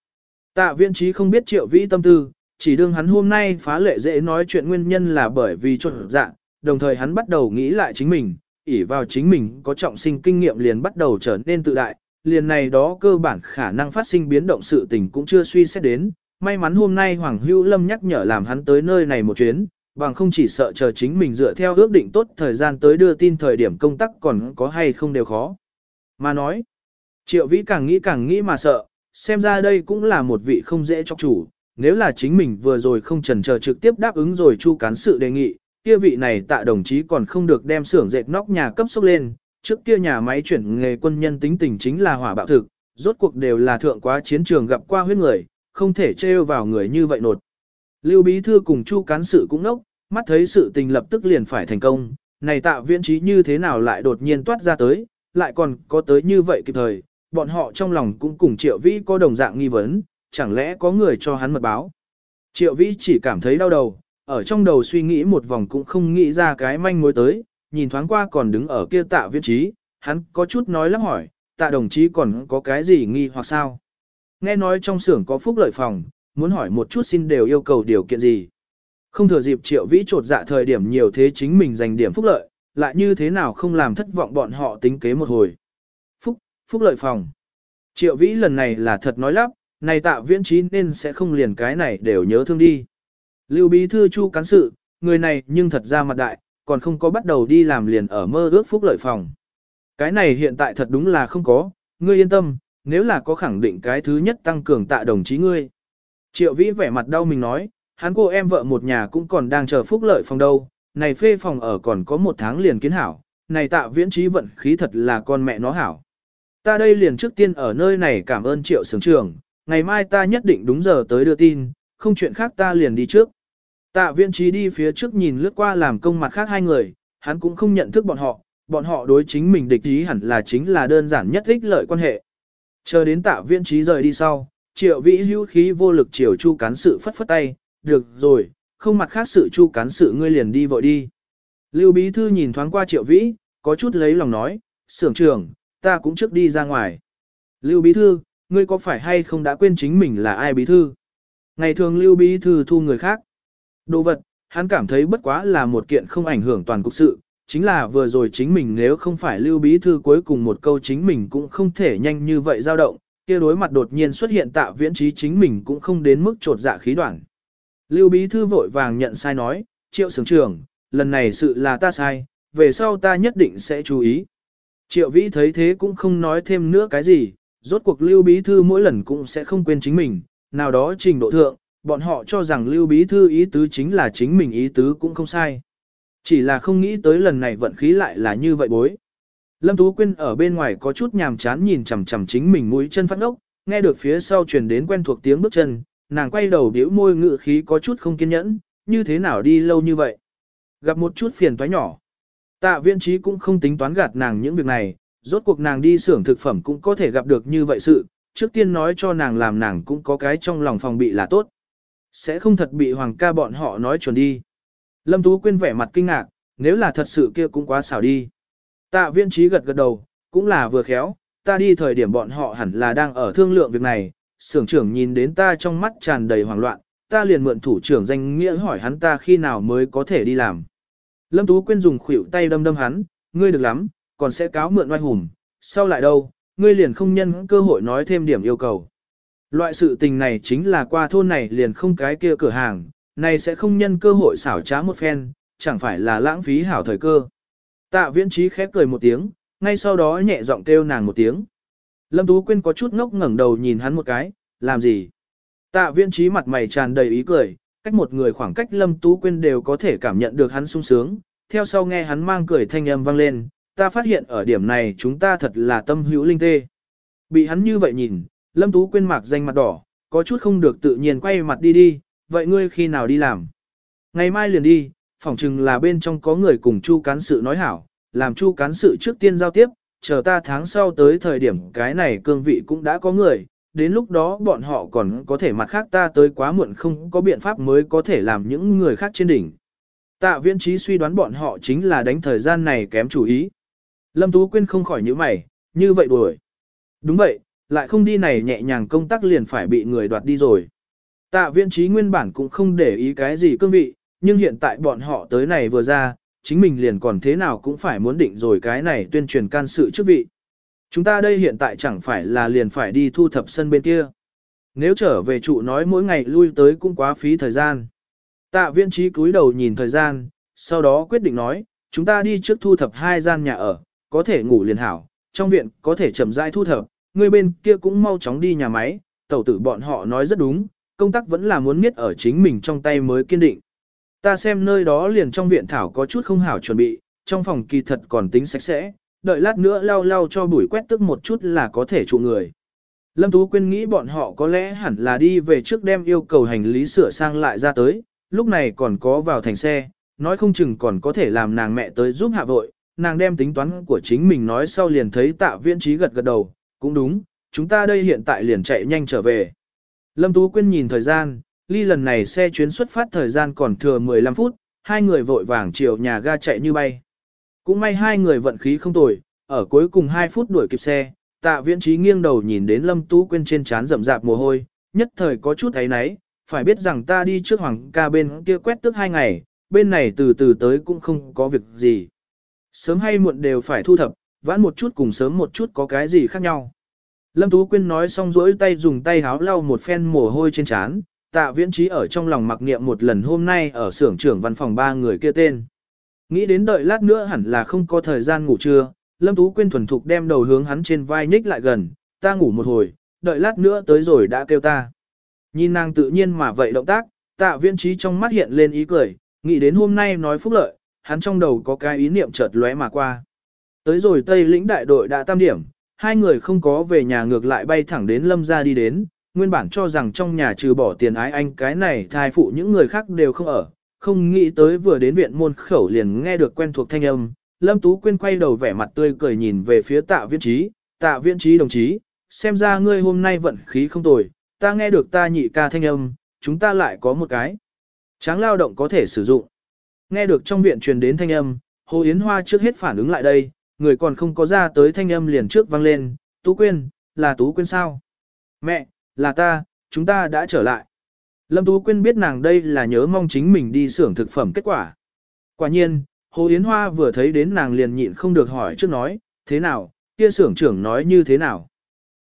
Tạ viễn trí không biết triệu vĩ tâm tư, chỉ đương hắn hôm nay phá lệ dễ nói chuyện nguyên nhân là bởi vì trộn dạng, đồng thời hắn bắt đầu nghĩ lại chính mình, ỷ vào chính mình có trọng sinh kinh nghiệm liền bắt đầu trở nên tự đại, liền này đó cơ bản khả năng phát sinh biến động sự tình cũng chưa suy xét đến. May mắn hôm nay Hoàng Hữu Lâm nhắc nhở làm hắn tới nơi này một chuyến, bằng không chỉ sợ chờ chính mình dựa theo ước định tốt thời gian tới đưa tin thời điểm công tác còn có hay không đều khó. Mà nói, triệu vĩ càng nghĩ càng nghĩ mà sợ, xem ra đây cũng là một vị không dễ cho chủ, nếu là chính mình vừa rồi không trần chờ trực tiếp đáp ứng rồi chu cán sự đề nghị, kia vị này tạ đồng chí còn không được đem xưởng dệt nóc nhà cấp sốc lên, trước kia nhà máy chuyển nghề quân nhân tính tình chính là hỏa bạo thực, rốt cuộc đều là thượng quá chiến trường gặp qua huyết người, không thể trêu vào người như vậy nột. Lưu Bí Thư cùng Chu Cán Sự cũng nốc, mắt thấy sự tình lập tức liền phải thành công, này tạ viễn trí như thế nào lại đột nhiên toát ra tới, lại còn có tới như vậy kịp thời, bọn họ trong lòng cũng cùng Triệu Vĩ có đồng dạng nghi vấn, chẳng lẽ có người cho hắn mật báo. Triệu Vĩ chỉ cảm thấy đau đầu, ở trong đầu suy nghĩ một vòng cũng không nghĩ ra cái manh mối tới, nhìn thoáng qua còn đứng ở kia tạ viễn trí, hắn có chút nói lắp hỏi, tạ đồng chí còn có cái gì nghi hoặc sao? Nghe nói trong xưởng có phúc lợi phòng, muốn hỏi một chút xin đều yêu cầu điều kiện gì. Không thừa dịp triệu vĩ trột dạ thời điểm nhiều thế chính mình giành điểm phúc lợi, lại như thế nào không làm thất vọng bọn họ tính kế một hồi. Phúc, phúc lợi phòng. Triệu vĩ lần này là thật nói lắp, này tạ viễn trí nên sẽ không liền cái này đều nhớ thương đi. Lưu bí thư chu cán sự, người này nhưng thật ra mặt đại, còn không có bắt đầu đi làm liền ở mơ ước phúc lợi phòng. Cái này hiện tại thật đúng là không có, ngươi yên tâm, nếu là có khẳng định cái thứ nhất tăng cường tạ đồng chí ngươi. Triệu vĩ vẻ mặt đau mình nói, hắn cô em vợ một nhà cũng còn đang chờ phúc lợi phòng đâu, này phê phòng ở còn có một tháng liền kiến hảo, này tạ viễn trí vận khí thật là con mẹ nó hảo. Ta đây liền trước tiên ở nơi này cảm ơn triệu sướng trưởng, ngày mai ta nhất định đúng giờ tới đưa tin, không chuyện khác ta liền đi trước. Tạ Viên trí đi phía trước nhìn lướt qua làm công mặt khác hai người, hắn cũng không nhận thức bọn họ, bọn họ đối chính mình địch ý hẳn là chính là đơn giản nhất ích lợi quan hệ. Chờ đến tạ Viên trí rời đi sau, triệu vĩ hữu khí vô lực chiều chu cán sự phất phất tay, được rồi, không mặt khác sự chu cán sự ngươi liền đi vội đi. Lưu bí thư nhìn thoáng qua triệu vĩ, có chút lấy lòng nói, sưởng trưởng, ta cũng trước đi ra ngoài. Lưu bí thư, ngươi có phải hay không đã quên chính mình là ai bí thư? Ngày thường lưu bí thư thu người khác. Đồ vật, hắn cảm thấy bất quá là một kiện không ảnh hưởng toàn cục sự, chính là vừa rồi chính mình nếu không phải lưu bí thư cuối cùng một câu chính mình cũng không thể nhanh như vậy dao động, kia đối mặt đột nhiên xuất hiện tạ viễn trí chính mình cũng không đến mức trột dạ khí đoạn. Lưu bí thư vội vàng nhận sai nói, triệu sướng trưởng, lần này sự là ta sai, về sau ta nhất định sẽ chú ý. Triệu vĩ thấy thế cũng không nói thêm nữa cái gì, rốt cuộc lưu bí thư mỗi lần cũng sẽ không quên chính mình, nào đó trình độ thượng, bọn họ cho rằng lưu bí thư ý tứ chính là chính mình ý tứ cũng không sai. Chỉ là không nghĩ tới lần này vận khí lại là như vậy bối. Lâm Tú Quyên ở bên ngoài có chút nhàm chán nhìn chằm chằm chính mình mũi chân phát ốc, nghe được phía sau truyền đến quen thuộc tiếng bước chân, nàng quay đầu điếu môi ngự khí có chút không kiên nhẫn, như thế nào đi lâu như vậy. Gặp một chút phiền toái nhỏ. Tạ viên trí cũng không tính toán gạt nàng những việc này, rốt cuộc nàng đi xưởng thực phẩm cũng có thể gặp được như vậy sự, trước tiên nói cho nàng làm nàng cũng có cái trong lòng phòng bị là tốt. Sẽ không thật bị hoàng ca bọn họ nói chuẩn đi. Lâm Tú Quyên vẻ mặt kinh ngạc, nếu là thật sự kia cũng quá xảo đi. Tạ viên trí gật gật đầu, cũng là vừa khéo, ta đi thời điểm bọn họ hẳn là đang ở thương lượng việc này, xưởng trưởng nhìn đến ta trong mắt tràn đầy hoảng loạn, ta liền mượn thủ trưởng danh nghĩa hỏi hắn ta khi nào mới có thể đi làm. Lâm Tú Quyên dùng khuỷu tay đâm đâm hắn, ngươi được lắm, còn sẽ cáo mượn oai hùng, sau lại đâu, ngươi liền không nhân cơ hội nói thêm điểm yêu cầu. Loại sự tình này chính là qua thôn này liền không cái kia cửa hàng, này sẽ không nhân cơ hội xảo trá một phen, chẳng phải là lãng phí hảo thời cơ. Tạ viễn trí khép cười một tiếng, ngay sau đó nhẹ giọng kêu nàng một tiếng. Lâm Tú Quyên có chút ngốc ngẩng đầu nhìn hắn một cái, làm gì? Tạ viễn trí mặt mày tràn đầy ý cười, cách một người khoảng cách Lâm Tú Quyên đều có thể cảm nhận được hắn sung sướng, theo sau nghe hắn mang cười thanh âm vang lên, ta phát hiện ở điểm này chúng ta thật là tâm hữu linh tê. Bị hắn như vậy nhìn, Lâm Tú Quyên mạc danh mặt đỏ, có chút không được tự nhiên quay mặt đi đi, vậy ngươi khi nào đi làm? Ngày mai liền đi, phỏng chừng là bên trong có người cùng chu cán sự nói hảo, làm chu cán sự trước tiên giao tiếp, chờ ta tháng sau tới thời điểm cái này cương vị cũng đã có người, đến lúc đó bọn họ còn có thể mặt khác ta tới quá muộn không có biện pháp mới có thể làm những người khác trên đỉnh. Tạ viễn trí suy đoán bọn họ chính là đánh thời gian này kém chủ ý. Lâm Tú Quyên không khỏi những mày, như vậy đuổi. Đúng vậy, lại không đi này nhẹ nhàng công tác liền phải bị người đoạt đi rồi. Tạ viện trí nguyên bản cũng không để ý cái gì cương vị, nhưng hiện tại bọn họ tới này vừa ra, chính mình liền còn thế nào cũng phải muốn định rồi cái này tuyên truyền can sự chức vị. Chúng ta đây hiện tại chẳng phải là liền phải đi thu thập sân bên kia. Nếu trở về trụ nói mỗi ngày lui tới cũng quá phí thời gian. Tạ viên trí cúi đầu nhìn thời gian, sau đó quyết định nói, chúng ta đi trước thu thập hai gian nhà ở, có thể ngủ liền hảo, trong viện có thể chậm rãi thu thập, người bên kia cũng mau chóng đi nhà máy, tẩu tử bọn họ nói rất đúng, công tác vẫn là muốn miết ở chính mình trong tay mới kiên định. Ta xem nơi đó liền trong viện thảo có chút không hảo chuẩn bị, trong phòng kỳ thật còn tính sạch sẽ, đợi lát nữa lau lau cho bụi quét tức một chút là có thể trụ người. Lâm Tú Quyên nghĩ bọn họ có lẽ hẳn là đi về trước đem yêu cầu hành lý sửa sang lại ra tới, lúc này còn có vào thành xe, nói không chừng còn có thể làm nàng mẹ tới giúp hạ vội, nàng đem tính toán của chính mình nói sau liền thấy tạ viễn trí gật gật đầu, cũng đúng, chúng ta đây hiện tại liền chạy nhanh trở về. Lâm Tú Quyên nhìn thời gian, ly lần này xe chuyến xuất phát thời gian còn thừa 15 phút, hai người vội vàng chiều nhà ga chạy như bay. Cũng may hai người vận khí không tồi, ở cuối cùng 2 phút đuổi kịp xe, tạ viễn trí nghiêng đầu nhìn đến Lâm Tú Quyên trên trán rậm rạp mồ hôi, nhất thời có chút thấy náy, phải biết rằng ta đi trước hoàng ca bên kia quét tức hai ngày, bên này từ từ tới cũng không có việc gì. Sớm hay muộn đều phải thu thập, vãn một chút cùng sớm một chút có cái gì khác nhau. Lâm Tú Quyên nói xong rỗi tay dùng tay háo lau một phen mồ hôi trên trán, tạ viễn trí ở trong lòng mặc niệm một lần hôm nay ở xưởng trưởng văn phòng ba người kia tên. Nghĩ đến đợi lát nữa hẳn là không có thời gian ngủ trưa, Lâm Tú Quyên thuần thục đem đầu hướng hắn trên vai nhích lại gần, ta ngủ một hồi, đợi lát nữa tới rồi đã kêu ta. Nhìn nàng tự nhiên mà vậy động tác, tạ viễn trí trong mắt hiện lên ý cười, nghĩ đến hôm nay nói phúc lợi, hắn trong đầu có cái ý niệm chợt lóe mà qua. Tới rồi Tây lĩnh đại đội đã tam điểm, hai người không có về nhà ngược lại bay thẳng đến lâm ra đi đến, nguyên bản cho rằng trong nhà trừ bỏ tiền ái anh cái này thai phụ những người khác đều không ở, không nghĩ tới vừa đến viện môn khẩu liền nghe được quen thuộc thanh âm. Lâm Tú Quyên quay đầu vẻ mặt tươi cười nhìn về phía tạ viễn trí, tạ viễn trí đồng chí, xem ra ngươi hôm nay vận khí không tồi, ta nghe được ta nhị ca thanh âm, chúng ta lại có một cái. Tráng lao động có thể sử dụng. Nghe được trong viện truyền đến thanh âm, Hồ Yến Hoa trước hết phản ứng lại đây, người còn không có ra tới thanh âm liền trước vang lên, Tú Quyên, là Tú Quyên sao? Mẹ, là ta, chúng ta đã trở lại. Lâm Tú Quyên biết nàng đây là nhớ mong chính mình đi xưởng thực phẩm kết quả. Quả nhiên, Hồ Yến Hoa vừa thấy đến nàng liền nhịn không được hỏi trước nói, thế nào, kia xưởng trưởng nói như thế nào.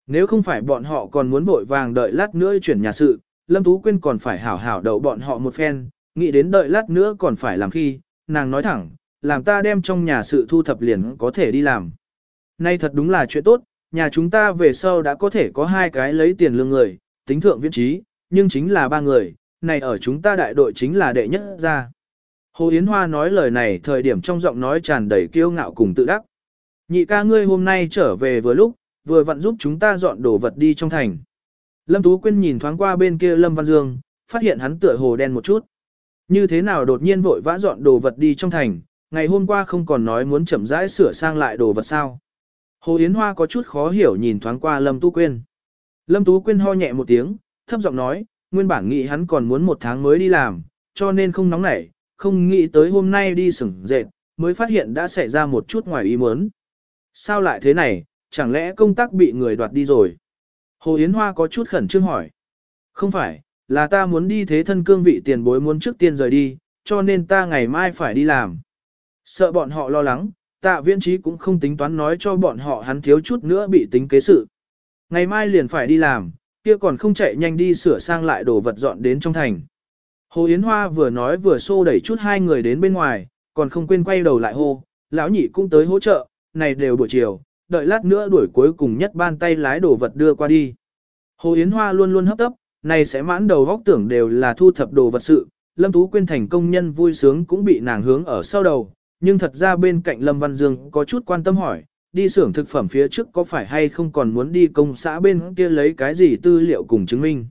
Nếu không phải bọn họ còn muốn vội vàng đợi lát nữa chuyển nhà sự, Lâm Tú Quyên còn phải hảo hảo đậu bọn họ một phen, nghĩ đến đợi lát nữa còn phải làm khi, nàng nói thẳng, làm ta đem trong nhà sự thu thập liền có thể đi làm. Nay thật đúng là chuyện tốt, nhà chúng ta về sau đã có thể có hai cái lấy tiền lương người, tính thượng viễn trí, nhưng chính là ba người, này ở chúng ta đại đội chính là đệ nhất ra. Hồ Yến Hoa nói lời này thời điểm trong giọng nói tràn đầy kiêu ngạo cùng tự đắc. Nhị ca ngươi hôm nay trở về vừa lúc, vừa vặn giúp chúng ta dọn đồ vật đi trong thành. Lâm Tú Quyên nhìn thoáng qua bên kia Lâm Văn Dương, phát hiện hắn tựa hồ đen một chút. Như thế nào đột nhiên vội vã dọn đồ vật đi trong thành, ngày hôm qua không còn nói muốn chậm rãi sửa sang lại đồ vật sao. Hồ Yến Hoa có chút khó hiểu nhìn thoáng qua Lâm Tú Quyên. Lâm Tú Quyên ho nhẹ một tiếng, thấp giọng nói, nguyên bản nghĩ hắn còn muốn một tháng mới đi làm, cho nên không nóng nảy, không nghĩ tới hôm nay đi sửng dệt, mới phát hiện đã xảy ra một chút ngoài ý muốn. Sao lại thế này, chẳng lẽ công tác bị người đoạt đi rồi? Hồ Yến Hoa có chút khẩn trương hỏi. Không phải, là ta muốn đi thế thân cương vị tiền bối muốn trước tiên rời đi, cho nên ta ngày mai phải đi làm. Sợ bọn họ lo lắng, tạ viễn trí cũng không tính toán nói cho bọn họ hắn thiếu chút nữa bị tính kế sự. Ngày mai liền phải đi làm, kia còn không chạy nhanh đi sửa sang lại đồ vật dọn đến trong thành. Hồ Yến Hoa vừa nói vừa xô đẩy chút hai người đến bên ngoài, còn không quên quay đầu lại hô, lão nhị cũng tới hỗ trợ, này đều buổi chiều, đợi lát nữa đuổi cuối cùng nhất ban tay lái đồ vật đưa qua đi. Hồ Yến Hoa luôn luôn hấp tấp, này sẽ mãn đầu góc tưởng đều là thu thập đồ vật sự, Lâm Tú Quyên thành công nhân vui sướng cũng bị nàng hướng ở sau đầu, nhưng thật ra bên cạnh Lâm Văn Dương có chút quan tâm hỏi, đi xưởng thực phẩm phía trước có phải hay không còn muốn đi công xã bên kia lấy cái gì tư liệu cùng chứng minh.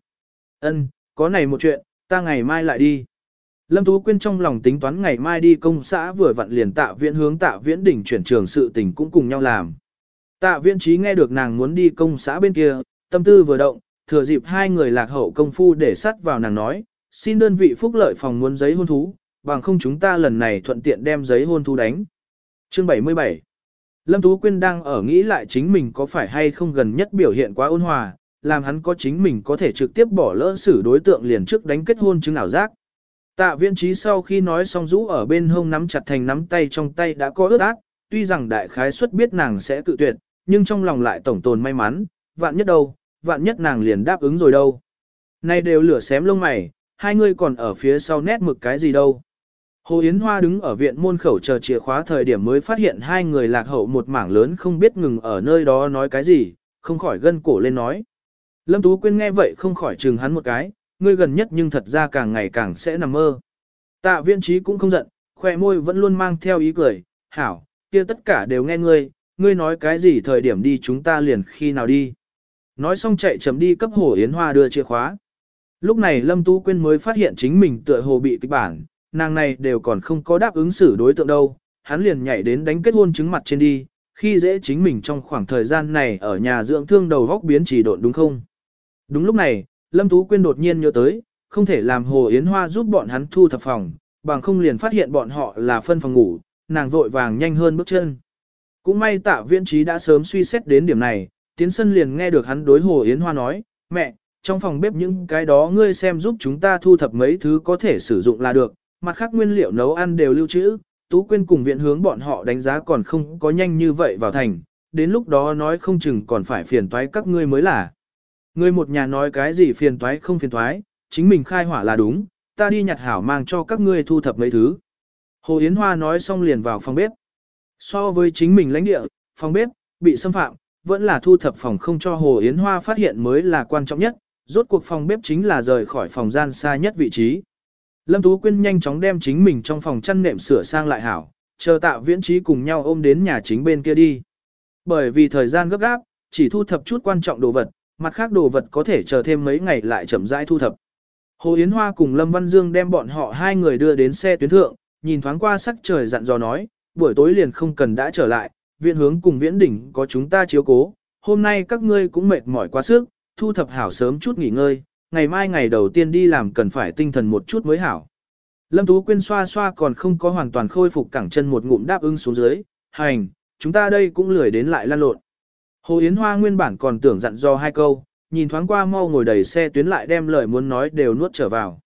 Ân, có này một chuyện, ta ngày mai lại đi. Lâm Tú Quyên trong lòng tính toán ngày mai đi công xã vừa vặn liền tạ viễn hướng tạ viễn đỉnh chuyển trường sự tình cũng cùng nhau làm. Tạ viễn trí nghe được nàng muốn đi công xã bên kia, tâm tư vừa động, thừa dịp hai người lạc hậu công phu để sắt vào nàng nói, xin đơn vị phúc lợi phòng muốn giấy hôn thú, bằng không chúng ta lần này thuận tiện đem giấy hôn thú đánh. Chương 77 Lâm Tú Quyên đang ở nghĩ lại chính mình có phải hay không gần nhất biểu hiện quá ôn hòa, làm hắn có chính mình có thể trực tiếp bỏ lỡ xử đối tượng liền trước đánh kết hôn chứng ảo giác. Tạ viên trí sau khi nói xong rũ ở bên hông nắm chặt thành nắm tay trong tay đã có ướt át, tuy rằng đại khái suất biết nàng sẽ cự tuyệt, nhưng trong lòng lại tổng tồn may mắn, vạn nhất đâu, vạn nhất nàng liền đáp ứng rồi đâu. Nay đều lửa xém lông mày, hai người còn ở phía sau nét mực cái gì đâu. Hồ Yến Hoa đứng ở viện môn khẩu chờ chìa khóa thời điểm mới phát hiện hai người lạc hậu một mảng lớn không biết ngừng ở nơi đó nói cái gì, không khỏi gân cổ lên nói. Lâm Tú Quyên nghe vậy không khỏi chừng hắn một cái, ngươi gần nhất nhưng thật ra càng ngày càng sẽ nằm mơ. Tạ viên trí cũng không giận, khoe môi vẫn luôn mang theo ý cười, hảo, kia tất cả đều nghe ngươi, ngươi nói cái gì thời điểm đi chúng ta liền khi nào đi. Nói xong chạy chấm đi cấp Hồ Yến Hoa đưa chìa khóa. Lúc này Lâm Tú Quyên mới phát hiện chính mình tựa hồ bị kịch bản, nàng này đều còn không có đáp ứng xử đối tượng đâu, hắn liền nhảy đến đánh kết hôn chứng mặt trên đi, khi dễ chính mình trong khoảng thời gian này ở nhà dưỡng thương đầu góc biến chỉ độn đúng không? Đúng lúc này, Lâm Tú Quyên đột nhiên nhớ tới, không thể làm Hồ Yến Hoa giúp bọn hắn thu thập phòng, bằng không liền phát hiện bọn họ là phân phòng ngủ, nàng vội vàng nhanh hơn bước chân. Cũng may tạ viễn trí đã sớm suy xét đến điểm này, tiến sân liền nghe được hắn đối Hồ Yến Hoa nói, mẹ, trong phòng bếp những cái đó ngươi xem giúp chúng ta thu thập mấy thứ có thể sử dụng là được, mặt khác nguyên liệu nấu ăn đều lưu trữ, Tú Quyên cùng viện hướng bọn họ đánh giá còn không có nhanh như vậy vào thành, đến lúc đó nói không chừng còn phải phiền toái các ngươi mới là. Ngươi một nhà nói cái gì phiền toái không phiền toái, chính mình khai hỏa là đúng, ta đi nhặt hảo mang cho các ngươi thu thập mấy thứ. Hồ Yến Hoa nói xong liền vào phòng bếp. So với chính mình lãnh địa, phòng bếp, bị xâm phạm, vẫn là thu thập phòng không cho Hồ Yến Hoa phát hiện mới là quan trọng nhất, rốt cuộc phòng bếp chính là rời khỏi phòng gian xa nhất vị trí. Lâm Tú Quyên nhanh chóng đem chính mình trong phòng chăn nệm sửa sang lại hảo, chờ tạ viễn trí cùng nhau ôm đến nhà chính bên kia đi. Bởi vì thời gian gấp gáp, chỉ thu thập chút quan trọng đồ vật, mặt khác đồ vật có thể chờ thêm mấy ngày lại chậm rãi thu thập. Hồ Yến Hoa cùng Lâm Văn Dương đem bọn họ hai người đưa đến xe tuyến thượng, nhìn thoáng qua sắc trời dặn dò nói, buổi tối liền không cần đã trở lại, viện hướng cùng viễn đỉnh có chúng ta chiếu cố, hôm nay các ngươi cũng mệt mỏi quá sức, thu thập hảo sớm chút nghỉ ngơi, ngày mai ngày đầu tiên đi làm cần phải tinh thần một chút mới hảo. Lâm Tú Quyên xoa xoa còn không có hoàn toàn khôi phục cẳng chân một ngụm đáp ứng xuống dưới, hành, chúng ta đây cũng lười đến lại lan lộn. Hồ Yến Hoa nguyên bản còn tưởng dặn do hai câu, nhìn thoáng qua mau ngồi đầy xe tuyến lại đem lời muốn nói đều nuốt trở vào.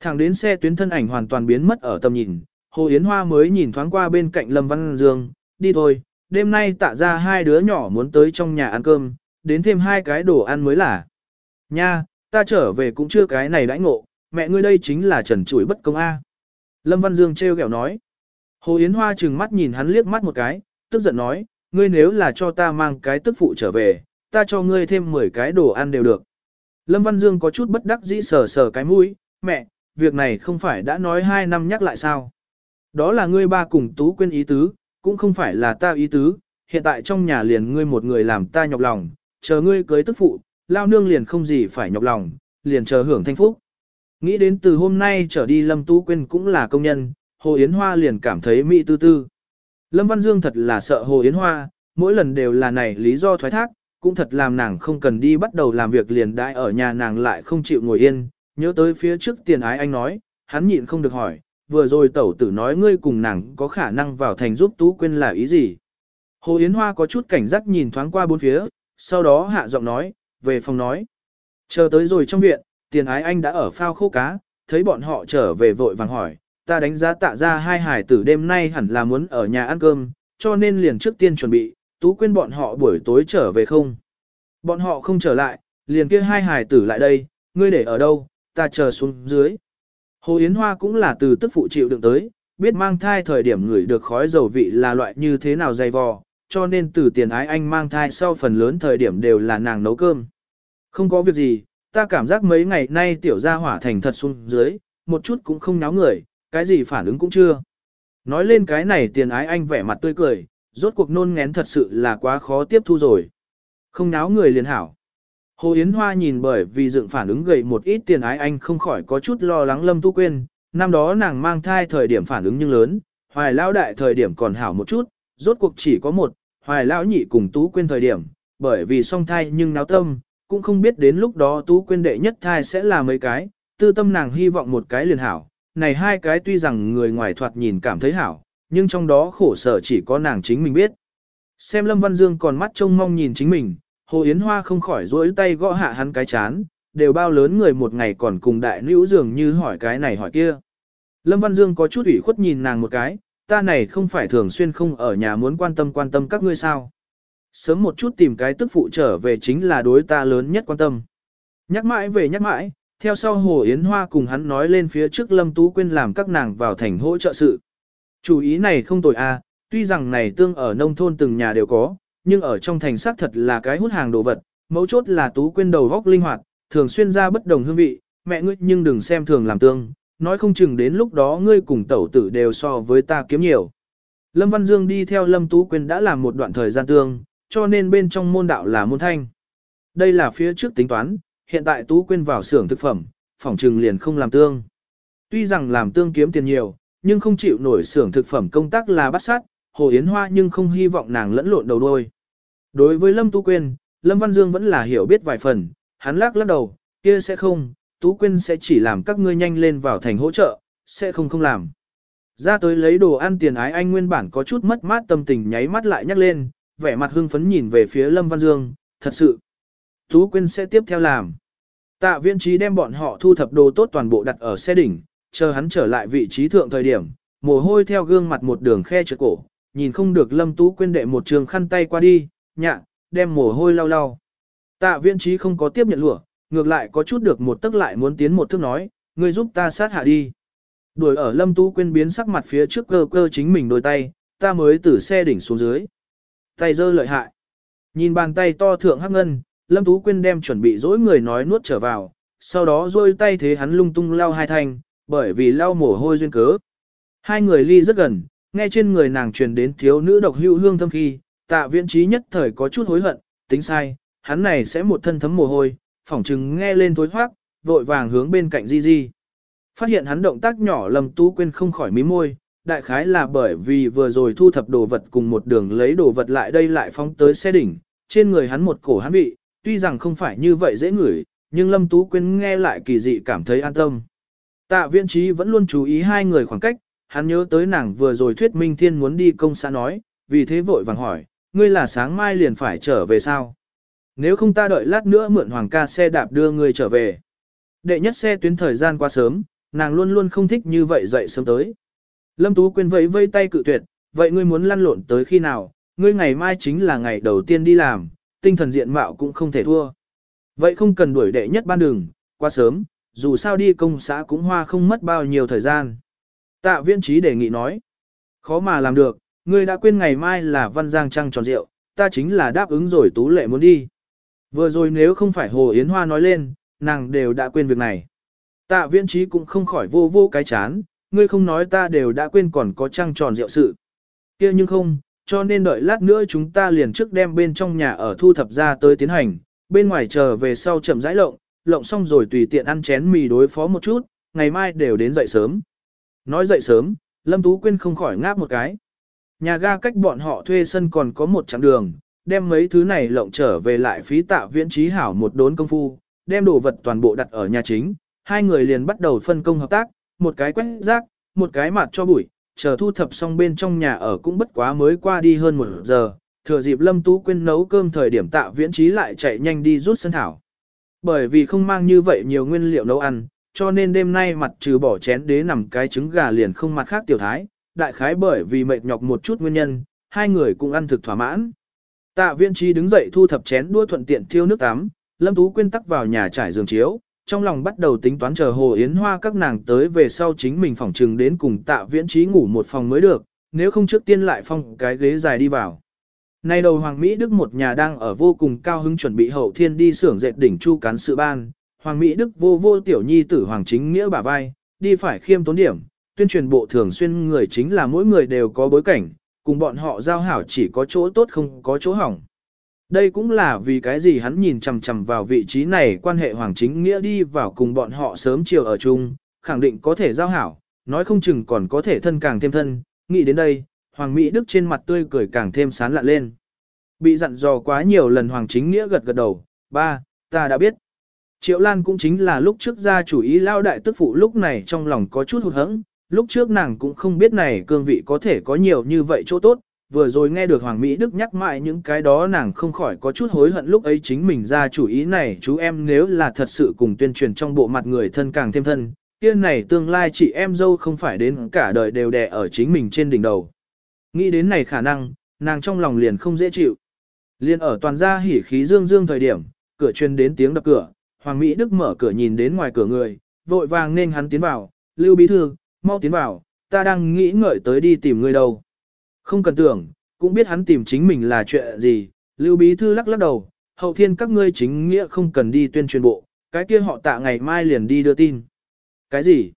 Thẳng đến xe tuyến thân ảnh hoàn toàn biến mất ở tầm nhìn, Hồ Yến Hoa mới nhìn thoáng qua bên cạnh Lâm Văn Dương, đi thôi, đêm nay tạ ra hai đứa nhỏ muốn tới trong nhà ăn cơm, đến thêm hai cái đồ ăn mới là. Nha, ta trở về cũng chưa cái này đãi ngộ, mẹ ngươi đây chính là trần chuỗi bất công A. Lâm Văn Dương trêu ghẹo nói. Hồ Yến Hoa trừng mắt nhìn hắn liếc mắt một cái, tức giận nói, ngươi nếu là cho ta mang cái tức phụ trở về, ta cho ngươi thêm 10 cái đồ ăn đều được. Lâm Văn Dương có chút bất đắc dĩ sờ sờ cái mũi, mẹ, việc này không phải đã nói hai năm nhắc lại sao. Đó là ngươi ba cùng tú quên ý tứ, cũng không phải là ta ý tứ, hiện tại trong nhà liền ngươi một người làm ta nhọc lòng, chờ ngươi cưới tức phụ, lao nương liền không gì phải nhọc lòng, liền chờ hưởng thanh phúc. Nghĩ đến từ hôm nay trở đi Lâm Tú Quyên cũng là công nhân, Hồ Yến Hoa liền cảm thấy mỹ tư tư. Lâm Văn Dương thật là sợ Hồ Yến Hoa, mỗi lần đều là này lý do thoái thác, cũng thật làm nàng không cần đi bắt đầu làm việc liền đại ở nhà nàng lại không chịu ngồi yên, nhớ tới phía trước tiền ái anh nói, hắn nhịn không được hỏi, vừa rồi tẩu tử nói ngươi cùng nàng có khả năng vào thành giúp Tú Quyên là ý gì. Hồ Yến Hoa có chút cảnh giác nhìn thoáng qua bốn phía, sau đó hạ giọng nói, về phòng nói. Chờ tới rồi trong viện, tiền ái anh đã ở phao khô cá, thấy bọn họ trở về vội vàng hỏi, ta đánh giá tạ ra hai hải tử đêm nay hẳn là muốn ở nhà ăn cơm, cho nên liền trước tiên chuẩn bị, tú quên bọn họ buổi tối trở về không. Bọn họ không trở lại, liền kia hai hải tử lại đây, ngươi để ở đâu, ta chờ xuống dưới. Hồ Yến Hoa cũng là từ tức phụ chịu đựng tới, biết mang thai thời điểm người được khói dầu vị là loại như thế nào dày vò, cho nên từ tiền ái anh mang thai sau phần lớn thời điểm đều là nàng nấu cơm. Không có việc gì, ta cảm giác mấy ngày nay tiểu gia hỏa thành thật xuống dưới, một chút cũng không náo người, cái gì phản ứng cũng chưa. Nói lên cái này tiền ái anh vẻ mặt tươi cười, rốt cuộc nôn ngén thật sự là quá khó tiếp thu rồi. Không náo người liền hảo. Hồ Yến Hoa nhìn bởi vì dựng phản ứng gầy một ít tiền ái anh không khỏi có chút lo lắng Lâm Tu Quyên, năm đó nàng mang thai thời điểm phản ứng nhưng lớn, hoài lão đại thời điểm còn hảo một chút, rốt cuộc chỉ có một, hoài lão nhị cùng Tú Quyên thời điểm, bởi vì song thai nhưng náo tâm, cũng không biết đến lúc đó Tú Quyên đệ nhất thai sẽ là mấy cái, tư tâm nàng hy vọng một cái liền hảo, này hai cái tuy rằng người ngoài thoạt nhìn cảm thấy hảo, nhưng trong đó khổ sở chỉ có nàng chính mình biết. Xem Lâm Văn Dương còn mắt trông mong nhìn chính mình, Hồ Yến Hoa không khỏi rỗi tay gõ hạ hắn cái chán, đều bao lớn người một ngày còn cùng đại nữ dường như hỏi cái này hỏi kia. Lâm Văn Dương có chút ủy khuất nhìn nàng một cái, ta này không phải thường xuyên không ở nhà muốn quan tâm quan tâm các ngươi sao. Sớm một chút tìm cái tức phụ trở về chính là đối ta lớn nhất quan tâm. Nhắc mãi về nhắc mãi, theo sau Hồ Yến Hoa cùng hắn nói lên phía trước Lâm Tú Quyên làm các nàng vào thành hỗ trợ sự. Chủ ý này không tồi a, à, tuy rằng này tương ở nông thôn từng nhà đều có, nhưng ở trong thành xác thật là cái hút hàng đồ vật, mấu chốt là Tú Quyên đầu góc linh hoạt, thường xuyên ra bất đồng hương vị, mẹ ngươi nhưng đừng xem thường làm tương, nói không chừng đến lúc đó ngươi cùng tẩu tử đều so với ta kiếm nhiều. Lâm Văn Dương đi theo Lâm Tú Quyên đã làm một đoạn thời gian tương, cho nên bên trong môn đạo là môn thanh. Đây là phía trước tính toán, hiện tại Tú Quyên vào xưởng thực phẩm, phòng trừng liền không làm tương. Tuy rằng làm tương kiếm tiền nhiều, nhưng không chịu nổi xưởng thực phẩm công tác là bắt sát, Hồ Yến Hoa nhưng không hy vọng nàng lẫn lộn đầu đôi. Đối với Lâm Tú Quyên, Lâm Văn Dương vẫn là hiểu biết vài phần, hắn lắc lắc đầu, kia sẽ không, Tú Quyên sẽ chỉ làm các ngươi nhanh lên vào thành hỗ trợ, sẽ không không làm. Ra tới lấy đồ ăn tiền ái anh nguyên bản có chút mất mát tâm tình nháy mắt lại nhắc lên, vẻ mặt hưng phấn nhìn về phía Lâm Văn Dương, thật sự. Tú Quyên sẽ tiếp theo làm. Tạ viên trí đem bọn họ thu thập đồ tốt toàn bộ đặt ở xe đỉnh, chờ hắn trở lại vị trí thượng thời điểm, mồ hôi theo gương mặt một đường khe trượt cổ, nhìn không được Lâm Tú Quyên đệ một trường khăn tay qua đi, nhạ, đem mồ hôi lau lau. Tạ viên trí không có tiếp nhận lụa, ngược lại có chút được một tức lại muốn tiến một thước nói, ngươi giúp ta sát hạ đi. Đuổi ở Lâm Tú Quyên biến sắc mặt phía trước cơ cơ chính mình đôi tay, ta mới từ xe đỉnh xuống dưới. Tay dơ lợi hại. Nhìn bàn tay to thượng hắc ngân, Lâm Tú Quyên đem chuẩn bị dỗi người nói nuốt trở vào, sau đó rôi tay thế hắn lung tung lao hai thanh, bởi vì lao mồ hôi duyên cớ. Hai người ly rất gần, nghe trên người nàng truyền đến thiếu nữ độc hữu hương thâm khi, tạ viễn trí nhất thời có chút hối hận, tính sai, hắn này sẽ một thân thấm mồ hôi, phỏng chừng nghe lên thối thoát, vội vàng hướng bên cạnh Di Di. Phát hiện hắn động tác nhỏ Lâm Tú Quyên không khỏi mí môi, đại khái là bởi vì vừa rồi thu thập đồ vật cùng một đường lấy đồ vật lại đây lại phóng tới xe đỉnh, trên người hắn một cổ hắn vị, tuy rằng không phải như vậy dễ ngửi, nhưng Lâm Tú Quyên nghe lại kỳ dị cảm thấy an tâm. Tạ viên trí vẫn luôn chú ý hai người khoảng cách, hắn nhớ tới nàng vừa rồi thuyết minh thiên muốn đi công xã nói, vì thế vội vàng hỏi, ngươi là sáng mai liền phải trở về sao? Nếu không ta đợi lát nữa mượn hoàng ca xe đạp đưa ngươi trở về. Đệ nhất xe tuyến thời gian quá sớm, nàng luôn luôn không thích như vậy dậy sớm tới. Lâm Tú Quyên vẫy vây tay cự tuyệt, vậy ngươi muốn lăn lộn tới khi nào, ngươi ngày mai chính là ngày đầu tiên đi làm, tinh thần diện mạo cũng không thể thua. Vậy không cần đuổi đệ nhất ban đường, quá sớm, dù sao đi công xã cũng hoa không mất bao nhiêu thời gian. Tạ viên trí đề nghị nói, khó mà làm được, ngươi đã quên ngày mai là văn giang trăng tròn rượu, ta chính là đáp ứng rồi tú lệ muốn đi. Vừa rồi nếu không phải Hồ Yến Hoa nói lên, nàng đều đã quên việc này. Tạ viễn trí cũng không khỏi vô vô cái chán, ngươi không nói ta đều đã quên còn có trăng tròn rượu sự. kia nhưng không, cho nên đợi lát nữa chúng ta liền trước đem bên trong nhà ở thu thập ra tới tiến hành, bên ngoài chờ về sau chậm rãi lộng, lộng xong rồi tùy tiện ăn chén mì đối phó một chút, ngày mai đều đến dậy sớm. Nói dậy sớm, Lâm Tú Quyên không khỏi ngáp một cái. Nhà ga cách bọn họ thuê sân còn có một chặng đường, đem mấy thứ này lộng trở về lại phí tạ viễn trí hảo một đốn công phu, đem đồ vật toàn bộ đặt ở nhà chính, hai người liền bắt đầu phân công hợp tác, một cái quét rác, một cái mặt cho bụi, chờ thu thập xong bên trong nhà ở cũng bất quá mới qua đi hơn một giờ, thừa dịp Lâm Tú Quyên nấu cơm thời điểm tạ viễn trí lại chạy nhanh đi rút sân thảo. Bởi vì không mang như vậy nhiều nguyên liệu nấu ăn, cho nên đêm nay mặt trừ bỏ chén đế nằm cái trứng gà liền không mặt khác tiểu thái, đại khái bởi vì mệt nhọc một chút nguyên nhân, hai người cũng ăn thực thỏa mãn. Tạ viễn trí đứng dậy thu thập chén đua thuận tiện thiêu nước tắm, Lâm Tú Quyên tắc vào nhà trải giường chiếu, trong lòng bắt đầu tính toán chờ Hồ Yến Hoa các nàng tới về sau chính mình phòng trừng đến cùng tạ viễn trí ngủ một phòng mới được, nếu không trước tiên lại phong cái ghế dài đi vào. Nay đầu Hoàng Mỹ Đức một nhà đang ở vô cùng cao hứng chuẩn bị hậu thiên đi xưởng dệt đỉnh chu cán sự ban, Hoàng Mỹ Đức vô vô tiểu nhi tử Hoàng chính nghĩa bả vai, đi phải khiêm tốn điểm, tuyên truyền bộ thường xuyên người chính là mỗi người đều có bối cảnh, cùng bọn họ giao hảo chỉ có chỗ tốt không có chỗ hỏng. Đây cũng là vì cái gì hắn nhìn chằm chằm vào vị trí này quan hệ hoàng chính nghĩa đi vào cùng bọn họ sớm chiều ở chung, khẳng định có thể giao hảo, nói không chừng còn có thể thân càng thêm thân, nghĩ đến đây, hoàng Mỹ Đức trên mặt tươi cười càng thêm sán lạ lên. Bị dặn dò quá nhiều lần hoàng chính nghĩa gật gật đầu, ba, ta đã biết. Triệu Lan cũng chính là lúc trước ra chủ ý lao đại tức phụ lúc này trong lòng có chút hụt hẫng, lúc trước nàng cũng không biết này cương vị có thể có nhiều như vậy chỗ tốt, vừa rồi nghe được Hoàng Mỹ Đức nhắc mãi những cái đó nàng không khỏi có chút hối hận lúc ấy chính mình ra chủ ý này chú em nếu là thật sự cùng tuyên truyền trong bộ mặt người thân càng thêm thân, kia này tương lai chị em dâu không phải đến cả đời đều đè ở chính mình trên đỉnh đầu. Nghĩ đến này khả năng, nàng trong lòng liền không dễ chịu. Liên ở toàn gia hỉ khí dương dương thời điểm, cửa truyền đến tiếng đập cửa, Hoàng Mỹ Đức mở cửa nhìn đến ngoài cửa người, vội vàng nên hắn tiến vào, Lưu Bí Thư, mau tiến vào, ta đang nghĩ ngợi tới đi tìm ngươi đâu. Không cần tưởng, cũng biết hắn tìm chính mình là chuyện gì, Lưu Bí Thư lắc lắc đầu, hậu thiên các ngươi chính nghĩa không cần đi tuyên truyền bộ, cái kia họ tạ ngày mai liền đi đưa tin. Cái gì?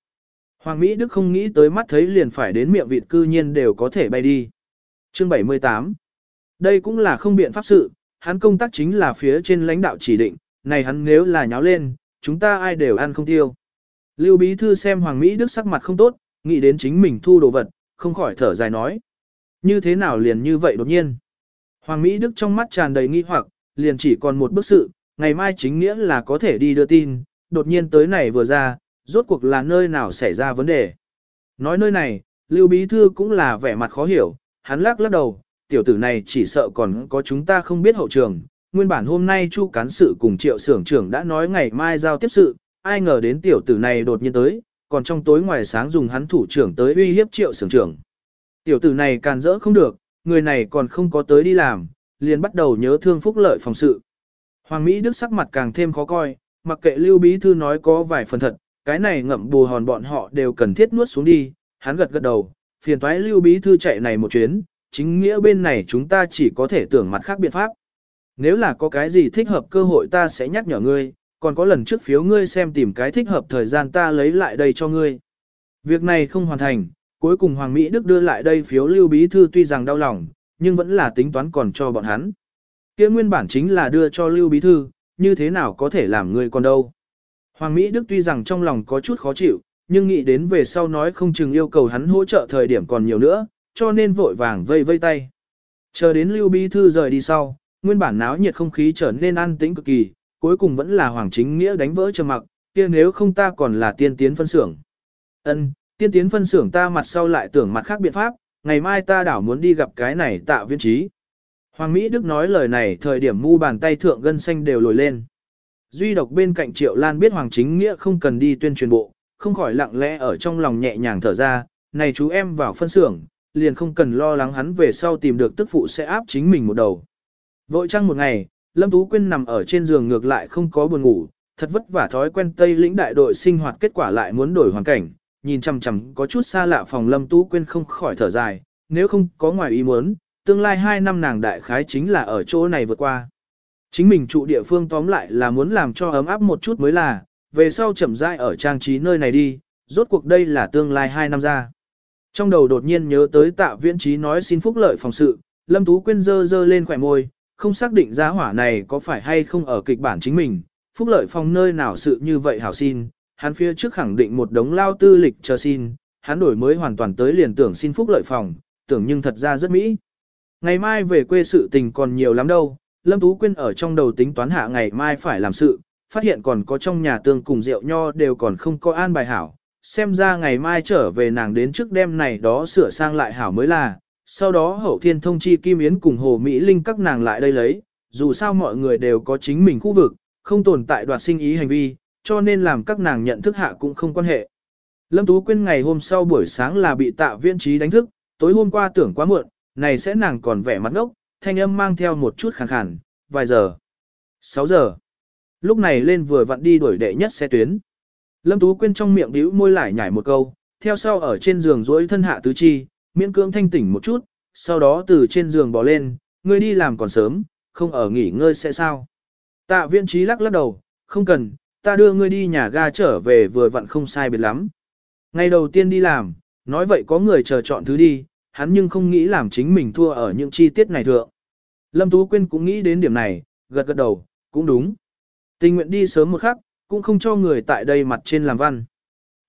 Hoàng Mỹ Đức không nghĩ tới mắt thấy liền phải đến miệng vịt cư nhiên đều có thể bay đi. Chương 78 Đây cũng là không biện pháp sự, hắn công tác chính là phía trên lãnh đạo chỉ định, này hắn nếu là nháo lên, chúng ta ai đều ăn không tiêu. Lưu Bí Thư xem Hoàng Mỹ Đức sắc mặt không tốt, nghĩ đến chính mình thu đồ vật, không khỏi thở dài nói. Như thế nào liền như vậy đột nhiên? Hoàng Mỹ Đức trong mắt tràn đầy nghi hoặc, liền chỉ còn một bức sự, ngày mai chính nghĩa là có thể đi đưa tin, đột nhiên tới này vừa ra, rốt cuộc là nơi nào xảy ra vấn đề. Nói nơi này, Lưu Bí Thư cũng là vẻ mặt khó hiểu, hắn lắc lắc đầu, tiểu tử này chỉ sợ còn có chúng ta không biết hậu trường. Nguyên bản hôm nay Chu cán sự cùng triệu sưởng trưởng đã nói ngày mai giao tiếp sự, ai ngờ đến tiểu tử này đột nhiên tới, còn trong tối ngoài sáng dùng hắn thủ trưởng tới uy hiếp triệu sưởng trưởng. Tiểu tử này càn rỡ không được, người này còn không có tới đi làm, liền bắt đầu nhớ thương phúc lợi phòng sự. Hoàng Mỹ Đức sắc mặt càng thêm khó coi, mặc kệ Lưu Bí Thư nói có vài phần thật, cái này ngậm bù hòn bọn họ đều cần thiết nuốt xuống đi, hắn gật gật đầu, phiền toái Lưu Bí Thư chạy này một chuyến, chính nghĩa bên này chúng ta chỉ có thể tưởng mặt khác biện pháp. nếu là có cái gì thích hợp cơ hội ta sẽ nhắc nhở ngươi, còn có lần trước phiếu ngươi xem tìm cái thích hợp thời gian ta lấy lại đây cho ngươi. Việc này không hoàn thành, cuối cùng Hoàng Mỹ Đức đưa lại đây phiếu lưu bí thư tuy rằng đau lòng, nhưng vẫn là tính toán còn cho bọn hắn. kia nguyên bản chính là đưa cho lưu bí thư, như thế nào có thể làm ngươi còn đâu. Hoàng Mỹ Đức tuy rằng trong lòng có chút khó chịu, nhưng nghĩ đến về sau nói không chừng yêu cầu hắn hỗ trợ thời điểm còn nhiều nữa, cho nên vội vàng vây vây tay. Chờ đến lưu bí thư rời đi sau, nguyên bản náo nhiệt không khí trở nên an tĩnh cực kỳ, cuối cùng vẫn là Hoàng Chính Nghĩa đánh vỡ trầm mặc, kia nếu không ta còn là tiên tiến phân xưởng. Ân, tiên tiến phân xưởng ta mặt sau lại tưởng mặt khác biện pháp, ngày mai ta đảo muốn đi gặp cái này tạ viên trí. Hoàng Mỹ Đức nói lời này thời điểm mu bàn tay thượng gân xanh đều lồi lên. Duy độc bên cạnh Triệu Lan biết Hoàng Chính Nghĩa không cần đi tuyên truyền bộ, không khỏi lặng lẽ ở trong lòng nhẹ nhàng thở ra, này chú em vào phân xưởng, liền không cần lo lắng hắn về sau tìm được tức phụ sẽ áp chính mình một đầu. Vội trăng một ngày, Lâm Tú Quyên nằm ở trên giường ngược lại không có buồn ngủ, thật vất vả thói quen Tây lĩnh đại đội sinh hoạt kết quả lại muốn đổi hoàn cảnh, nhìn chằm chằm có chút xa lạ phòng Lâm Tú Quyên không khỏi thở dài, nếu không có ngoài ý muốn, tương lai 2 năm nàng đại khái chính là ở chỗ này vượt qua. Chính mình trụ địa phương tóm lại là muốn làm cho ấm áp một chút mới là, về sau chậm rãi ở trang trí nơi này đi, rốt cuộc đây là tương lai 2 năm ra. Trong đầu đột nhiên nhớ tới tạ viễn trí nói xin phúc lợi phòng sự, Lâm Tú Quyên dơ dơ lên khỏe môi, không xác định giá hỏa này có phải hay không ở kịch bản chính mình, phúc lợi phòng nơi nào sự như vậy hảo xin, hắn phía trước khẳng định một đống lao tư lịch chờ xin, hắn đổi mới hoàn toàn tới liền tưởng xin phúc lợi phòng, tưởng nhưng thật ra rất mỹ. Ngày mai về quê sự tình còn nhiều lắm đâu, Lâm Tú Quyên ở trong đầu tính toán hạ ngày mai phải làm sự, phát hiện còn có trong nhà tương cùng rượu nho đều còn không có an bài hảo, xem ra ngày mai trở về nàng đến trước đêm này đó sửa sang lại hảo mới là, sau đó hậu thiên thông chi Kim Yến cùng Hồ Mỹ Linh các nàng lại đây lấy, dù sao mọi người đều có chính mình khu vực, không tồn tại đoạt sinh ý hành vi, cho nên làm các nàng nhận thức hạ cũng không quan hệ. Lâm Tú Quyên ngày hôm sau buổi sáng là bị tạ viên trí đánh thức, tối hôm qua tưởng quá muộn, này sẽ nàng còn vẻ mặt ngốc, thanh âm mang theo một chút khàn khàn, vài giờ. 6 giờ. Lúc này lên vừa vặn đi đuổi đệ nhất xe tuyến. Lâm Tú Quyên trong miệng bĩu môi lại nhảy một câu, theo sau ở trên giường duỗi thân hạ tứ chi, miễn cưỡng thanh tỉnh một chút, sau đó từ trên giường bò lên, ngươi đi làm còn sớm, không ở nghỉ ngơi sẽ sao. Tạ viên trí lắc lắc đầu, không cần, ta đưa ngươi đi nhà ga trở về vừa vặn không sai biệt lắm. Ngày đầu tiên đi làm, nói vậy có người chờ chọn thứ đi, hắn nhưng không nghĩ làm chính mình thua ở những chi tiết này thượng. Lâm Tú Quyên cũng nghĩ đến điểm này, gật gật đầu, cũng đúng. Tình nguyện đi sớm một khắc, cũng không cho người tại đây mặt trên làm văn.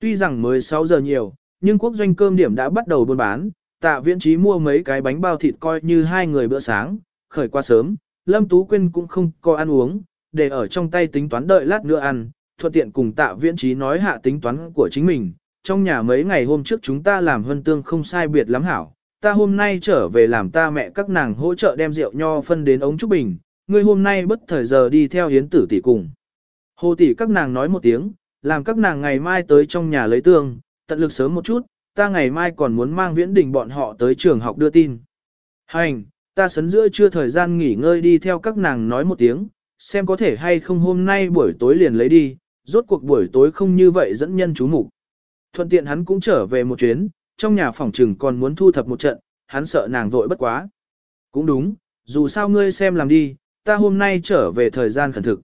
Tuy rằng mới 6 giờ nhiều, nhưng quốc doanh cơm điểm đã bắt đầu buôn bán, tạ viễn trí mua mấy cái bánh bao thịt coi như hai người bữa sáng, khởi qua sớm, Lâm Tú Quyên cũng không có ăn uống, để ở trong tay tính toán đợi lát nữa ăn, thuận tiện cùng tạ viễn trí nói hạ tính toán của chính mình. Trong nhà mấy ngày hôm trước chúng ta làm hân tương không sai biệt lắm hảo, ta hôm nay trở về làm ta mẹ các nàng hỗ trợ đem rượu nho phân đến ống trúc bình, ngươi hôm nay bất thời giờ đi theo hiến tử tỷ cùng. Hồ tỷ các nàng nói một tiếng, làm các nàng ngày mai tới trong nhà lấy tương, tận lực sớm một chút, ta ngày mai còn muốn mang viễn đình bọn họ tới trường học đưa tin. Hành, ta sấn giữa chưa thời gian nghỉ ngơi đi theo các nàng nói một tiếng, xem có thể hay không hôm nay buổi tối liền lấy đi, rốt cuộc buổi tối không như vậy dẫn nhân chú mục. Thuận tiện hắn cũng trở về một chuyến, trong nhà phòng trừng còn muốn thu thập một trận, hắn sợ nàng vội bất quá. Cũng đúng, dù sao ngươi xem làm đi, ta hôm nay trở về thời gian khẩn thực.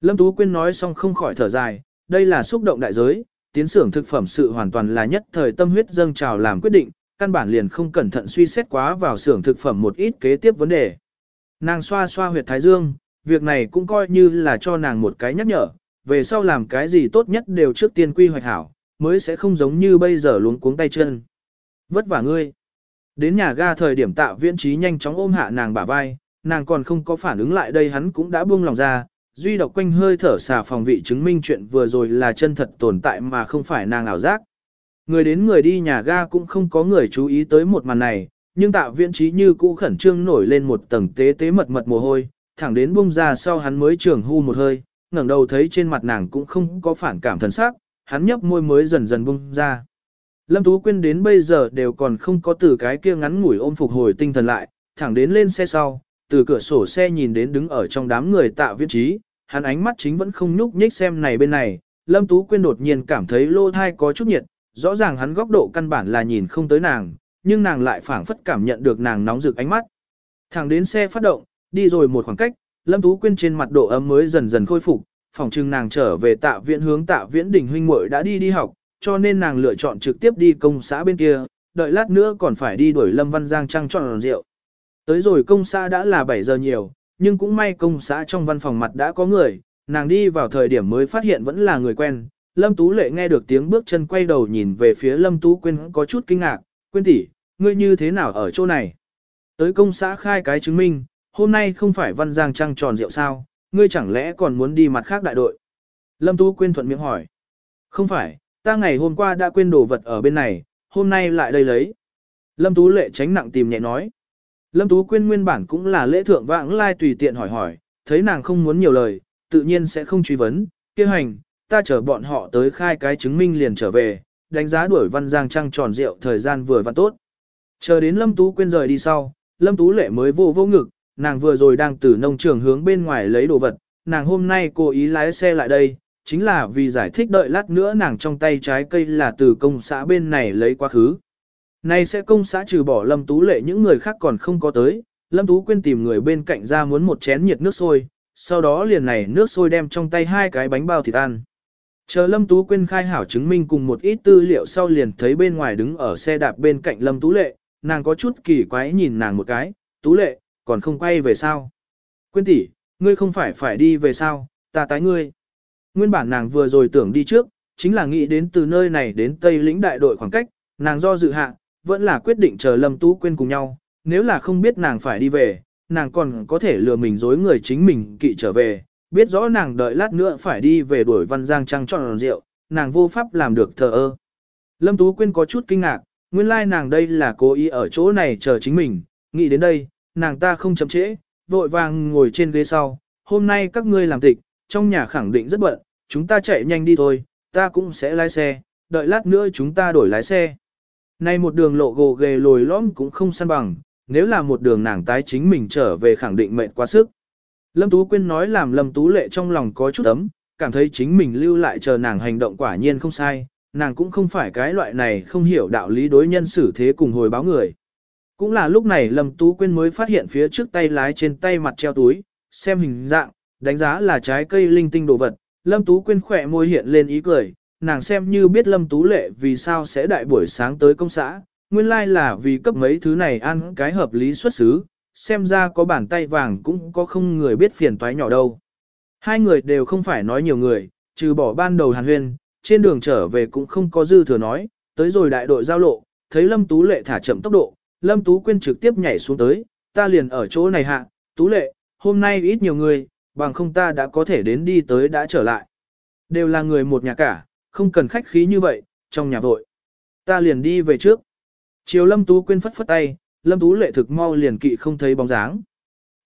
Lâm Tú Quyên nói xong không khỏi thở dài, đây là xúc động đại giới, tiến xưởng thực phẩm sự hoàn toàn là nhất thời tâm huyết dâng trào làm quyết định, căn bản liền không cẩn thận suy xét quá vào xưởng thực phẩm một ít kế tiếp vấn đề. Nàng xoa xoa huyệt thái dương, việc này cũng coi như là cho nàng một cái nhắc nhở, về sau làm cái gì tốt nhất đều trước tiên quy hoạch hảo, mới sẽ không giống như bây giờ luống cuống tay chân. Vất vả ngươi. Đến nhà ga thời điểm tạ viễn trí nhanh chóng ôm hạ nàng bả vai, nàng còn không có phản ứng lại đây hắn cũng đã buông lòng ra, duy độc quanh hơi thở xà phòng vị chứng minh chuyện vừa rồi là chân thật tồn tại mà không phải nàng ảo giác. Người đến người đi nhà ga cũng không có người chú ý tới một màn này, nhưng tạ viễn trí như cũ khẩn trương nổi lên một tầng tế tế mật mật mồ hôi, thẳng đến bung ra sau hắn mới trường hu một hơi, ngẩng đầu thấy trên mặt nàng cũng không có phản cảm thần sắc, hắn nhấp môi mới dần dần bung ra. Lâm Tú Quyên đến bây giờ đều còn không có từ cái kia ngắn ngủi ôm phục hồi tinh thần lại, thẳng đến lên xe sau, từ cửa sổ xe nhìn đến đứng ở trong đám người tạ viễn trí, hắn ánh mắt chính vẫn không nhúc nhích xem này bên này, Lâm Tú Quyên đột nhiên cảm thấy lô thai có chút nhiệt, rõ ràng hắn góc độ căn bản là nhìn không tới nàng, nhưng nàng lại phản phất cảm nhận được nàng nóng rực ánh mắt. Thẳng đến xe phát động, đi rồi một khoảng cách, Lâm Tú Quyên trên mặt độ ấm mới dần dần khôi phục, phòng trưng nàng trở về tạ viện hướng tạ viễn đỉnh huynh muội đã đi đi học, cho nên nàng lựa chọn trực tiếp đi công xã bên kia, đợi lát nữa còn phải đi đuổi Lâm Văn Giang trăng tròn rượu. Tới rồi công xã đã là 7 giờ nhiều, nhưng cũng may công xã trong văn phòng mặt đã có người, nàng đi vào thời điểm mới phát hiện vẫn là người quen. Lâm Tú Lệ nghe được tiếng bước chân quay đầu nhìn về phía Lâm Tú Quyên có chút kinh ngạc, Quyên tỷ, ngươi như thế nào ở chỗ này? Tới công xã khai cái chứng minh, hôm nay không phải Văn Giang trăng tròn rượu sao, ngươi chẳng lẽ còn muốn đi mặt khác đại đội? Lâm Tú Quyên thuận miệng hỏi. Không phải, ta ngày hôm qua đã quên đồ vật ở bên này, hôm nay lại đây lấy. Lâm Tú Lệ tránh nặng tìm nhẹ nói. Lâm Tú Quyên nguyên bản cũng là lễ thượng vãng lai tùy tiện hỏi hỏi, thấy nàng không muốn nhiều lời, tự nhiên sẽ không truy vấn, kêu hành, ta chờ bọn họ tới khai cái chứng minh liền trở về, đánh giá đuổi văn giang trăng tròn rượu thời gian vừa văn tốt. Chờ đến Lâm Tú Quyên rời đi sau, Lâm Tú Lệ mới vô vô ngực, nàng vừa rồi đang từ nông trường hướng bên ngoài lấy đồ vật, nàng hôm nay cố ý lái xe lại đây, chính là vì giải thích đợi lát nữa nàng trong tay trái cây là từ công xã bên này lấy quá khứ nay sẽ công xã trừ bỏ Lâm Tú Lệ những người khác còn không có tới, Lâm Tú quên tìm người bên cạnh ra muốn một chén nhiệt nước sôi, sau đó liền này nước sôi đem trong tay hai cái bánh bao thịt ăn. Chờ Lâm Tú quên khai hảo chứng minh cùng một ít tư liệu sau liền thấy bên ngoài đứng ở xe đạp bên cạnh Lâm Tú Lệ, nàng có chút kỳ quái nhìn nàng một cái, Tú Lệ, còn không quay về sao? Quyên tỷ, ngươi không phải phải đi về sao, ta tái ngươi. Nguyên bản nàng vừa rồi tưởng đi trước, chính là nghĩ đến từ nơi này đến Tây lĩnh đại đội khoảng cách, nàng do dự hạ, vẫn là quyết định chờ Lâm Tú Quyên cùng nhau, nếu là không biết nàng phải đi về, nàng còn có thể lừa mình dối người chính mình kỵ trở về, biết rõ nàng đợi lát nữa phải đi về đuổi văn giang trăng tròn rượu, nàng vô pháp làm được thờ ơ. Lâm Tú Quyên có chút kinh ngạc, nguyên lai nàng đây là cố ý ở chỗ này chờ chính mình, nghĩ đến đây, nàng ta không chậm trễ, vội vàng ngồi trên ghế sau, hôm nay các ngươi làm tịch, trong nhà khẳng định rất bận, chúng ta chạy nhanh đi thôi, ta cũng sẽ lái xe, đợi lát nữa chúng ta đổi lái xe. Nay một đường lộ gồ ghề lồi lõm cũng không săn bằng, nếu là một đường nàng tái chính mình trở về khẳng định mệnh quá sức. Lâm Tú Quyên nói làm Lâm Tú Lệ trong lòng có chút ấm, cảm thấy chính mình lưu lại chờ nàng hành động quả nhiên không sai, nàng cũng không phải cái loại này không hiểu đạo lý đối nhân xử thế cùng hồi báo người. Cũng là lúc này Lâm Tú Quyên mới phát hiện phía trước tay lái trên tay mặt treo túi, xem hình dạng, đánh giá là trái cây linh tinh đồ vật, Lâm Tú Quyên khỏe môi hiện lên ý cười, nàng xem như biết Lâm Tú Lệ vì sao sẽ đại buổi sáng tới công xã, nguyên lai là vì cấp mấy thứ này ăn cái hợp lý xuất xứ, xem ra có bàn tay vàng cũng có không người biết phiền toái nhỏ đâu. Hai người đều không phải nói nhiều người, trừ bỏ ban đầu hàn huyên, trên đường trở về cũng không có dư thừa nói, tới rồi đại đội giao lộ, thấy Lâm Tú Lệ thả chậm tốc độ, Lâm Tú Quyên trực tiếp nhảy xuống tới, ta liền ở chỗ này hạ, Tú Lệ, hôm nay ít nhiều người, bằng không ta đã có thể đến đi tới đã trở lại. Đều là người một nhà cả, không cần khách khí như vậy, trong nhà vội. Ta liền đi về trước. Chiều Lâm Tú quên phất phất tay, Lâm Tú lệ thực mau liền kỵ không thấy bóng dáng.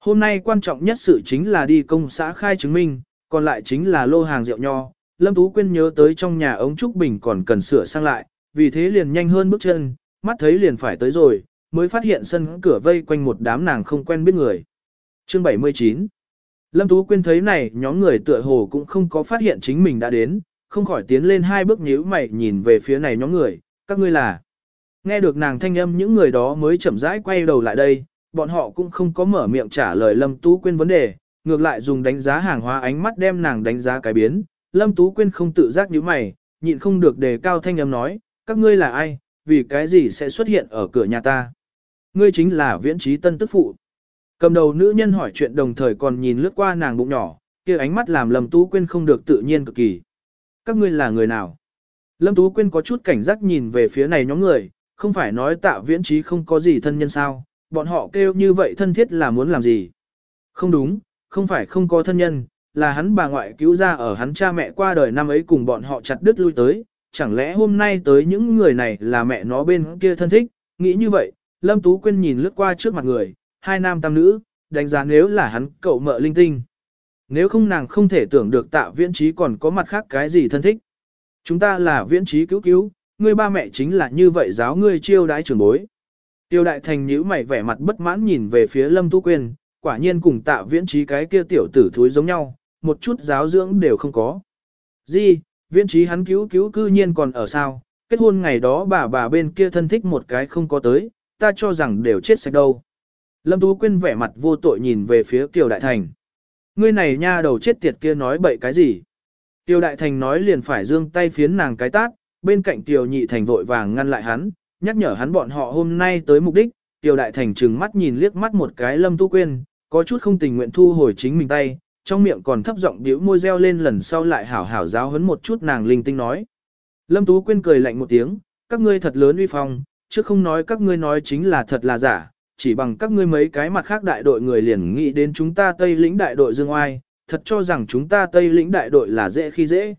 Hôm nay quan trọng nhất sự chính là đi công xã khai chứng minh, còn lại chính là lô hàng rượu nho. Lâm Tú quên nhớ tới trong nhà ống Trúc Bình còn cần sửa sang lại, vì thế liền nhanh hơn bước chân, mắt thấy liền phải tới rồi, mới phát hiện sân cửa vây quanh một đám nàng không quen biết người. Chương 79 Lâm Tú Quyên thấy này nhóm người tựa hồ cũng không có phát hiện chính mình đã đến, không khỏi tiến lên hai bước nhíu mày nhìn về phía này nhóm người, các ngươi là. Nghe được nàng thanh âm những người đó mới chậm rãi quay đầu lại đây, bọn họ cũng không có mở miệng trả lời Lâm Tú Quyên vấn đề, ngược lại dùng đánh giá hàng hóa ánh mắt đem nàng đánh giá cái biến. Lâm Tú Quyên không tự giác nhíu mày, nhịn không được đề cao thanh âm nói, các ngươi là ai, vì cái gì sẽ xuất hiện ở cửa nhà ta. Ngươi chính là viễn trí tân tức phụ. Cầm đầu nữ nhân hỏi chuyện đồng thời còn nhìn lướt qua nàng bụng nhỏ, kia ánh mắt làm Lâm Tú Quyên không được tự nhiên cực kỳ. Các ngươi là người nào? Lâm Tú Quyên có chút cảnh giác nhìn về phía này nhóm người, không phải nói tạ viễn trí không có gì thân nhân sao, bọn họ kêu như vậy thân thiết là muốn làm gì? Không đúng, không phải không có thân nhân, là hắn bà ngoại cứu ra ở hắn cha mẹ qua đời năm ấy cùng bọn họ chặt đứt lui tới, chẳng lẽ hôm nay tới những người này là mẹ nó bên kia thân thích, nghĩ như vậy, Lâm Tú Quyên nhìn lướt qua trước mặt người, hai nam tam nữ, đánh giá nếu là hắn cậu mợ linh tinh. Nếu không nàng không thể tưởng được tạ viễn trí còn có mặt khác cái gì thân thích. Chúng ta là viễn trí cứu cứu, ngươi ba mẹ chính là như vậy giáo ngươi chiêu đái trưởng bối. Tiêu đại thành nhíu mày vẻ mặt bất mãn nhìn về phía lâm tu quyên, quả nhiên cùng tạ viễn trí cái kia tiểu tử thúi giống nhau, một chút giáo dưỡng đều không có. gì viễn trí hắn cứu cứu cư nhiên còn ở sao, kết hôn ngày đó bà bà bên kia thân thích một cái không có tới, ta cho rằng đều chết sạch đâu. Lâm Tú Quyên vẻ mặt vô tội nhìn về phía Kiều Đại Thành. Ngươi này nha đầu chết tiệt kia nói bậy cái gì? Tiêu Đại Thành nói liền phải dương tay phiến nàng cái tát, bên cạnh Tiêu Nhị Thành vội vàng ngăn lại hắn, nhắc nhở hắn bọn họ hôm nay tới mục đích. Tiêu Đại Thành trừng mắt nhìn liếc mắt một cái Lâm Tu Quyên, có chút không tình nguyện thu hồi chính mình tay, trong miệng còn thấp giọng điếu môi reo lên lần sau lại hảo hảo giáo huấn một chút nàng linh tinh nói. Lâm Tú Quyên cười lạnh một tiếng, các ngươi thật lớn uy phong, chứ không nói các ngươi nói chính là thật là giả, chỉ bằng các ngươi mấy cái mặt khác đại đội người liền nghĩ đến chúng ta Tây lĩnh đại đội Dương Oai, thật cho rằng chúng ta Tây lĩnh đại đội là dễ khi dễ.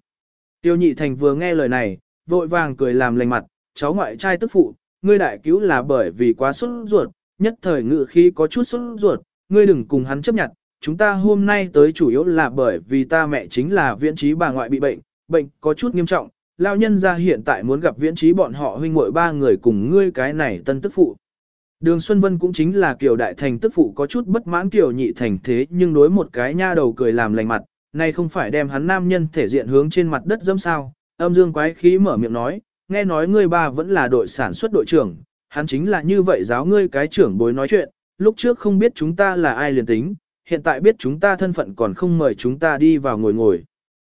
Tiêu nhị thành vừa nghe lời này, vội vàng cười làm lành mặt, cháu ngoại trai tức phụ, ngươi đại cứu là bởi vì quá sốt ruột, nhất thời ngự khi có chút sốt ruột, ngươi đừng cùng hắn chấp nhận, chúng ta hôm nay tới chủ yếu là bởi vì ta mẹ chính là viễn trí bà ngoại bị bệnh, bệnh có chút nghiêm trọng, lao nhân ra hiện tại muốn gặp viễn trí bọn họ huynh muội ba người cùng ngươi cái này tân tức phụ. Đường Xuân Vân cũng chính là kiểu đại thành tức phụ có chút bất mãn kiểu nhị thành thế nhưng đối một cái nha đầu cười làm lành mặt, này không phải đem hắn nam nhân thể diện hướng trên mặt đất dâm sao, âm dương quái khí mở miệng nói, nghe nói ngươi ba vẫn là đội sản xuất đội trưởng, hắn chính là như vậy giáo ngươi cái trưởng bối nói chuyện, lúc trước không biết chúng ta là ai liền tính, hiện tại biết chúng ta thân phận còn không mời chúng ta đi vào ngồi ngồi.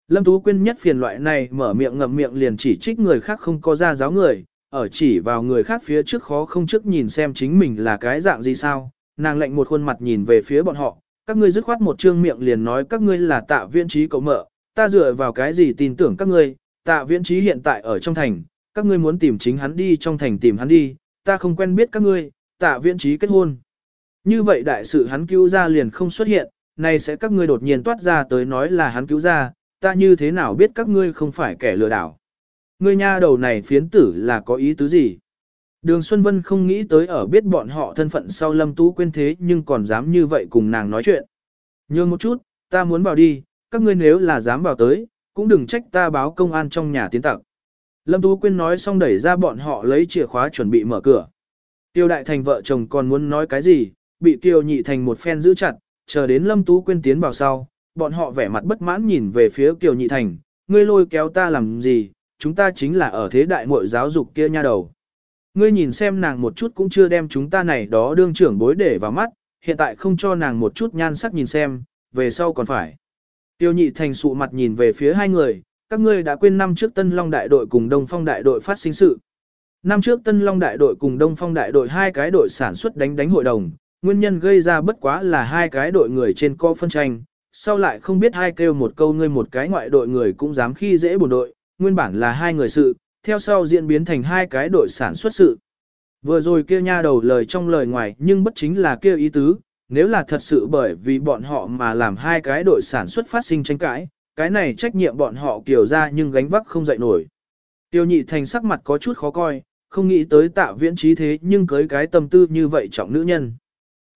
Lâm Tú Quyên nhất phiền loại này mở miệng ngậm miệng liền chỉ trích người khác không có ra giáo người, ở chỉ vào người khác phía trước khó không trước nhìn xem chính mình là cái dạng gì sao, nàng lệnh một khuôn mặt nhìn về phía bọn họ, các ngươi dứt khoát một trương miệng liền nói các ngươi là tạ viễn trí cậu mợ, ta dựa vào cái gì tin tưởng các ngươi, tạ viễn trí hiện tại ở trong thành, các ngươi muốn tìm chính hắn đi trong thành tìm hắn đi, ta không quen biết các ngươi, tạ viễn trí kết hôn. Như vậy đại sự hắn cứu ra liền không xuất hiện, này sẽ các ngươi đột nhiên toát ra tới nói là hắn cứu ra, ta như thế nào biết các ngươi không phải kẻ lừa đảo. Ngươi nha đầu này phiến tử là có ý tứ gì? Đường Xuân Vân không nghĩ tới ở biết bọn họ thân phận sau Lâm Tú quên thế nhưng còn dám như vậy cùng nàng nói chuyện. Nhường một chút, ta muốn vào đi, các ngươi nếu là dám vào tới, cũng đừng trách ta báo công an trong nhà tiến tặc. Lâm Tú Quyên nói xong đẩy ra bọn họ lấy chìa khóa chuẩn bị mở cửa. Tiêu Đại Thành vợ chồng còn muốn nói cái gì, bị Tiêu Nhị Thành một phen giữ chặt, chờ đến Lâm Tú Quyên tiến vào sau, bọn họ vẻ mặt bất mãn nhìn về phía Kiều Nhị Thành, ngươi lôi kéo ta làm gì, chúng ta chính là ở thế đại muội giáo dục kia nha đầu. Ngươi nhìn xem nàng một chút cũng chưa đem chúng ta này đó đương trưởng bối để vào mắt, hiện tại không cho nàng một chút nhan sắc nhìn xem, về sau còn phải. Tiêu nhị thành sụ mặt nhìn về phía hai người, các ngươi đã quên năm trước Tân Long đại đội cùng Đông Phong đại đội phát sinh sự. Năm trước Tân Long đại đội cùng Đông Phong đại đội hai cái đội sản xuất đánh đánh hội đồng, nguyên nhân gây ra bất quá là hai cái đội người trên co phân tranh, sau lại không biết hai kêu một câu ngươi một cái ngoại đội người cũng dám khi dễ bổ đội, nguyên bản là hai người sự, theo sau diễn biến thành hai cái đội sản xuất sự. Vừa rồi kia nha đầu lời trong lời ngoài nhưng bất chính là kêu ý tứ, nếu là thật sự bởi vì bọn họ mà làm hai cái đội sản xuất phát sinh tranh cãi, cái này trách nhiệm bọn họ kiểu ra nhưng gánh vác không dậy nổi. Tiêu nhị thành sắc mặt có chút khó coi, không nghĩ tới tạ viễn trí thế nhưng cưới cái tâm tư như vậy trọng nữ nhân.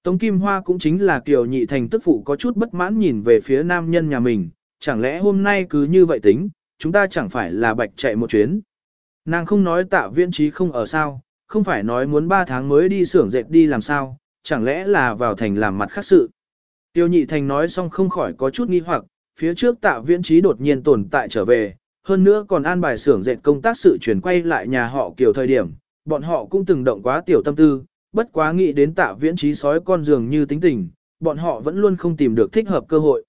Tống Kim Hoa cũng chính là kiểu Nhị Thành tức phụ có chút bất mãn nhìn về phía nam nhân nhà mình, chẳng lẽ hôm nay cứ như vậy tính, chúng ta chẳng phải là bạch chạy một chuyến. Nàng không nói tạ viễn trí không ở sao, không phải nói muốn 3 tháng mới đi xưởng dệt đi làm sao, chẳng lẽ là vào thành làm mặt khác sự. Tiêu nhị thành nói xong không khỏi có chút nghi hoặc, phía trước tạ viễn trí đột nhiên tồn tại trở về, hơn nữa còn an bài xưởng dệt công tác sự chuyển quay lại nhà họ kiểu thời điểm, bọn họ cũng từng động quá tiểu tâm tư, bất quá nghĩ đến tạ viễn trí sói con giường như tính tình, bọn họ vẫn luôn không tìm được thích hợp cơ hội.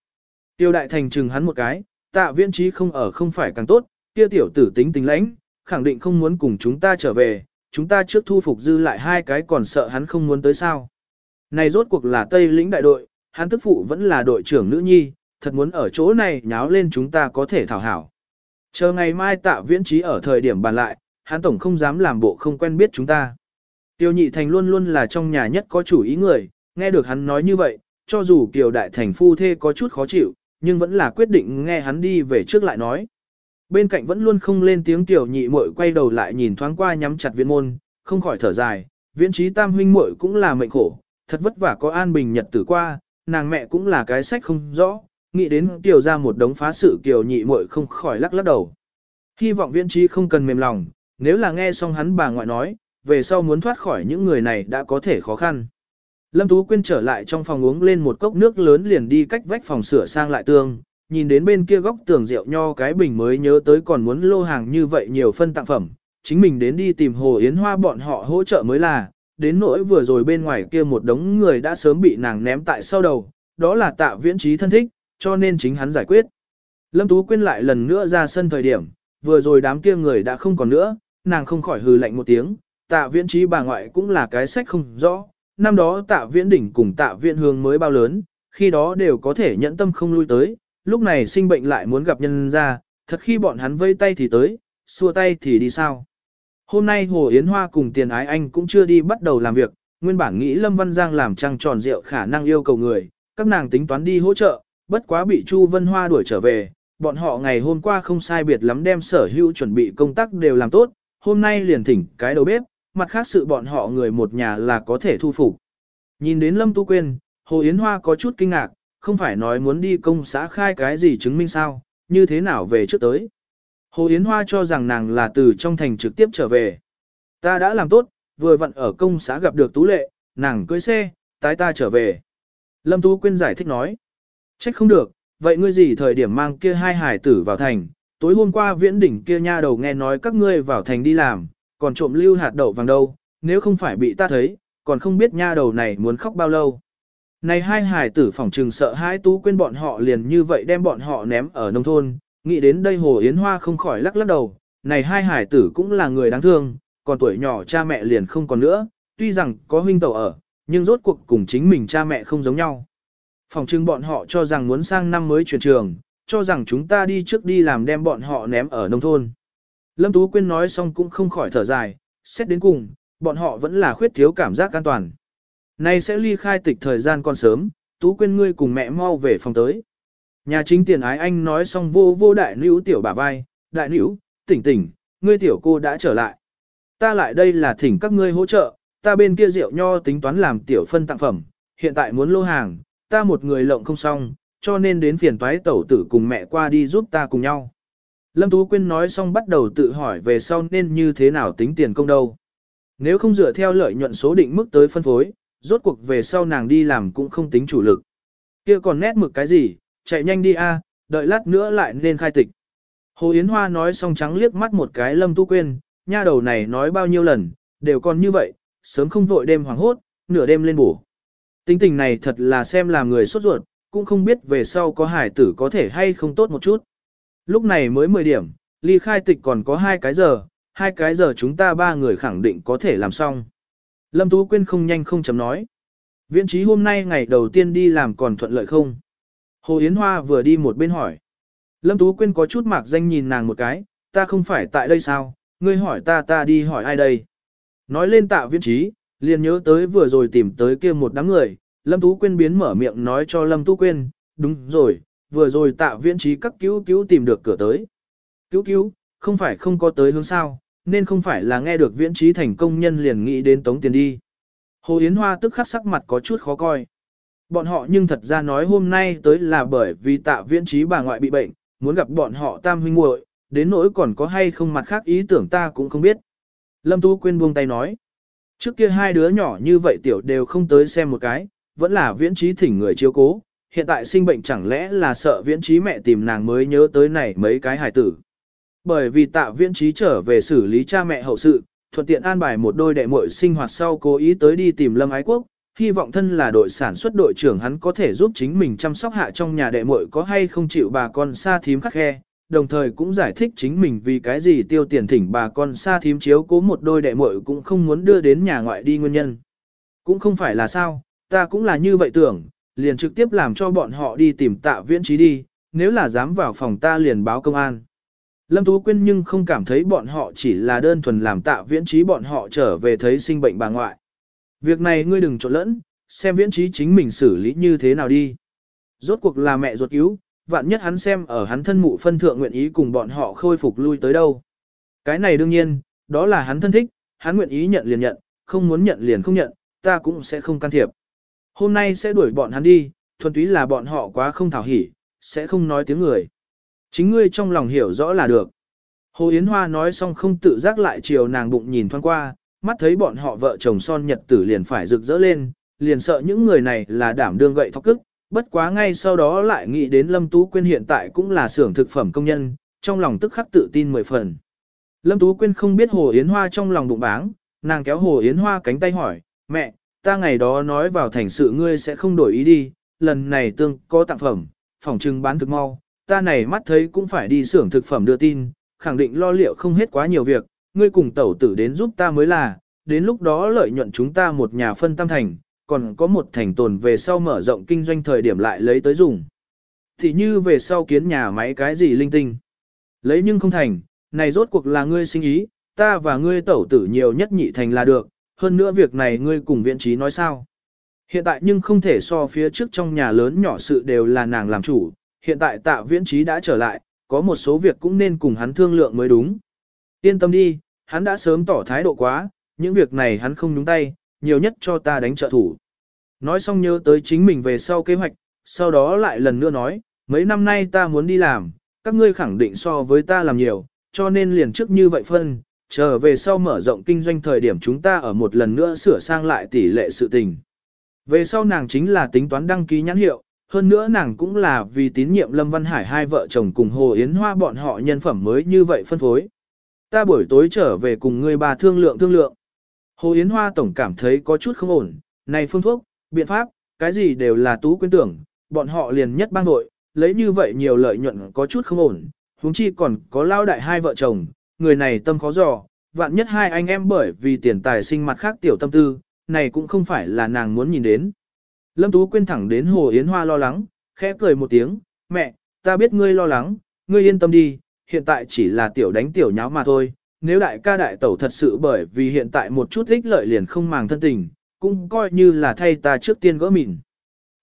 Tiêu đại thành chừng hắn một cái, tạ viễn trí không ở không phải càng tốt, kia tiểu tử tính tính lãnh, khẳng định không muốn cùng chúng ta trở về, chúng ta trước thu phục dư lại hai cái còn sợ hắn không muốn tới sao. Này rốt cuộc là Tây lĩnh đại đội, hắn tức phụ vẫn là đội trưởng nữ nhi, thật muốn ở chỗ này nháo lên chúng ta có thể thảo hảo. Chờ ngày mai tạ viễn trí ở thời điểm bàn lại, hắn tổng không dám làm bộ không quen biết chúng ta. Tiêu nhị thành luôn luôn là trong nhà nhất có chủ ý người, nghe được hắn nói như vậy, cho dù Kiều đại thành phu thê có chút khó chịu, nhưng vẫn là quyết định nghe hắn đi về trước lại nói. Bên cạnh vẫn luôn không lên tiếng tiểu nhị muội quay đầu lại nhìn thoáng qua nhắm chặt viện môn, không khỏi thở dài, viễn trí tam huynh muội cũng là mệnh khổ, thật vất vả có an bình nhật tử qua, nàng mẹ cũng là cái sách không rõ, nghĩ đến tiểu ra một đống phá sự tiểu nhị muội không khỏi lắc lắc đầu. Hy vọng viễn trí không cần mềm lòng, nếu là nghe xong hắn bà ngoại nói, về sau muốn thoát khỏi những người này đã có thể khó khăn. Lâm Tú Quyên trở lại trong phòng uống lên một cốc nước lớn liền đi cách vách phòng sửa sang lại tương, nhìn đến bên kia góc tường rượu nho cái bình mới nhớ tới còn muốn lô hàng như vậy nhiều phân tặng phẩm, chính mình đến đi tìm Hồ Yến Hoa bọn họ hỗ trợ mới là, đến nỗi vừa rồi bên ngoài kia một đống người đã sớm bị nàng ném tại sau đầu, đó là tạ viễn trí thân thích, cho nên chính hắn giải quyết. Lâm Tú Quyên lại lần nữa ra sân thời điểm, vừa rồi đám kia người đã không còn nữa, nàng không khỏi hừ lạnh một tiếng, tạ viễn trí bà ngoại cũng là cái sách không rõ. Năm đó tạ viễn đỉnh cùng tạ viễn hương mới bao lớn, khi đó đều có thể nhẫn tâm không lui tới, lúc này sinh bệnh lại muốn gặp nhân ra, thật khi bọn hắn vây tay thì tới, xua tay thì đi sao. Hôm nay Hồ Yến Hoa cùng tiền ái anh cũng chưa đi bắt đầu làm việc, nguyên bản nghĩ Lâm Văn Giang làm trăng tròn rượu khả năng yêu cầu người, các nàng tính toán đi hỗ trợ, bất quá bị Chu Vân Hoa đuổi trở về, bọn họ ngày hôm qua không sai biệt lắm đem sở hữu chuẩn bị công tác đều làm tốt, hôm nay liền thỉnh cái đầu bếp, mặt khác sự bọn họ người một nhà là có thể thu phục. Nhìn đến Lâm Tu Quyên, Hồ Yến Hoa có chút kinh ngạc, không phải nói muốn đi công xã khai cái gì chứng minh sao, như thế nào về trước tới. Hồ Yến Hoa cho rằng nàng là từ trong thành trực tiếp trở về. Ta đã làm tốt, vừa vặn ở công xã gặp được Tú Lệ, nàng cưới xe, tái ta trở về. Lâm Tú Quyên giải thích nói. Trách không được, vậy ngươi gì thời điểm mang kia hai hải tử vào thành, tối hôm qua viễn đỉnh kia nha đầu nghe nói các ngươi vào thành đi làm, còn trộm lưu hạt đậu vàng đâu, nếu không phải bị ta thấy, còn không biết nha đầu này muốn khóc bao lâu. Này hai hải tử phỏng trừng sợ hai tú quên bọn họ liền như vậy đem bọn họ ném ở nông thôn, nghĩ đến đây Hồ Yến Hoa không khỏi lắc lắc đầu, này hai hải tử cũng là người đáng thương, còn tuổi nhỏ cha mẹ liền không còn nữa, tuy rằng có huynh tẩu ở, nhưng rốt cuộc cùng chính mình cha mẹ không giống nhau. Phòng trưng bọn họ cho rằng muốn sang năm mới chuyển trường, cho rằng chúng ta đi trước đi làm đem bọn họ ném ở nông thôn. Lâm Tú Quyên nói xong cũng không khỏi thở dài, xét đến cùng, bọn họ vẫn là khuyết thiếu cảm giác an toàn. Nay sẽ ly khai tịch thời gian còn sớm, Tú Quyên ngươi cùng mẹ mau về phòng tới. Nhà chính tiền ái anh nói xong vô vô đại nữ tiểu bà vai, đại nữ, tỉnh tỉnh, ngươi tiểu cô đã trở lại. Ta lại đây là thỉnh các ngươi hỗ trợ, ta bên kia rượu nho tính toán làm tiểu phân tặng phẩm, hiện tại muốn lô hàng, ta một người lộng không xong, cho nên đến phiền toái tẩu tử cùng mẹ qua đi giúp ta cùng nhau. Lâm Tú Quyên nói xong bắt đầu tự hỏi về sau nên như thế nào tính tiền công đâu. Nếu không dựa theo lợi nhuận số định mức tới phân phối, rốt cuộc về sau nàng đi làm cũng không tính chủ lực. kia còn nét mực cái gì, chạy nhanh đi a, đợi lát nữa lại nên khai tịch. Hồ Yến Hoa nói xong trắng liếc mắt một cái Lâm Tu Quyên, nha đầu này nói bao nhiêu lần, đều còn như vậy, sớm không vội đêm hoàng hốt, nửa đêm lên bổ. Tính tình này thật là xem là người sốt ruột, cũng không biết về sau có hải tử có thể hay không tốt một chút. Lúc này mới 10 điểm, ly khai tịch còn có hai cái giờ, hai cái giờ chúng ta ba người khẳng định có thể làm xong. Lâm Tú Quyên không nhanh không chấm nói. Viễn trí hôm nay ngày đầu tiên đi làm còn thuận lợi không? Hồ Yến Hoa vừa đi một bên hỏi. Lâm Tú Quyên có chút mạc danh nhìn nàng một cái, ta không phải tại đây sao, ngươi hỏi ta ta đi hỏi ai đây? Nói lên tạ viễn trí, liền nhớ tới vừa rồi tìm tới kia một đám người, Lâm Tú Quyên biến mở miệng nói cho Lâm Tú Quyên, đúng rồi, vừa rồi tạ viễn trí các cứu cứu tìm được cửa tới. Cứu cứu, không phải không có tới hướng sao, nên không phải là nghe được viễn trí thành công nhân liền nghĩ đến tống tiền đi. Hồ Yến Hoa tức khắc sắc mặt có chút khó coi. Bọn họ nhưng thật ra nói hôm nay tới là bởi vì tạ viễn trí bà ngoại bị bệnh, muốn gặp bọn họ tam huynh muội, đến nỗi còn có hay không mặt khác ý tưởng ta cũng không biết. Lâm Tú Quyên buông tay nói. Trước kia hai đứa nhỏ như vậy tiểu đều không tới xem một cái, vẫn là viễn trí thỉnh người chiếu cố, hiện tại sinh bệnh chẳng lẽ là sợ viễn trí mẹ tìm nàng mới nhớ tới này mấy cái hài tử. Bởi vì tạ viễn trí trở về xử lý cha mẹ hậu sự, thuận tiện an bài một đôi đệ muội sinh hoạt sau cố ý tới đi tìm Lâm Ái Quốc, hy vọng thân là đội sản xuất đội trưởng hắn có thể giúp chính mình chăm sóc hạ trong nhà đệ muội có hay không chịu bà con xa thím khắc khe, đồng thời cũng giải thích chính mình vì cái gì tiêu tiền thỉnh bà con xa thím chiếu cố một đôi đệ muội cũng không muốn đưa đến nhà ngoại đi nguyên nhân. Cũng không phải là sao, ta cũng là như vậy tưởng, liền trực tiếp làm cho bọn họ đi tìm tạ viễn trí đi, nếu là dám vào phòng ta liền báo công an. Lâm Tú Quyên nhưng không cảm thấy bọn họ chỉ là đơn thuần làm tạ viễn trí bọn họ trở về thấy sinh bệnh bà ngoại. Việc này ngươi đừng trộn lẫn, xem viễn trí chính mình xử lý như thế nào đi. Rốt cuộc là mẹ ruột cứu, vạn nhất hắn xem ở hắn thân mụ phân thượng nguyện ý cùng bọn họ khôi phục lui tới đâu. Cái này đương nhiên, đó là hắn thân thích, hắn nguyện ý nhận liền nhận, không muốn nhận liền không nhận, ta cũng sẽ không can thiệp. Hôm nay sẽ đuổi bọn hắn đi, thuần túy là bọn họ quá không thảo hỉ, sẽ không nói tiếng người. Chính ngươi trong lòng hiểu rõ là được. Hồ Yến Hoa nói xong không tự giác lại chiều nàng bụng nhìn thoáng qua, mắt thấy bọn họ vợ chồng son nhật tử liền phải rực rỡ lên, liền sợ những người này là đảm đương gậy thóc cức, bất quá ngay sau đó lại nghĩ đến Lâm Tú Quyên hiện tại cũng là xưởng thực phẩm công nhân, trong lòng tức khắc tự tin mười phần. Lâm Tú Quyên không biết Hồ Yến Hoa trong lòng bụng báng, nàng kéo Hồ Yến Hoa cánh tay hỏi, mẹ, ta ngày đó nói vào thành sự ngươi sẽ không đổi ý đi, lần này tương có tặng phẩm, phòng trưng bán thực mau, ta này mắt thấy cũng phải đi xưởng thực phẩm đưa tin, khẳng định lo liệu không hết quá nhiều việc, ngươi cùng tẩu tử đến giúp ta mới là, đến lúc đó lợi nhuận chúng ta một nhà phân tam thành, còn có một thành tồn về sau mở rộng kinh doanh thời điểm lại lấy tới dùng. Thì như về sau kiến nhà máy cái gì linh tinh. Lấy nhưng không thành, này rốt cuộc là ngươi sinh ý, ta và ngươi tẩu tử nhiều nhất nhị thành là được, hơn nữa việc này ngươi cùng viện trí nói sao. Hiện tại nhưng không thể so phía trước trong nhà lớn nhỏ sự đều là nàng làm chủ, hiện tại tạ viễn trí đã trở lại, có một số việc cũng nên cùng hắn thương lượng mới đúng. Yên tâm đi, hắn đã sớm tỏ thái độ quá, những việc này hắn không nhúng tay, nhiều nhất cho ta đánh trợ thủ. Nói xong nhớ tới chính mình về sau kế hoạch, sau đó lại lần nữa nói, mấy năm nay ta muốn đi làm, các ngươi khẳng định so với ta làm nhiều, cho nên liền trước như vậy phân, chờ về sau mở rộng kinh doanh thời điểm chúng ta ở một lần nữa sửa sang lại tỷ lệ sự tình. Về sau nàng chính là tính toán đăng ký nhãn hiệu, hơn nữa nàng cũng là vì tín nhiệm Lâm Văn Hải hai vợ chồng cùng Hồ Yến Hoa bọn họ nhân phẩm mới như vậy phân phối. Ta buổi tối trở về cùng người bà thương lượng thương lượng. Hồ Yến Hoa tổng cảm thấy có chút không ổn, này phương thuốc, biện pháp, cái gì đều là tú quyến tưởng, bọn họ liền nhất bang đội, lấy như vậy nhiều lợi nhuận có chút không ổn, huống chi còn có lao đại hai vợ chồng, người này tâm khó dò, vạn nhất hai anh em bởi vì tiền tài sinh mặt khác tiểu tâm tư, này cũng không phải là nàng muốn nhìn đến. Lâm Tú quên thẳng đến Hồ Yến Hoa lo lắng, khẽ cười một tiếng, mẹ, ta biết ngươi lo lắng, ngươi yên tâm đi, hiện tại chỉ là tiểu đánh tiểu nháo mà thôi, nếu đại ca đại tẩu thật sự bởi vì hiện tại một chút ích lợi liền không màng thân tình, cũng coi như là thay ta trước tiên gỡ mịn.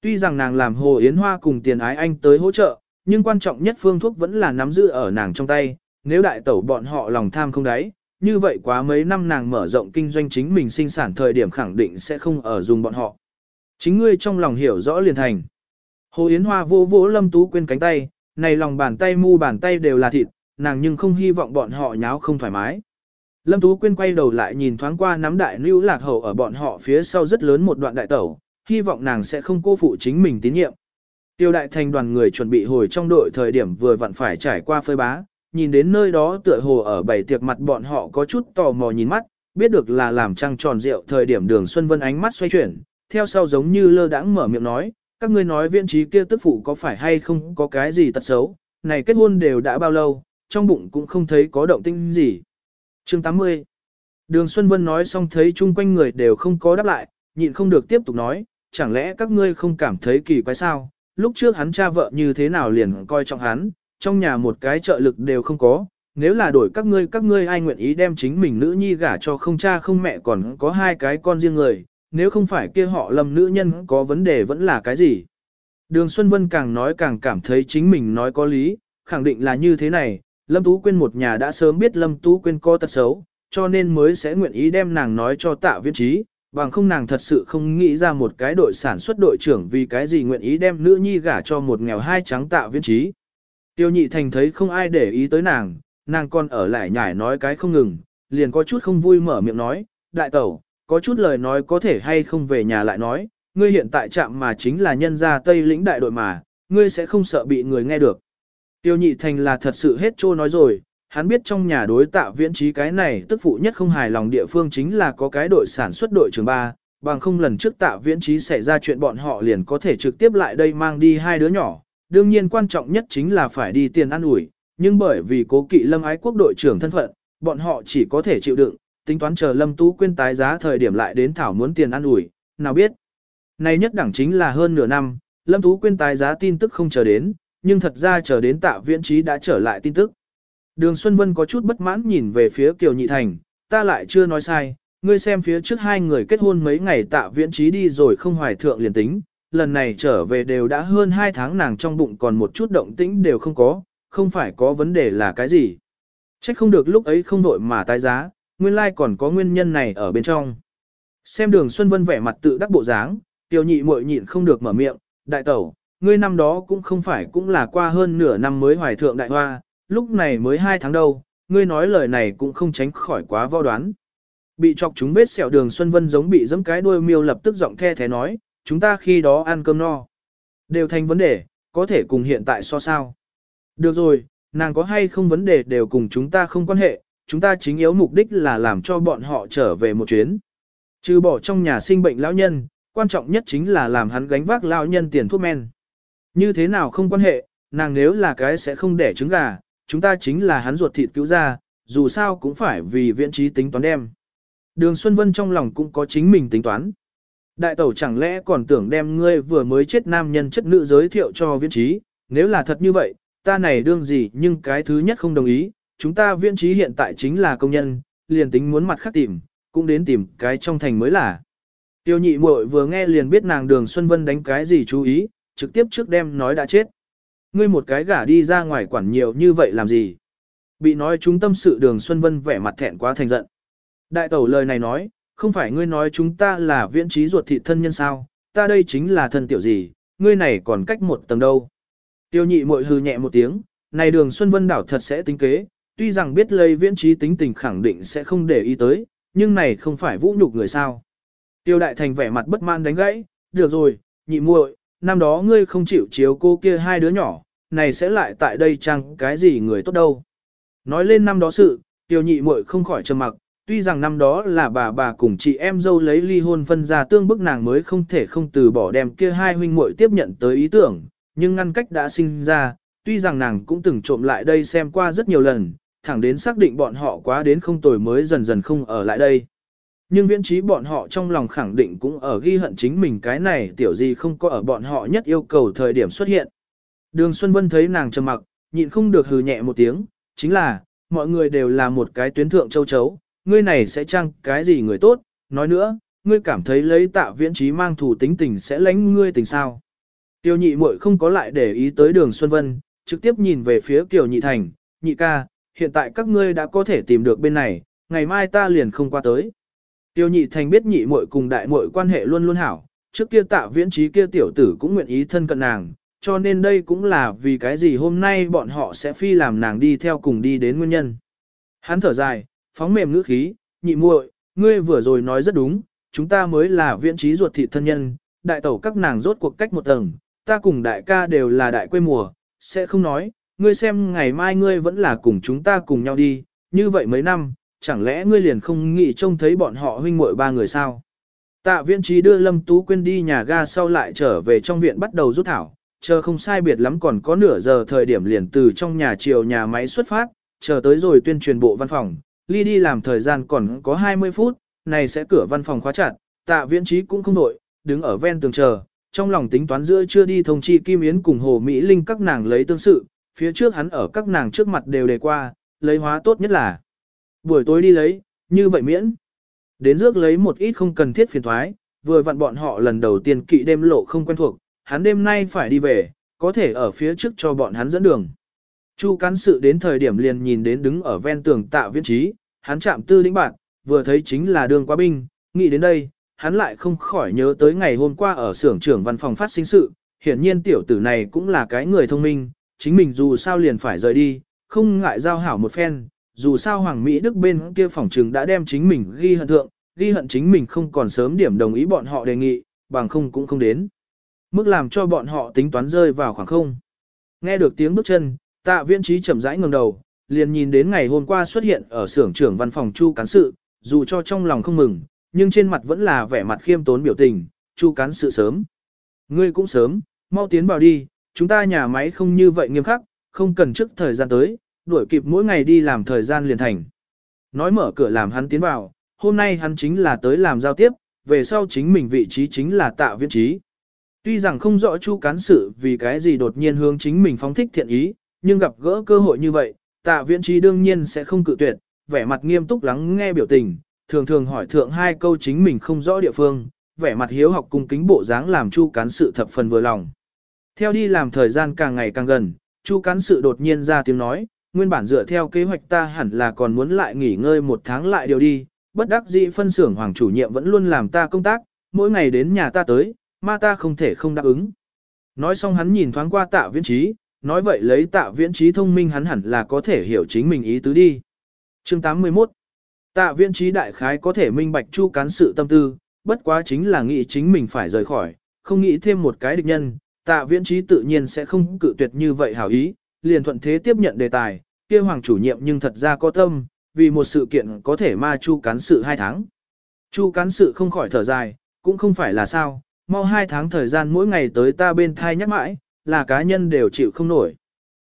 Tuy rằng nàng làm Hồ Yến Hoa cùng tiền ái anh tới hỗ trợ, nhưng quan trọng nhất phương thuốc vẫn là nắm giữ ở nàng trong tay, nếu đại tẩu bọn họ lòng tham không đáy, như vậy quá mấy năm nàng mở rộng kinh doanh chính mình sinh sản thời điểm khẳng định sẽ không ở dùng bọn họ. Chính ngươi trong lòng hiểu rõ liền thành. Hồ Yến Hoa vô vỗ Lâm Tú quên cánh tay, này lòng bàn tay mu bàn tay đều là thịt, nàng nhưng không hy vọng bọn họ nháo không thoải mái. Lâm Tú Quyên quay đầu lại nhìn thoáng qua nắm đại lưu lạc hậu ở bọn họ phía sau rất lớn một đoạn đại tẩu, hy vọng nàng sẽ không cô phụ chính mình tín nhiệm. Tiêu đại thành đoàn người chuẩn bị hồi trong đội thời điểm vừa vặn phải trải qua phơi bá, nhìn đến nơi đó tựa hồ ở bảy tiệc mặt bọn họ có chút tò mò nhìn mắt, biết được là làm trăng tròn rượu thời điểm đường Xuân Vân ánh mắt xoay chuyển, theo sau giống như lơ đãng mở miệng nói, các ngươi nói viện trí kia tức phụ có phải hay không có cái gì tật xấu, này kết hôn đều đã bao lâu, trong bụng cũng không thấy có động tinh gì. Chương 80 Đường Xuân Vân nói xong thấy chung quanh người đều không có đáp lại, nhịn không được tiếp tục nói, chẳng lẽ các ngươi không cảm thấy kỳ quái sao, lúc trước hắn cha vợ như thế nào liền coi trọng hắn, trong nhà một cái trợ lực đều không có, nếu là đổi các ngươi các ngươi ai nguyện ý đem chính mình nữ nhi gả cho không cha không mẹ còn có hai cái con riêng người, nếu không phải kia họ lầm nữ nhân có vấn đề vẫn là cái gì. Đường Xuân Vân càng nói càng cảm thấy chính mình nói có lý, khẳng định là như thế này, Lâm Tú Quyên một nhà đã sớm biết Lâm Tú Quyên có tật xấu, cho nên mới sẽ nguyện ý đem nàng nói cho tạ viên trí, bằng không nàng thật sự không nghĩ ra một cái đội sản xuất đội trưởng vì cái gì nguyện ý đem nữ nhi gả cho một nghèo hai trắng tạ viên trí. Tiêu nhị thành thấy không ai để ý tới nàng, nàng còn ở lại nhải nói cái không ngừng, liền có chút không vui mở miệng nói, đại tẩu, có chút lời nói có thể hay không về nhà lại nói, ngươi hiện tại chạm mà chính là nhân gia Tây lĩnh đại đội mà, ngươi sẽ không sợ bị người nghe được. Tiêu nhị thành là thật sự hết trô nói rồi, hắn biết trong nhà đối tạ viễn trí cái này tức phụ nhất không hài lòng địa phương chính là có cái đội sản xuất đội trường 3, bằng không lần trước tạ viễn trí xảy ra chuyện bọn họ liền có thể trực tiếp lại đây mang đi hai đứa nhỏ. Đương nhiên quan trọng nhất chính là phải đi tiền ăn ủi, nhưng bởi vì cố kỵ lâm ái quốc đội trưởng thân phận, bọn họ chỉ có thể chịu đựng, tính toán chờ lâm tú quyên tái giá thời điểm lại đến thảo muốn tiền ăn ủi, nào biết. Này nhất đẳng chính là hơn nửa năm, lâm tú quyên tái giá tin tức không chờ đến, nhưng thật ra chờ đến tạ viễn trí đã trở lại tin tức. Đường Xuân Vân có chút bất mãn nhìn về phía Kiều Nhị Thành, ta lại chưa nói sai, ngươi xem phía trước hai người kết hôn mấy ngày tạ viễn trí đi rồi không hoài thượng liền tính, lần này trở về đều đã hơn hai tháng nàng trong bụng còn một chút động tĩnh đều không có, không phải có vấn đề là cái gì. Trách không được lúc ấy không đội mà tái giá, nguyên lai còn có nguyên nhân này ở bên trong. Xem đường Xuân Vân vẻ mặt tự đắc bộ dáng, tiểu nhị muội nhịn không được mở miệng, đại tẩu, ngươi năm đó cũng không phải cũng là qua hơn nửa năm mới hoài thượng đại hoa, lúc này mới hai tháng đâu, ngươi nói lời này cũng không tránh khỏi quá vo đoán. Bị chọc chúng vết sẹo đường Xuân Vân giống bị giẫm cái đuôi miêu lập tức giọng the thế nói, chúng ta khi đó ăn cơm no. Đều thành vấn đề, có thể cùng hiện tại so sao. Được rồi, nàng có hay không vấn đề đều cùng chúng ta không quan hệ, chúng ta chính yếu mục đích là làm cho bọn họ trở về một chuyến. Trừ bỏ trong nhà sinh bệnh lão nhân, quan trọng nhất chính là làm hắn gánh vác lão nhân tiền thuốc men. Như thế nào không quan hệ, nàng nếu là cái sẽ không đẻ trứng gà, chúng ta chính là hắn ruột thịt cứu ra, dù sao cũng phải vì viễn trí tính toán đem. Đường Xuân Vân trong lòng cũng có chính mình tính toán. Đại tẩu chẳng lẽ còn tưởng đem ngươi vừa mới chết nam nhân chất nữ giới thiệu cho viễn trí, nếu là thật như vậy, ta này đương gì nhưng cái thứ nhất không đồng ý, chúng ta viễn trí hiện tại chính là công nhân, liền tính muốn mặt khác tìm, cũng đến tìm cái trong thành mới là. Tiêu nhị muội vừa nghe liền biết nàng đường Xuân Vân đánh cái gì chú ý, trực tiếp trước đem nói đã chết. Ngươi một cái gả đi ra ngoài quản nhiều như vậy làm gì? Bị nói chúng tâm sự đường Xuân Vân vẻ mặt thẹn quá thành giận. Đại tẩu lời này nói, không phải ngươi nói chúng ta là viễn trí ruột thị thân nhân sao, ta đây chính là thân tiểu gì, ngươi này còn cách một tầng đâu. Tiêu nhị Mội hừ nhẹ một tiếng, này đường Xuân Vân đảo thật sẽ tính kế, tuy rằng biết lây viễn trí tính tình khẳng định sẽ không để ý tới, nhưng này không phải vũ nhục người sao. Tiêu đại thành vẻ mặt bất mãn đánh gãy, được rồi, nhị muội, năm đó ngươi không chịu chiếu cô kia hai đứa nhỏ, này sẽ lại tại đây chăng cái gì người tốt đâu. Nói lên năm đó sự, tiêu nhị muội không khỏi trầm mặc, tuy rằng năm đó là bà bà cùng chị em dâu lấy ly hôn phân ra tương bức nàng mới không thể không từ bỏ đem kia hai huynh muội tiếp nhận tới ý tưởng, nhưng ngăn cách đã sinh ra, tuy rằng nàng cũng từng trộm lại đây xem qua rất nhiều lần, thẳng đến xác định bọn họ quá đến không tồi mới dần dần không ở lại đây. Nhưng viễn trí bọn họ trong lòng khẳng định cũng ở ghi hận chính mình cái này tiểu gì không có ở bọn họ nhất yêu cầu thời điểm xuất hiện. Đường Xuân Vân thấy nàng trầm mặc, nhịn không được hừ nhẹ một tiếng, chính là, mọi người đều là một cái tuyến thượng châu chấu, ngươi này sẽ chăng cái gì người tốt, nói nữa, ngươi cảm thấy lấy tạ viễn trí mang thủ tính tình sẽ lánh ngươi tình sao. Tiêu nhị muội không có lại để ý tới đường Xuân Vân, trực tiếp nhìn về phía Kiều nhị thành, nhị ca, hiện tại các ngươi đã có thể tìm được bên này, ngày mai ta liền không qua tới. Tiêu nhị thành biết nhị muội cùng đại muội quan hệ luôn luôn hảo, trước kia tạ viễn trí kia tiểu tử cũng nguyện ý thân cận nàng, cho nên đây cũng là vì cái gì hôm nay bọn họ sẽ phi làm nàng đi theo cùng đi đến nguyên nhân. Hắn thở dài, phóng mềm ngữ khí, nhị muội, ngươi vừa rồi nói rất đúng, chúng ta mới là viễn trí ruột thịt thân nhân, đại tẩu các nàng rốt cuộc cách một tầng, ta cùng đại ca đều là đại quê mùa, sẽ không nói, ngươi xem ngày mai ngươi vẫn là cùng chúng ta cùng nhau đi, như vậy mấy năm, chẳng lẽ ngươi liền không nghĩ trông thấy bọn họ huynh muội ba người sao? Tạ viễn trí đưa Lâm Tú Quyên đi nhà ga sau lại trở về trong viện bắt đầu rút thảo, chờ không sai biệt lắm còn có nửa giờ thời điểm liền từ trong nhà chiều nhà máy xuất phát, chờ tới rồi tuyên truyền bộ văn phòng, ly đi làm thời gian còn có 20 phút, này sẽ cửa văn phòng khóa chặt, tạ viễn trí cũng không nội, đứng ở ven tường chờ, trong lòng tính toán giữa chưa đi thông chi Kim Yến cùng Hồ Mỹ Linh các nàng lấy tương sự, phía trước hắn ở các nàng trước mặt đều đề qua, lấy hóa tốt nhất là buổi tối đi lấy, như vậy miễn. Đến rước lấy một ít không cần thiết phiền thoái, vừa vặn bọn họ lần đầu tiên kỵ đêm lộ không quen thuộc, hắn đêm nay phải đi về, có thể ở phía trước cho bọn hắn dẫn đường. Chu cán sự đến thời điểm liền nhìn đến đứng ở ven tường tạ viễn trí, hắn chạm tư lĩnh bạn, vừa thấy chính là đường quá binh, nghĩ đến đây, hắn lại không khỏi nhớ tới ngày hôm qua ở xưởng trưởng văn phòng phát sinh sự, hiển nhiên tiểu tử này cũng là cái người thông minh, chính mình dù sao liền phải rời đi, không ngại giao hảo một phen, dù sao Hoàng Mỹ Đức bên kia phòng trừng đã đem chính mình ghi hận thượng, ghi hận chính mình không còn sớm điểm đồng ý bọn họ đề nghị, bằng không cũng không đến. Mức làm cho bọn họ tính toán rơi vào khoảng không. Nghe được tiếng bước chân, tạ viễn trí chậm rãi ngẩng đầu, liền nhìn đến ngày hôm qua xuất hiện ở xưởng trưởng văn phòng Chu cán sự, dù cho trong lòng không mừng, nhưng trên mặt vẫn là vẻ mặt khiêm tốn biểu tình, Chu cán sự sớm. Ngươi cũng sớm, mau tiến vào đi, chúng ta nhà máy không như vậy nghiêm khắc, không cần trước thời gian tới, đuổi kịp mỗi ngày đi làm thời gian liền thành. Nói mở cửa làm hắn tiến vào, hôm nay hắn chính là tới làm giao tiếp, về sau chính mình vị trí chính là tạ viễn trí. Tuy rằng không rõ chu cán sự vì cái gì đột nhiên hướng chính mình phóng thích thiện ý, nhưng gặp gỡ cơ hội như vậy, tạ viễn trí đương nhiên sẽ không cự tuyệt, vẻ mặt nghiêm túc lắng nghe biểu tình, thường thường hỏi thượng hai câu chính mình không rõ địa phương, vẻ mặt hiếu học cung kính bộ dáng làm chu cán sự thập phần vừa lòng. Theo đi làm thời gian càng ngày càng gần, chu cán sự đột nhiên ra tiếng nói, nguyên bản dựa theo kế hoạch ta hẳn là còn muốn lại nghỉ ngơi một tháng lại điều đi, bất đắc dĩ phân xưởng hoàng chủ nhiệm vẫn luôn làm ta công tác, mỗi ngày đến nhà ta tới, mà ta không thể không đáp ứng. Nói xong hắn nhìn thoáng qua tạ viễn trí, nói vậy lấy tạ viễn trí thông minh hắn hẳn là có thể hiểu chính mình ý tứ đi. Chương 81 Tạ viễn trí đại khái có thể minh bạch chu cán sự tâm tư, bất quá chính là nghĩ chính mình phải rời khỏi, không nghĩ thêm một cái địch nhân, tạ viễn trí tự nhiên sẽ không cự tuyệt như vậy hảo ý, liền thuận thế tiếp nhận đề tài, kia hoàng chủ nhiệm nhưng thật ra có tâm, vì một sự kiện có thể ma chu cán sự hai tháng. Chu cán sự không khỏi thở dài, cũng không phải là sao, mau hai tháng thời gian mỗi ngày tới ta bên thai nhắc mãi, là cá nhân đều chịu không nổi.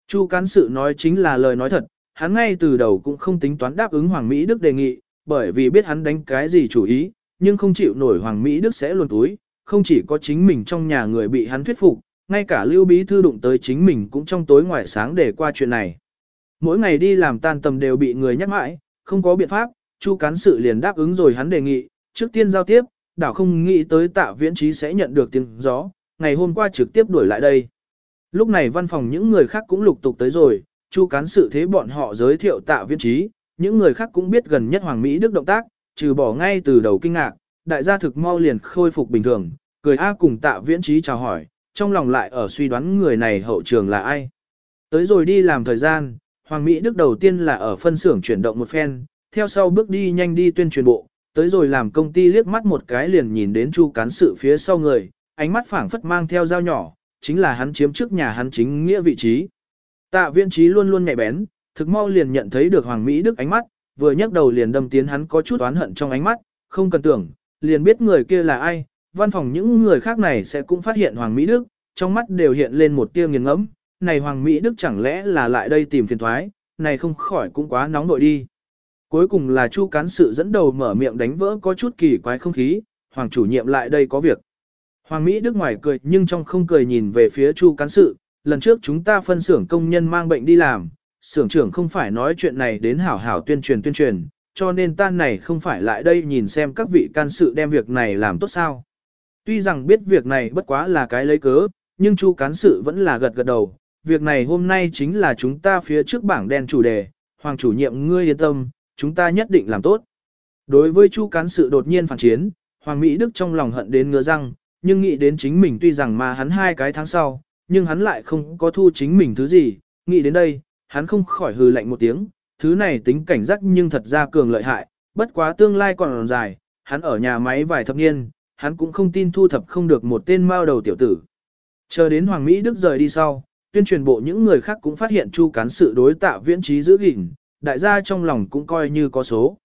Chu cán sự nói chính là lời nói thật, hắn ngay từ đầu cũng không tính toán đáp ứng Hoàng Mỹ Đức đề nghị, bởi vì biết hắn đánh cái gì chủ ý, nhưng không chịu nổi Hoàng Mỹ Đức sẽ luồn túi, không chỉ có chính mình trong nhà người bị hắn thuyết phục, ngay cả Lưu Bí Thư đụng tới chính mình cũng trong tối ngoài sáng để qua chuyện này. Mỗi ngày đi làm tan tầm đều bị người nhắc mãi, không có biện pháp, Chu cán sự liền đáp ứng rồi hắn đề nghị, trước tiên giao tiếp, đảo không nghĩ tới tạ viễn trí sẽ nhận được tiếng gió, ngày hôm qua trực tiếp đuổi lại đây. Lúc này văn phòng những người khác cũng lục tục tới rồi, Chu cán sự thế bọn họ giới thiệu tạ viễn trí, những người khác cũng biết gần nhất Hoàng Mỹ Đức động tác, trừ bỏ ngay từ đầu kinh ngạc, đại gia thực mau liền khôi phục bình thường, cười A cùng tạ viễn trí chào hỏi, trong lòng lại ở suy đoán người này hậu trường là ai. Tới rồi đi làm thời gian, Hoàng Mỹ Đức đầu tiên là ở phân xưởng chuyển động một phen, theo sau bước đi nhanh đi tuyên truyền bộ, tới rồi làm công ty liếc mắt một cái liền nhìn đến Chu cán sự phía sau người, ánh mắt phảng phất mang theo dao nhỏ, chính là hắn chiếm trước nhà hắn chính nghĩa vị trí. Tạ Viên Trí luôn luôn nhạy bén, thực mau liền nhận thấy được Hoàng Mỹ Đức ánh mắt, vừa nhấc đầu liền đâm tiến hắn có chút oán hận trong ánh mắt, không cần tưởng, liền biết người kia là ai, văn phòng những người khác này sẽ cũng phát hiện Hoàng Mỹ Đức, trong mắt đều hiện lên một tia nghiền ngẫm, này Hoàng Mỹ Đức chẳng lẽ là lại đây tìm phiền thoái, này không khỏi cũng quá nóng nội đi. Cuối cùng là Chu cán sự dẫn đầu mở miệng đánh vỡ có chút kỳ quái không khí, Hoàng chủ nhiệm lại đây có việc. Hoàng Mỹ Đức ngoài cười nhưng trong không cười nhìn về phía Chu cán sự, lần trước chúng ta phân xưởng công nhân mang bệnh đi làm, xưởng trưởng không phải nói chuyện này đến hảo hảo tuyên truyền tuyên truyền, cho nên ta này không phải lại đây nhìn xem các vị can sự đem việc này làm tốt sao. Tuy rằng biết việc này bất quá là cái lấy cớ, nhưng Chu cán sự vẫn là gật gật đầu, việc này hôm nay chính là chúng ta phía trước bảng đen chủ đề, Hoàng chủ nhiệm ngươi yên tâm, chúng ta nhất định làm tốt. Đối với Chu cán sự đột nhiên phản chiến, Hoàng Mỹ Đức trong lòng hận đến ngứa răng, nhưng nghĩ đến chính mình tuy rằng mà hắn hai cái tháng sau, nhưng hắn lại không có thu chính mình thứ gì, nghĩ đến đây, hắn không khỏi hừ lạnh một tiếng, thứ này tính cảnh giác nhưng thật ra cường lợi hại, bất quá tương lai còn dài, hắn ở nhà máy vài thập niên, hắn cũng không tin thu thập không được một tên mao đầu tiểu tử. Chờ đến Hoàng Mỹ Đức rời đi sau, tuyên truyền bộ những người khác cũng phát hiện Chu cán sự đối tạ viễn trí giữ gìn, đại gia trong lòng cũng coi như có số.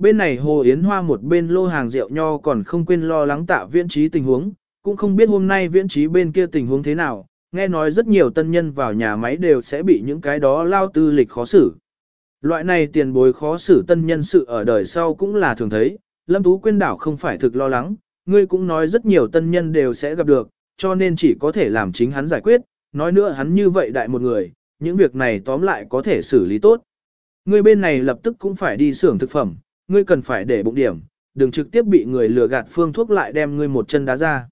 Bên này Hồ Yến Hoa một bên lô hàng rượu nho còn không quên lo lắng tạ viễn trí tình huống, cũng không biết hôm nay viễn trí bên kia tình huống thế nào, nghe nói rất nhiều tân nhân vào nhà máy đều sẽ bị những cái đó lao tư lịch khó xử. Loại này tiền bối khó xử tân nhân sự ở đời sau cũng là thường thấy, Lâm Tú Quyên đảo không phải thực lo lắng, ngươi cũng nói rất nhiều tân nhân đều sẽ gặp được, cho nên chỉ có thể làm chính hắn giải quyết, nói nữa hắn như vậy đại một người, những việc này tóm lại có thể xử lý tốt. Ngươi bên này lập tức cũng phải đi xưởng thực phẩm, ngươi cần phải để bụng điểm, đừng trực tiếp bị người lừa gạt phương thuốc lại đem ngươi một chân đá ra.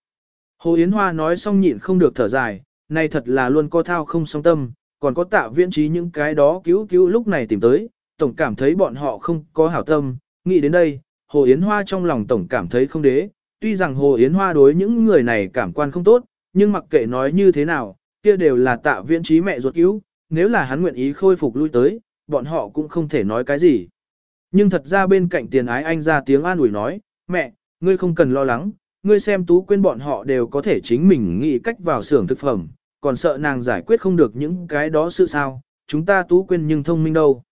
Hồ Yến Hoa nói xong nhịn không được thở dài, nay thật là luôn co thao không song tâm, còn có tạ viễn trí những cái đó cứu cứu lúc này tìm tới, tổng cảm thấy bọn họ không có hảo tâm, nghĩ đến đây, Hồ Yến Hoa trong lòng tổng cảm thấy không đế, tuy rằng Hồ Yến Hoa đối những người này cảm quan không tốt, nhưng mặc kệ nói như thế nào, kia đều là tạ viễn trí mẹ ruột cứu, nếu là hắn nguyện ý khôi phục lui tới, bọn họ cũng không thể nói cái gì. Nhưng thật ra bên cạnh tiền ái anh ra tiếng an ủi nói, mẹ, ngươi không cần lo lắng, ngươi xem tú quên bọn họ đều có thể chính mình nghĩ cách vào xưởng thực phẩm, còn sợ nàng giải quyết không được những cái đó sự sao, chúng ta tú quên nhưng thông minh đâu.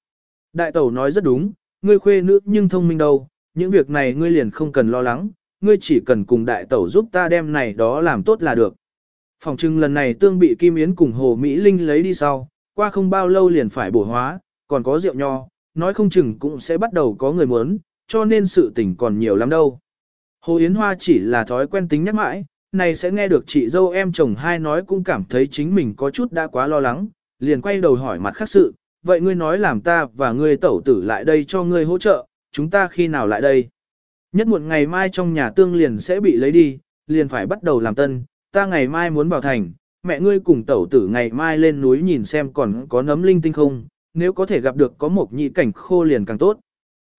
Đại tẩu nói rất đúng, ngươi khuê nữ nhưng thông minh đâu, những việc này ngươi liền không cần lo lắng, ngươi chỉ cần cùng đại tẩu giúp ta đem này đó làm tốt là được. Phòng trưng lần này tương bị Kim Yến cùng Hồ Mỹ Linh lấy đi sau, qua không bao lâu liền phải bổ hóa, còn có rượu nho, nói không chừng cũng sẽ bắt đầu có người muốn, cho nên sự tình còn nhiều lắm đâu. Hồ Yến Hoa chỉ là thói quen tính nhắc mãi, này sẽ nghe được chị dâu em chồng hai nói cũng cảm thấy chính mình có chút đã quá lo lắng, liền quay đầu hỏi mặt khác sự, vậy ngươi nói làm ta và ngươi tẩu tử lại đây cho ngươi hỗ trợ, chúng ta khi nào lại đây? Nhất muộn ngày mai trong nhà tương liền sẽ bị lấy đi, liền phải bắt đầu làm tân, ta ngày mai muốn vào thành, mẹ ngươi cùng tẩu tử ngày mai lên núi nhìn xem còn có nấm linh tinh không, nếu có thể gặp được có một nhị cảnh khô liền càng tốt.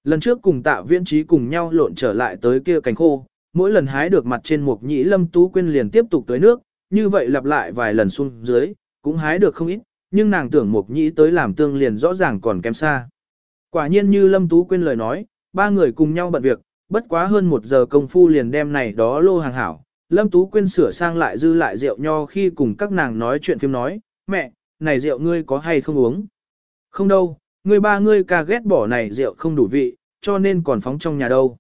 Lần trước cùng tạ viễn trí cùng nhau lộn trở lại tới kia cảnh khô, mỗi lần hái được mặt trên một nhị lâm tú Quyên liền tiếp tục tới nước, như vậy lặp lại vài lần xuống dưới, cũng hái được không ít, nhưng nàng tưởng một nhị tới làm tương liền rõ ràng còn kém xa. Quả nhiên như lâm tú Quyên lời nói, ba người cùng nhau bận việc, bất quá hơn một giờ công phu liền đem này đó lô hàng hảo. Lâm Tú Quyên sửa sang lại dư lại rượu nho khi cùng các nàng nói chuyện phim nói, mẹ, này rượu ngươi có hay không uống? Không đâu, người ba ngươi ca ghét bỏ này rượu không đủ vị, cho nên còn phóng trong nhà đâu.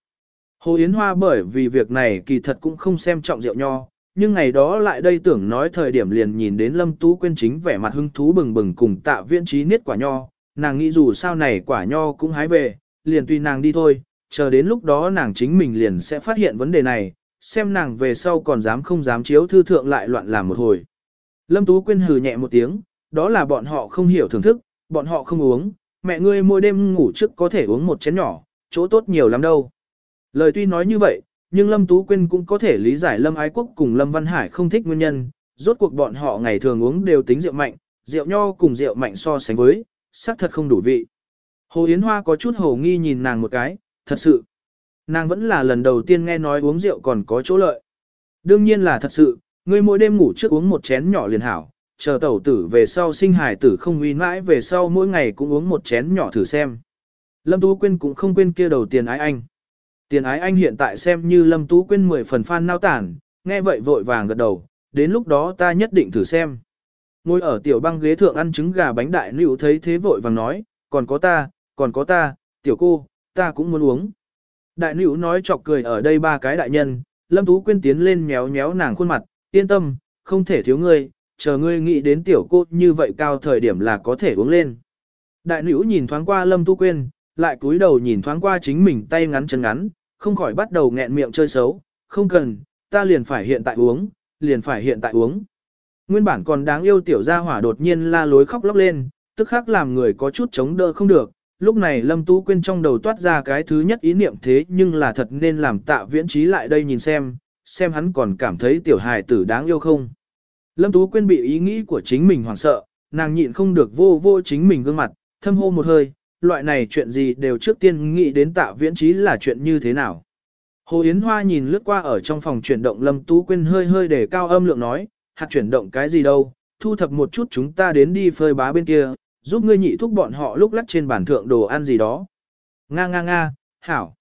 Hồ Yến Hoa bởi vì việc này kỳ thật cũng không xem trọng rượu nho, nhưng ngày đó lại đây tưởng nói thời điểm liền nhìn đến Lâm Tú Quyên chính vẻ mặt hưng thú bừng bừng cùng tạ viễn trí niết quả nho, nàng nghĩ dù sao này quả nho cũng hái về, liền tùy nàng đi thôi, chờ đến lúc đó nàng chính mình liền sẽ phát hiện vấn đề này, xem nàng về sau còn dám không dám chiếu thư thượng lại loạn làm một hồi. Lâm Tú Quyên hừ nhẹ một tiếng, đó là bọn họ không hiểu thưởng thức, bọn họ không uống, mẹ ngươi mỗi đêm ngủ trước có thể uống một chén nhỏ, chỗ tốt nhiều lắm đâu. Lời tuy nói như vậy, nhưng Lâm Tú Quyên cũng có thể lý giải Lâm Ái Quốc cùng Lâm Văn Hải không thích nguyên nhân, rốt cuộc bọn họ ngày thường uống đều tính rượu mạnh, rượu nho cùng rượu mạnh so sánh với, xác thật không đủ vị. Hồ Yến Hoa có chút hồ nghi nhìn nàng một cái, thật sự. Nàng vẫn là lần đầu tiên nghe nói uống rượu còn có chỗ lợi. Đương nhiên là thật sự, ngươi mỗi đêm ngủ trước uống một chén nhỏ liền hảo, chờ tẩu tử về sau sinh hài tử không uy mãi về sau mỗi ngày cũng uống một chén nhỏ thử xem. Lâm Tú Quyên cũng không quên kia đầu tiền ái anh. Tiền ái anh hiện tại xem như Lâm Tú Quyên 10 phần fan nao tản, nghe vậy vội vàng gật đầu, đến lúc đó ta nhất định thử xem. Ngồi ở tiểu băng ghế thượng ăn trứng gà bánh đại nữ thấy thế vội vàng nói, còn có ta, còn có ta, tiểu cô, ta cũng muốn uống. Đại nữ nói chọc cười ở đây ba cái đại nhân, Lâm Tú Quyên tiến lên méo méo nàng khuôn mặt, yên tâm, không thể thiếu ngươi, chờ ngươi nghĩ đến tiểu cô như vậy cao thời điểm là có thể uống lên. Đại nữ nhìn thoáng qua Lâm tu Quyên, lại cúi đầu nhìn thoáng qua chính mình tay ngắn chân ngắn, không khỏi bắt đầu nghẹn miệng chơi xấu, không cần, ta liền phải hiện tại uống, liền phải hiện tại uống. Nguyên bản còn đáng yêu tiểu gia hỏa đột nhiên la lối khóc lóc lên, tức khắc làm người có chút chống đỡ không được. Lúc này Lâm Tú Quyên trong đầu toát ra cái thứ nhất ý niệm thế nhưng là thật nên làm tạ viễn trí lại đây nhìn xem, xem hắn còn cảm thấy tiểu hài tử đáng yêu không. Lâm Tú Quyên bị ý nghĩ của chính mình hoảng sợ, nàng nhịn không được vô vô chính mình gương mặt, thâm hô một hơi, loại này chuyện gì đều trước tiên nghĩ đến tạ viễn trí là chuyện như thế nào. Hồ Yến Hoa nhìn lướt qua ở trong phòng chuyển động Lâm Tú Quyên hơi hơi để cao âm lượng nói, hạt chuyển động cái gì đâu, thu thập một chút chúng ta đến đi phơi bá bên kia, giúp ngươi nhị thúc bọn họ lúc lắc trên bàn thượng đồ ăn gì đó. Nga nga nga, hảo.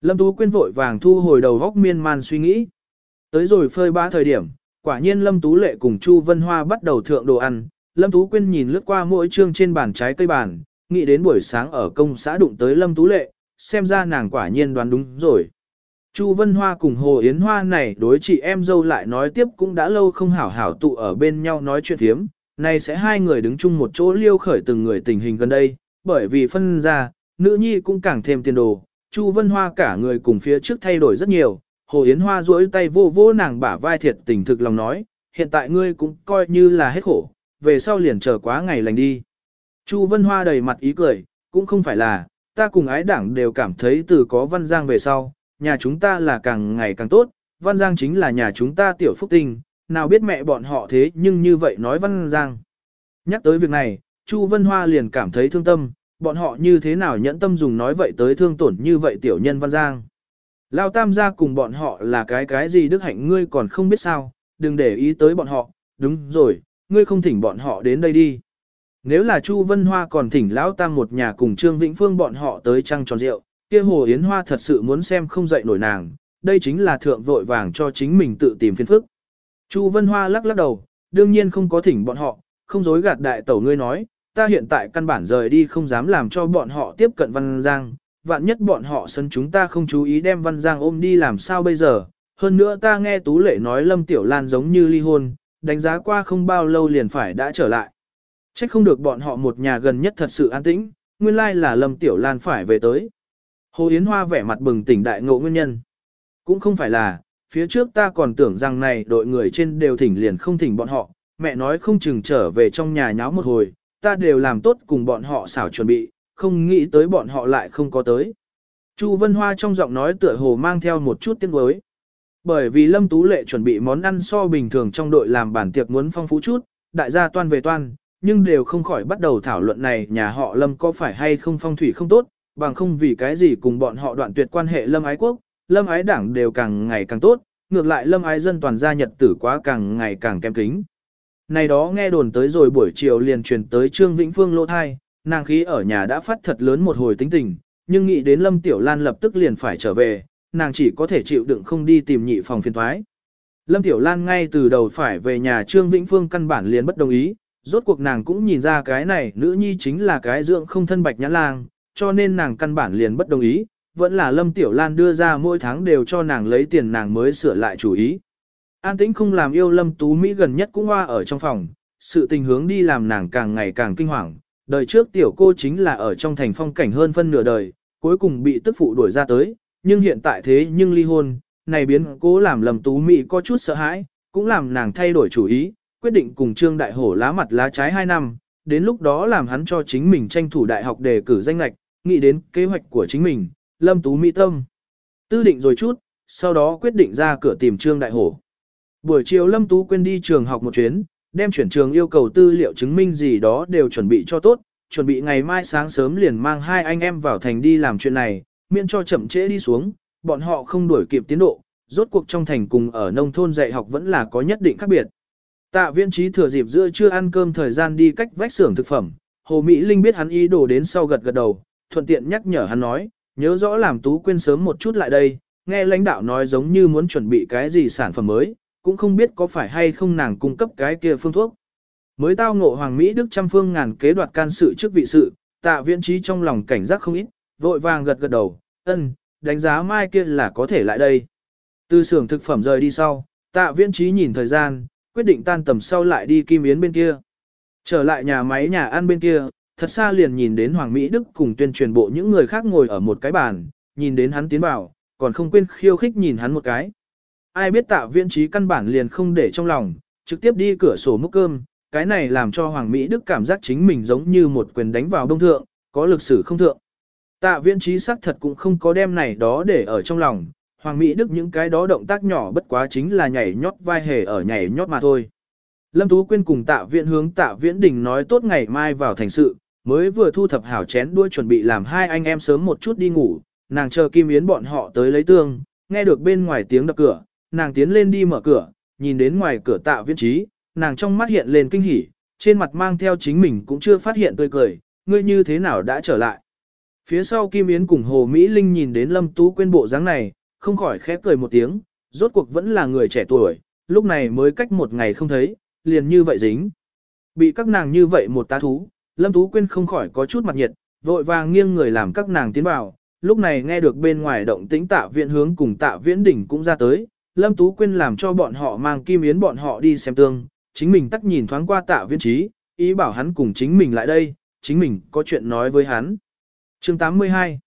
Lâm Tú Quyên vội vàng thu hồi đầu góc miên man suy nghĩ. Tới rồi phơi bá thời điểm, quả nhiên Lâm Tú Lệ cùng Chu Vân Hoa bắt đầu thượng đồ ăn. Lâm Tú Quyên nhìn lướt qua mỗi chương trên bàn trái cây bàn, nghĩ đến buổi sáng ở công xã đụng tới Lâm Tú Lệ, xem ra nàng quả nhiên đoán đúng rồi. Chu Vân Hoa cùng Hồ Yến Hoa này đối chị em dâu lại nói tiếp cũng đã lâu không hảo hảo tụ ở bên nhau nói chuyện thiếm, nay sẽ hai người đứng chung một chỗ liêu khởi từng người tình hình gần đây, bởi vì phân ra, nữ nhi cũng càng thêm tiền đồ, Chu Vân Hoa cả người cùng phía trước thay đổi rất nhiều, Hồ Yến Hoa duỗi tay vô vô nàng bả vai thiệt tình thực lòng nói, hiện tại ngươi cũng coi như là hết khổ, về sau liền chờ quá ngày lành đi. Chu Vân Hoa đầy mặt ý cười, cũng không phải là, ta cùng ái đảng đều cảm thấy từ có Văn Giang về sau, nhà chúng ta là càng ngày càng tốt, Văn Giang chính là nhà chúng ta tiểu phúc tinh, nào biết mẹ bọn họ thế nhưng như vậy nói Văn Giang. Nhắc tới việc này, Chu Vân Hoa liền cảm thấy thương tâm, bọn họ như thế nào nhẫn tâm dùng nói vậy tới thương tổn như vậy tiểu nhân Văn Giang. Lao Tam gia cùng bọn họ là cái cái gì đức hạnh ngươi còn không biết sao, đừng để ý tới bọn họ, đúng rồi, ngươi không thỉnh bọn họ đến đây đi. Nếu là Chu Vân Hoa còn thỉnh Lão Tam một nhà cùng Trương Vĩnh Phương bọn họ tới trăng tròn rượu, kia Hồ Yến Hoa thật sự muốn xem không dậy nổi nàng, đây chính là thượng vội vàng cho chính mình tự tìm phiền phức. Chu Vân Hoa lắc lắc đầu, đương nhiên không có thỉnh bọn họ, không dối gạt đại tẩu ngươi nói, ta hiện tại căn bản rời đi không dám làm cho bọn họ tiếp cận Văn Giang, vạn nhất bọn họ sân chúng ta không chú ý đem Văn Giang ôm đi làm sao bây giờ, hơn nữa ta nghe Tú Lệ nói Lâm Tiểu Lan giống như ly hôn, đánh giá qua không bao lâu liền phải đã trở lại. Trách không được bọn họ một nhà gần nhất thật sự an tĩnh, nguyên lai là Lâm Tiểu Lan phải về tới. Hồ Yến Hoa vẻ mặt bừng tỉnh đại ngộ nguyên nhân. Cũng không phải là, phía trước ta còn tưởng rằng này đội người trên đều thỉnh liền không thỉnh bọn họ, mẹ nói không chừng trở về trong nhà nháo một hồi, ta đều làm tốt cùng bọn họ xảo chuẩn bị, không nghĩ tới bọn họ lại không có tới. Chu Vân Hoa trong giọng nói tựa hồ mang theo một chút tiếng đối. Bởi vì Lâm Tú Lệ chuẩn bị món ăn so bình thường trong đội làm bản tiệc muốn phong phú chút, đại gia toan về toan, nhưng đều không khỏi bắt đầu thảo luận này nhà họ Lâm có phải hay không phong thủy không tốt, bằng không vì cái gì cùng bọn họ đoạn tuyệt quan hệ Lâm Ái Quốc, Lâm Ái Đảng đều càng ngày càng tốt, ngược lại Lâm Ái dân toàn gia nhật tử quá càng ngày càng kém kính. Này đó nghe đồn tới rồi buổi chiều liền truyền tới Trương Vĩnh Phương lô thai, nàng khí ở nhà đã phát thật lớn một hồi tính tình, nhưng nghĩ đến Lâm Tiểu Lan lập tức liền phải trở về, nàng chỉ có thể chịu đựng không đi tìm nhị phòng phiền thoái. Lâm Tiểu Lan ngay từ đầu phải về nhà Trương Vĩnh Phương căn bản liền bất đồng ý, rốt cuộc nàng cũng nhìn ra cái này nữ nhi chính là cái dưỡng không thân bạch nhã lang, cho nên nàng căn bản liền bất đồng ý, vẫn là Lâm Tiểu Lan đưa ra mỗi tháng đều cho nàng lấy tiền nàng mới sửa lại chủ ý. An tĩnh không làm yêu Lâm Tú Mỹ gần nhất cũng hoa ở trong phòng, sự tình hướng đi làm nàng càng ngày càng kinh hoàng. Đời trước tiểu cô chính là ở trong thành phong cảnh hơn phân nửa đời, cuối cùng bị tức phụ đuổi ra tới, nhưng hiện tại thế nhưng ly hôn, này biến cố làm Lâm Tú Mỹ có chút sợ hãi, cũng làm nàng thay đổi chủ ý, quyết định cùng Trương Đại Hổ lá mặt lá trái 2 năm, đến lúc đó làm hắn cho chính mình tranh thủ đại học đề cử danh lạch, nghĩ đến kế hoạch của chính mình, Lâm Tú Mỹ tâm. Tư định rồi chút, sau đó quyết định ra cửa tìm Trương Đại Hổ. Buổi chiều Lâm Tú quên đi trường học một chuyến, đem chuyển trường yêu cầu tư liệu chứng minh gì đó đều chuẩn bị cho tốt, chuẩn bị ngày mai sáng sớm liền mang hai anh em vào thành đi làm chuyện này, miễn cho chậm trễ đi xuống, bọn họ không đuổi kịp tiến độ, rốt cuộc trong thành cùng ở nông thôn dạy học vẫn là có nhất định khác biệt. Tạ viên trí thừa dịp giữa chưa ăn cơm thời gian đi cách vách xưởng thực phẩm, Hồ Mỹ Linh biết hắn ý đồ đến sau gật gật đầu, thuận tiện nhắc nhở hắn nói, nhớ rõ làm tú quên sớm một chút lại đây, nghe lãnh đạo nói giống như muốn chuẩn bị cái gì sản phẩm mới, cũng không biết có phải hay không nàng cung cấp cái kia phương thuốc. Mới tao ngộ Hoàng Mỹ Đức trăm phương ngàn kế đoạt can sự trước vị sự, tạ viễn trí trong lòng cảnh giác không ít, vội vàng gật gật đầu, ân, đánh giá mai kia là có thể lại đây. Từ xưởng thực phẩm rời đi sau, tạ viễn trí nhìn thời gian, quyết định tan tầm sau lại đi Kim Yến bên kia. Trở lại nhà máy nhà ăn bên kia, thật xa liền nhìn đến Hoàng Mỹ Đức cùng tuyên truyền bộ những người khác ngồi ở một cái bàn, nhìn đến hắn tiến vào, còn không quên khiêu khích nhìn hắn một cái. Ai biết tạ viễn trí căn bản liền không để trong lòng, trực tiếp đi cửa sổ múc cơm, cái này làm cho Hoàng Mỹ Đức cảm giác chính mình giống như một quyền đánh vào đông thượng, có lực sử không thượng. Tạ viễn trí xác thật cũng không có đem này đó để ở trong lòng, Hoàng Mỹ Đức những cái đó động tác nhỏ bất quá chính là nhảy nhót vai hề ở nhảy nhót mà thôi. Lâm Tú Quyên cùng tạ viễn hướng tạ viễn đình nói tốt ngày mai vào thành sự, mới vừa thu thập hảo chén đuôi chuẩn bị làm hai anh em sớm một chút đi ngủ, nàng chờ Kim Yến bọn họ tới lấy tương, nghe được bên ngoài tiếng đập cửa, nàng tiến lên đi mở cửa, nhìn đến ngoài cửa tạ viễn trí, nàng trong mắt hiện lên kinh hỉ, trên mặt mang theo chính mình cũng chưa phát hiện tươi cười, ngươi như thế nào đã trở lại. Phía sau Kim Yến cùng Hồ Mỹ Linh nhìn đến Lâm Tú Quyên bộ dáng này, không khỏi khẽ cười một tiếng, rốt cuộc vẫn là người trẻ tuổi, lúc này mới cách một ngày không thấy, liền như vậy dính. Bị các nàng như vậy một tá thú, Lâm Tú Quyên không khỏi có chút mặt nhiệt, vội vàng nghiêng người làm các nàng tiến vào, lúc này nghe được bên ngoài động tĩnh tạ viện hướng cùng tạ viễn đỉnh cũng ra tới, Lâm Tú Quyên làm cho bọn họ mang kim yến bọn họ đi xem tương, chính mình tắt nhìn thoáng qua tạ viễn trí, ý bảo hắn cùng chính mình lại đây, chính mình có chuyện nói với hắn. chương 82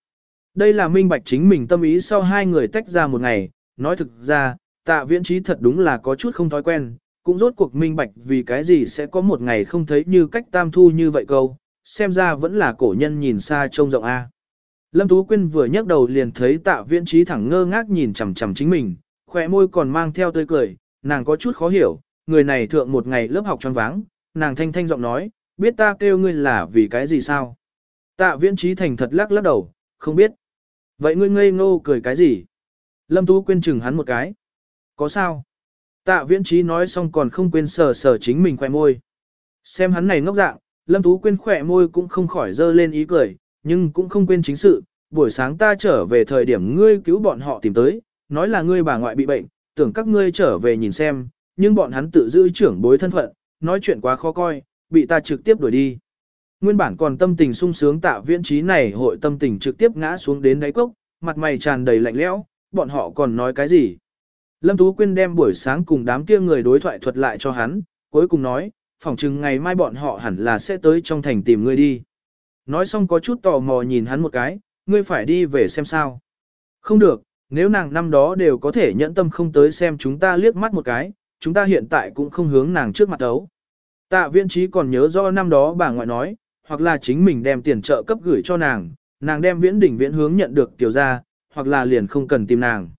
Đây là minh bạch chính mình tâm ý sau hai người tách ra một ngày, nói thực ra, tạ viễn trí thật đúng là có chút không thói quen, cũng rốt cuộc minh bạch vì cái gì sẽ có một ngày không thấy như cách tam thu như vậy câu, xem ra vẫn là cổ nhân nhìn xa trông rộng A. Lâm Tú Quyên vừa nhấc đầu liền thấy tạ viễn trí thẳng ngơ ngác nhìn chằm chằm chính mình, khỏe môi còn mang theo tươi cười, nàng có chút khó hiểu, người này thượng một ngày lớp học tròn váng, nàng thanh thanh giọng nói, biết ta kêu ngươi là vì cái gì sao? Tạ viễn trí thành thật lắc lắc đầu, không biết. Vậy ngươi ngây ngô cười cái gì? Lâm Tú quên chừng hắn một cái. Có sao? Tạ viễn trí nói xong còn không quên sờ sờ chính mình khỏe môi. Xem hắn này ngốc dạng, Lâm Tú quên khỏe môi cũng không khỏi dơ lên ý cười, nhưng cũng không quên chính sự. Buổi sáng ta trở về thời điểm ngươi cứu bọn họ tìm tới, nói là ngươi bà ngoại bị bệnh, tưởng các ngươi trở về nhìn xem, nhưng bọn hắn tự giữ trưởng bối thân phận, nói chuyện quá khó coi, bị ta trực tiếp đuổi đi. Nguyên bản còn tâm tình sung sướng tạ viễn trí này hội tâm tình trực tiếp ngã xuống đến đáy cốc, mặt mày tràn đầy lạnh lẽo, bọn họ còn nói cái gì. Lâm Tú Quyên đem buổi sáng cùng đám kia người đối thoại thuật lại cho hắn, cuối cùng nói, phỏng chừng ngày mai bọn họ hẳn là sẽ tới trong thành tìm ngươi đi. Nói xong có chút tò mò nhìn hắn một cái, ngươi phải đi về xem sao. Không được, nếu nàng năm đó đều có thể nhẫn tâm không tới xem chúng ta liếc mắt một cái, chúng ta hiện tại cũng không hướng nàng trước mặt đấu. Tạ viên trí còn nhớ do năm đó bà ngoại nói, hoặc là chính mình đem tiền trợ cấp gửi cho nàng, nàng đem viễn đỉnh viễn hướng nhận được tiểu ra, hoặc là liền không cần tìm nàng.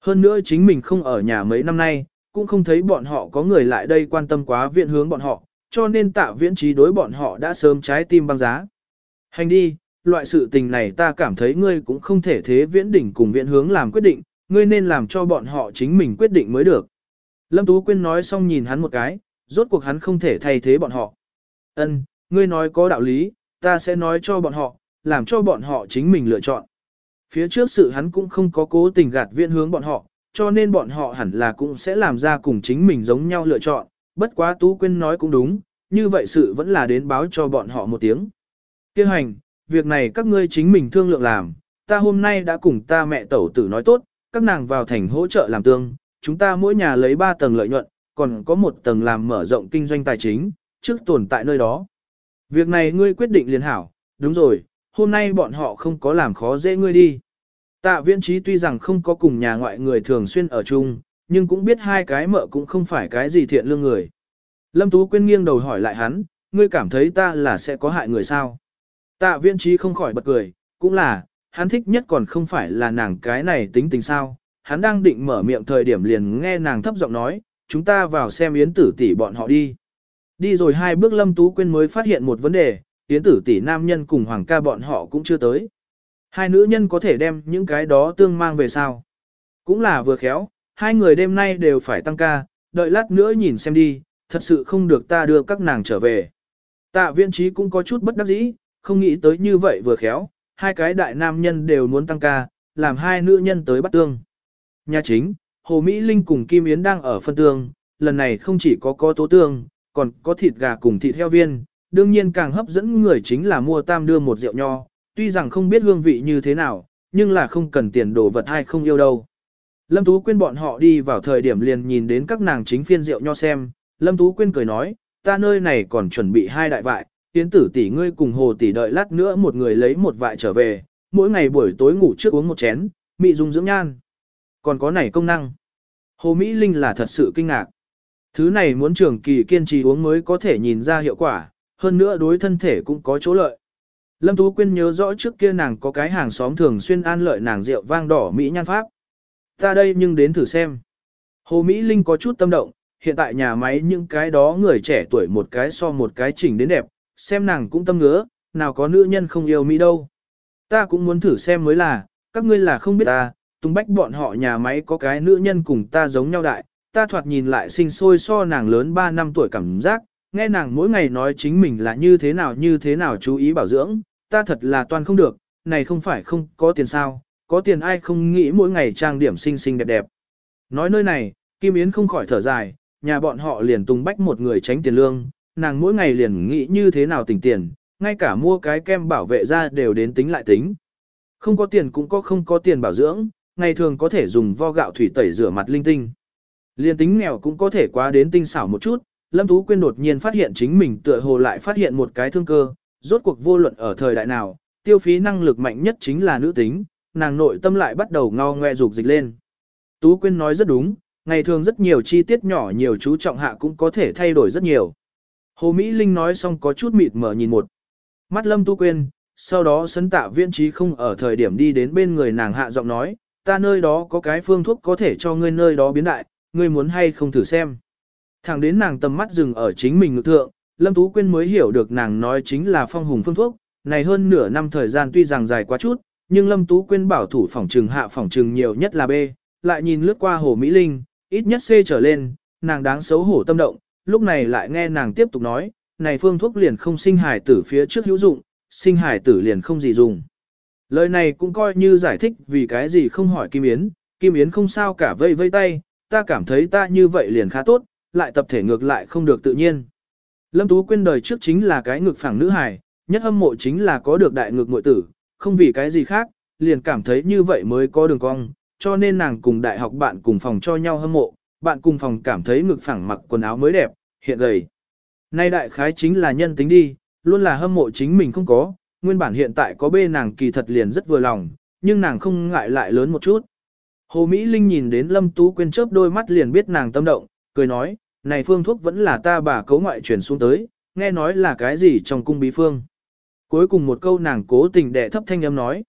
Hơn nữa chính mình không ở nhà mấy năm nay, cũng không thấy bọn họ có người lại đây quan tâm quá viện hướng bọn họ, cho nên tạ viễn trí đối bọn họ đã sớm trái tim băng giá. Hành đi, loại sự tình này ta cảm thấy ngươi cũng không thể thế viễn đỉnh cùng viễn hướng làm quyết định, ngươi nên làm cho bọn họ chính mình quyết định mới được. Lâm Tú Quyên nói xong nhìn hắn một cái, rốt cuộc hắn không thể thay thế bọn họ. Ân, ngươi nói có đạo lý, ta sẽ nói cho bọn họ, làm cho bọn họ chính mình lựa chọn. Phía trước sự hắn cũng không có cố tình gạt viễn hướng bọn họ, cho nên bọn họ hẳn là cũng sẽ làm ra cùng chính mình giống nhau lựa chọn, bất quá Tú Quyên nói cũng đúng, như vậy sự vẫn là đến báo cho bọn họ một tiếng. Kêu hành, việc này các ngươi chính mình thương lượng làm, ta hôm nay đã cùng ta mẹ tẩu tử nói tốt, các nàng vào thành hỗ trợ làm tương, chúng ta mỗi nhà lấy 3 tầng lợi nhuận, còn có một tầng làm mở rộng kinh doanh tài chính, trước tồn tại nơi đó. Việc này ngươi quyết định liền hảo, đúng rồi, hôm nay bọn họ không có làm khó dễ ngươi đi. Tạ viễn trí tuy rằng không có cùng nhà ngoại người thường xuyên ở chung, nhưng cũng biết hai cái mợ cũng không phải cái gì thiện lương người. Lâm Tú Quyên nghiêng đầu hỏi lại hắn, ngươi cảm thấy ta là sẽ có hại người sao? Tạ viễn trí không khỏi bật cười, cũng là, hắn thích nhất còn không phải là nàng cái này tính tình sao. Hắn đang định mở miệng thời điểm liền nghe nàng thấp giọng nói, chúng ta vào xem yến tử tỷ bọn họ đi. Đi rồi hai bước Lâm Tú Quyên mới phát hiện một vấn đề, yến tử tỷ nam nhân cùng hoàng ca bọn họ cũng chưa tới. Hai nữ nhân có thể đem những cái đó tương mang về sao? Cũng là vừa khéo, hai người đêm nay đều phải tăng ca, đợi lát nữa nhìn xem đi, thật sự không được ta đưa các nàng trở về. Tạ viên trí cũng có chút bất đắc dĩ, không nghĩ tới như vậy vừa khéo, hai cái đại nam nhân đều muốn tăng ca, làm hai nữ nhân tới bắt tương. Nhà chính, Hồ Mỹ Linh cùng Kim Yến đang ở phân tương, lần này không chỉ có có tố tương, còn có thịt gà cùng thịt heo viên, đương nhiên càng hấp dẫn người chính là mua tam đưa một rượu nho, tuy rằng không biết hương vị như thế nào, nhưng là không cần tiền đồ vật hay không yêu đâu. Lâm Tú Quyên bọn họ đi vào thời điểm liền nhìn đến các nàng chính phiên rượu nho xem, Lâm Tú Quyên cười nói, ta nơi này còn chuẩn bị hai đại vại, tiến tử tỷ ngươi cùng hồ tỷ đợi lát nữa một người lấy một vại trở về, mỗi ngày buổi tối ngủ trước uống một chén, mị dung dưỡng nhan. Còn có này công năng. Hồ Mỹ Linh là thật sự kinh ngạc. Thứ này muốn trường kỳ kiên trì uống mới có thể nhìn ra hiệu quả, hơn nữa đối thân thể cũng có chỗ lợi. Lâm Tú Quyên nhớ rõ trước kia nàng có cái hàng xóm thường xuyên an lợi nàng rượu vang đỏ Mỹ nhan pháp. Ta đây nhưng đến thử xem. Hồ Mỹ Linh có chút tâm động, hiện tại nhà máy những cái đó người trẻ tuổi một cái so một cái chỉnh đến đẹp, xem nàng cũng tâm ngứa, nào có nữ nhân không yêu Mỹ đâu. Ta cũng muốn thử xem mới là, các ngươi là không biết ta, tung bách bọn họ nhà máy có cái nữ nhân cùng ta giống nhau đại, ta thoạt nhìn lại sinh sôi so nàng lớn 3 năm tuổi cảm giác, nghe nàng mỗi ngày nói chính mình là như thế nào như thế nào chú ý bảo dưỡng, ta thật là toàn không được, này không phải không có tiền sao, có tiền ai không nghĩ mỗi ngày trang điểm xinh xinh đẹp đẹp. Nói nơi này, Kim Yến không khỏi thở dài, nhà bọn họ liền tung bách một người tránh tiền lương, nàng mỗi ngày liền nghĩ như thế nào tỉnh tiền, ngay cả mua cái kem bảo vệ ra đều đến tính lại tính. Không có tiền cũng có không có tiền bảo dưỡng, ngày thường có thể dùng vo gạo thủy tẩy rửa mặt linh tinh. Liên tính nghèo cũng có thể quá đến tinh xảo một chút, Lâm Tú Quyên đột nhiên phát hiện chính mình tựa hồ lại phát hiện một cái thương cơ, rốt cuộc vô luận ở thời đại nào, tiêu phí năng lực mạnh nhất chính là nữ tính, nàng nội tâm lại bắt đầu ngao ngoe dục dịch lên. Tú Quyên nói rất đúng, ngày thường rất nhiều chi tiết nhỏ nhiều chú trọng hạ cũng có thể thay đổi rất nhiều. Hồ Mỹ Linh nói xong có chút mịt mở nhìn một. Mắt Lâm Tu Quyên, sau đó sấn tạ viễn trí không ở thời điểm đi đến bên người nàng hạ giọng nói, ta nơi đó có cái phương thuốc có thể cho ngươi nơi đó biến đại, ngươi muốn hay không thử xem. Thẳng đến nàng tầm mắt dừng ở chính mình ngực thượng, Lâm Tú Quyên mới hiểu được nàng nói chính là phong hùng phương thuốc, này hơn nửa năm thời gian tuy rằng dài quá chút, nhưng Lâm Tú Quyên bảo thủ phòng trừng hạ phòng trừng nhiều nhất là B, lại nhìn lướt qua Hồ Mỹ Linh, ít nhất C trở lên, nàng đáng xấu hổ tâm động, lúc này lại nghe nàng tiếp tục nói, này phương thuốc liền không sinh hải tử phía trước hữu dụng, sinh hải tử liền không gì dùng. Lời này cũng coi như giải thích vì cái gì không hỏi Kim Yến, Kim Yến không sao cả vây vây tay, ta cảm thấy ta như vậy liền khá tốt, lại tập thể ngược lại không được tự nhiên. Lâm Tú Quyên đời trước chính là cái ngực phẳng nữ hài, nhất hâm mộ chính là có được đại ngực mội tử, không vì cái gì khác, liền cảm thấy như vậy mới có đường cong, cho nên nàng cùng đại học bạn cùng phòng cho nhau hâm mộ, bạn cùng phòng cảm thấy ngực phẳng mặc quần áo mới đẹp, hiện gầy. Nay đại khái chính là nhân tính đi, luôn là hâm mộ chính mình không có, nguyên bản hiện tại có bê nàng kỳ thật liền rất vừa lòng, nhưng nàng không ngại lại lớn một chút. Hồ Mỹ Linh nhìn đến Lâm Tú Quyên chớp đôi mắt liền biết nàng tâm động, cười nói, này phương thuốc vẫn là ta bà cấu ngoại truyền xuống tới, nghe nói là cái gì trong cung bí phương. Cuối cùng một câu nàng cố tình đẻ thấp thanh âm nói,